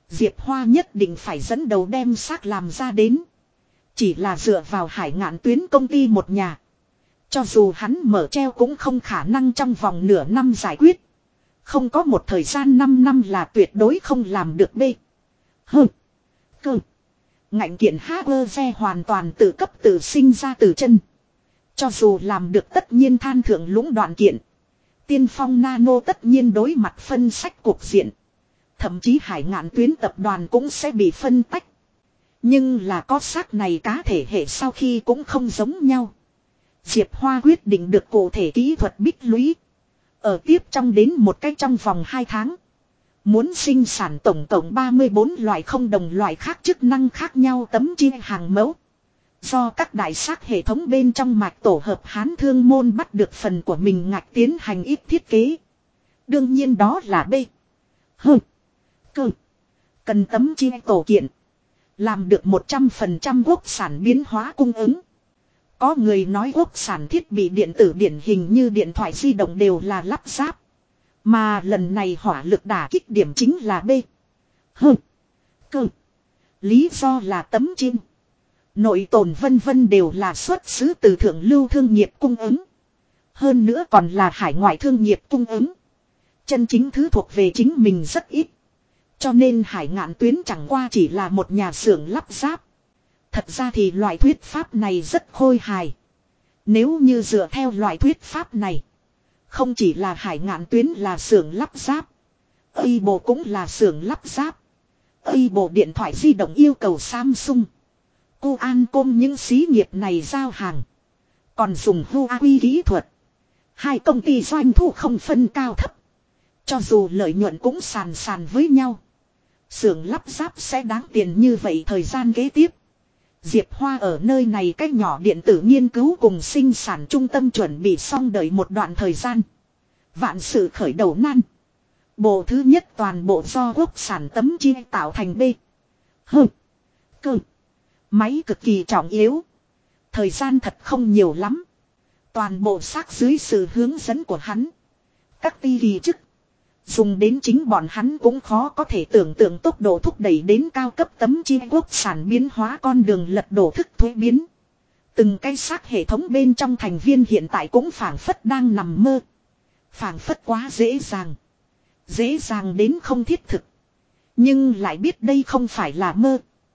Diệp Hoa nhất định phải dẫn đầu đem xác làm ra đến. Chỉ là dựa vào hải ngạn tuyến công ty một nhà. Cho dù hắn mở treo cũng không khả năng trong vòng nửa năm giải quyết. Không có một thời gian 5 năm là tuyệt đối không làm được bê. Hừ. Cơ. Ngạnh kiện Hager hoàn toàn tự cấp tự sinh ra từ chân. Cho dù làm được tất nhiên than thượng lũng đoạn kiện. Tiên phong nano tất nhiên đối mặt phân sách cuộc diện. Thậm chí hải ngạn tuyến tập đoàn cũng sẽ bị phân tách. Nhưng là có xác này cá thể hệ sau khi cũng không giống nhau. Diệp Hoa quyết định được cụ thể kỹ thuật bích lũy. Ở tiếp trong đến một cách trong vòng 2 tháng. Muốn sinh sản tổng tổng 34 loại không đồng loại khác chức năng khác nhau tấm chia hàng mẫu. Do các đại sát hệ thống bên trong mạch tổ hợp hán thương môn bắt được phần của mình ngạch tiến hành ít thiết kế. Đương nhiên đó là B. H. Cơ. Cần tấm chi tổ kiện. Làm được 100% quốc sản biến hóa cung ứng. Có người nói quốc sản thiết bị điện tử điển hình như điện thoại di động đều là lắp ráp. Mà lần này hỏa lực đả kích điểm chính là B. H. Cơ. Lý do là tấm chim. Nội tồn vân vân đều là xuất xứ từ thượng lưu thương nghiệp cung ứng. Hơn nữa còn là hải ngoại thương nghiệp cung ứng. Chân chính thứ thuộc về chính mình rất ít. Cho nên hải ngạn tuyến chẳng qua chỉ là một nhà xưởng lắp ráp. Thật ra thì loại thuyết pháp này rất khôi hài. Nếu như dựa theo loại thuyết pháp này. Không chỉ là hải ngạn tuyến là xưởng lắp ráp. Ây bộ cũng là xưởng lắp ráp. Ây bộ điện thoại di động yêu cầu Samsung. Cô An Côm những xí nghiệp này giao hàng. Còn dùng Huawei kỹ thuật. Hai công ty doanh thu không phân cao thấp. Cho dù lợi nhuận cũng sàn sàn với nhau. xưởng lắp ráp sẽ đáng tiền như vậy thời gian kế tiếp. Diệp Hoa ở nơi này cách nhỏ điện tử nghiên cứu cùng sinh sản trung tâm chuẩn bị xong đợi một đoạn thời gian. Vạn sự khởi đầu nan. Bộ thứ nhất toàn bộ do quốc sản tấm chi tạo thành B. H. Cơ. Máy cực kỳ trọng yếu. Thời gian thật không nhiều lắm. Toàn bộ xác dưới sự hướng dẫn của hắn. Các ti ghi chức. Dùng đến chính bọn hắn cũng khó có thể tưởng tượng tốc độ thúc đẩy đến cao cấp tấm chi quốc sản biến hóa con đường lật đổ thức thuế biến. Từng cái xác hệ thống bên trong thành viên hiện tại cũng phản phất đang nằm mơ. phản phất quá dễ dàng. Dễ dàng đến không thiết thực. Nhưng lại biết đây không phải là mơ.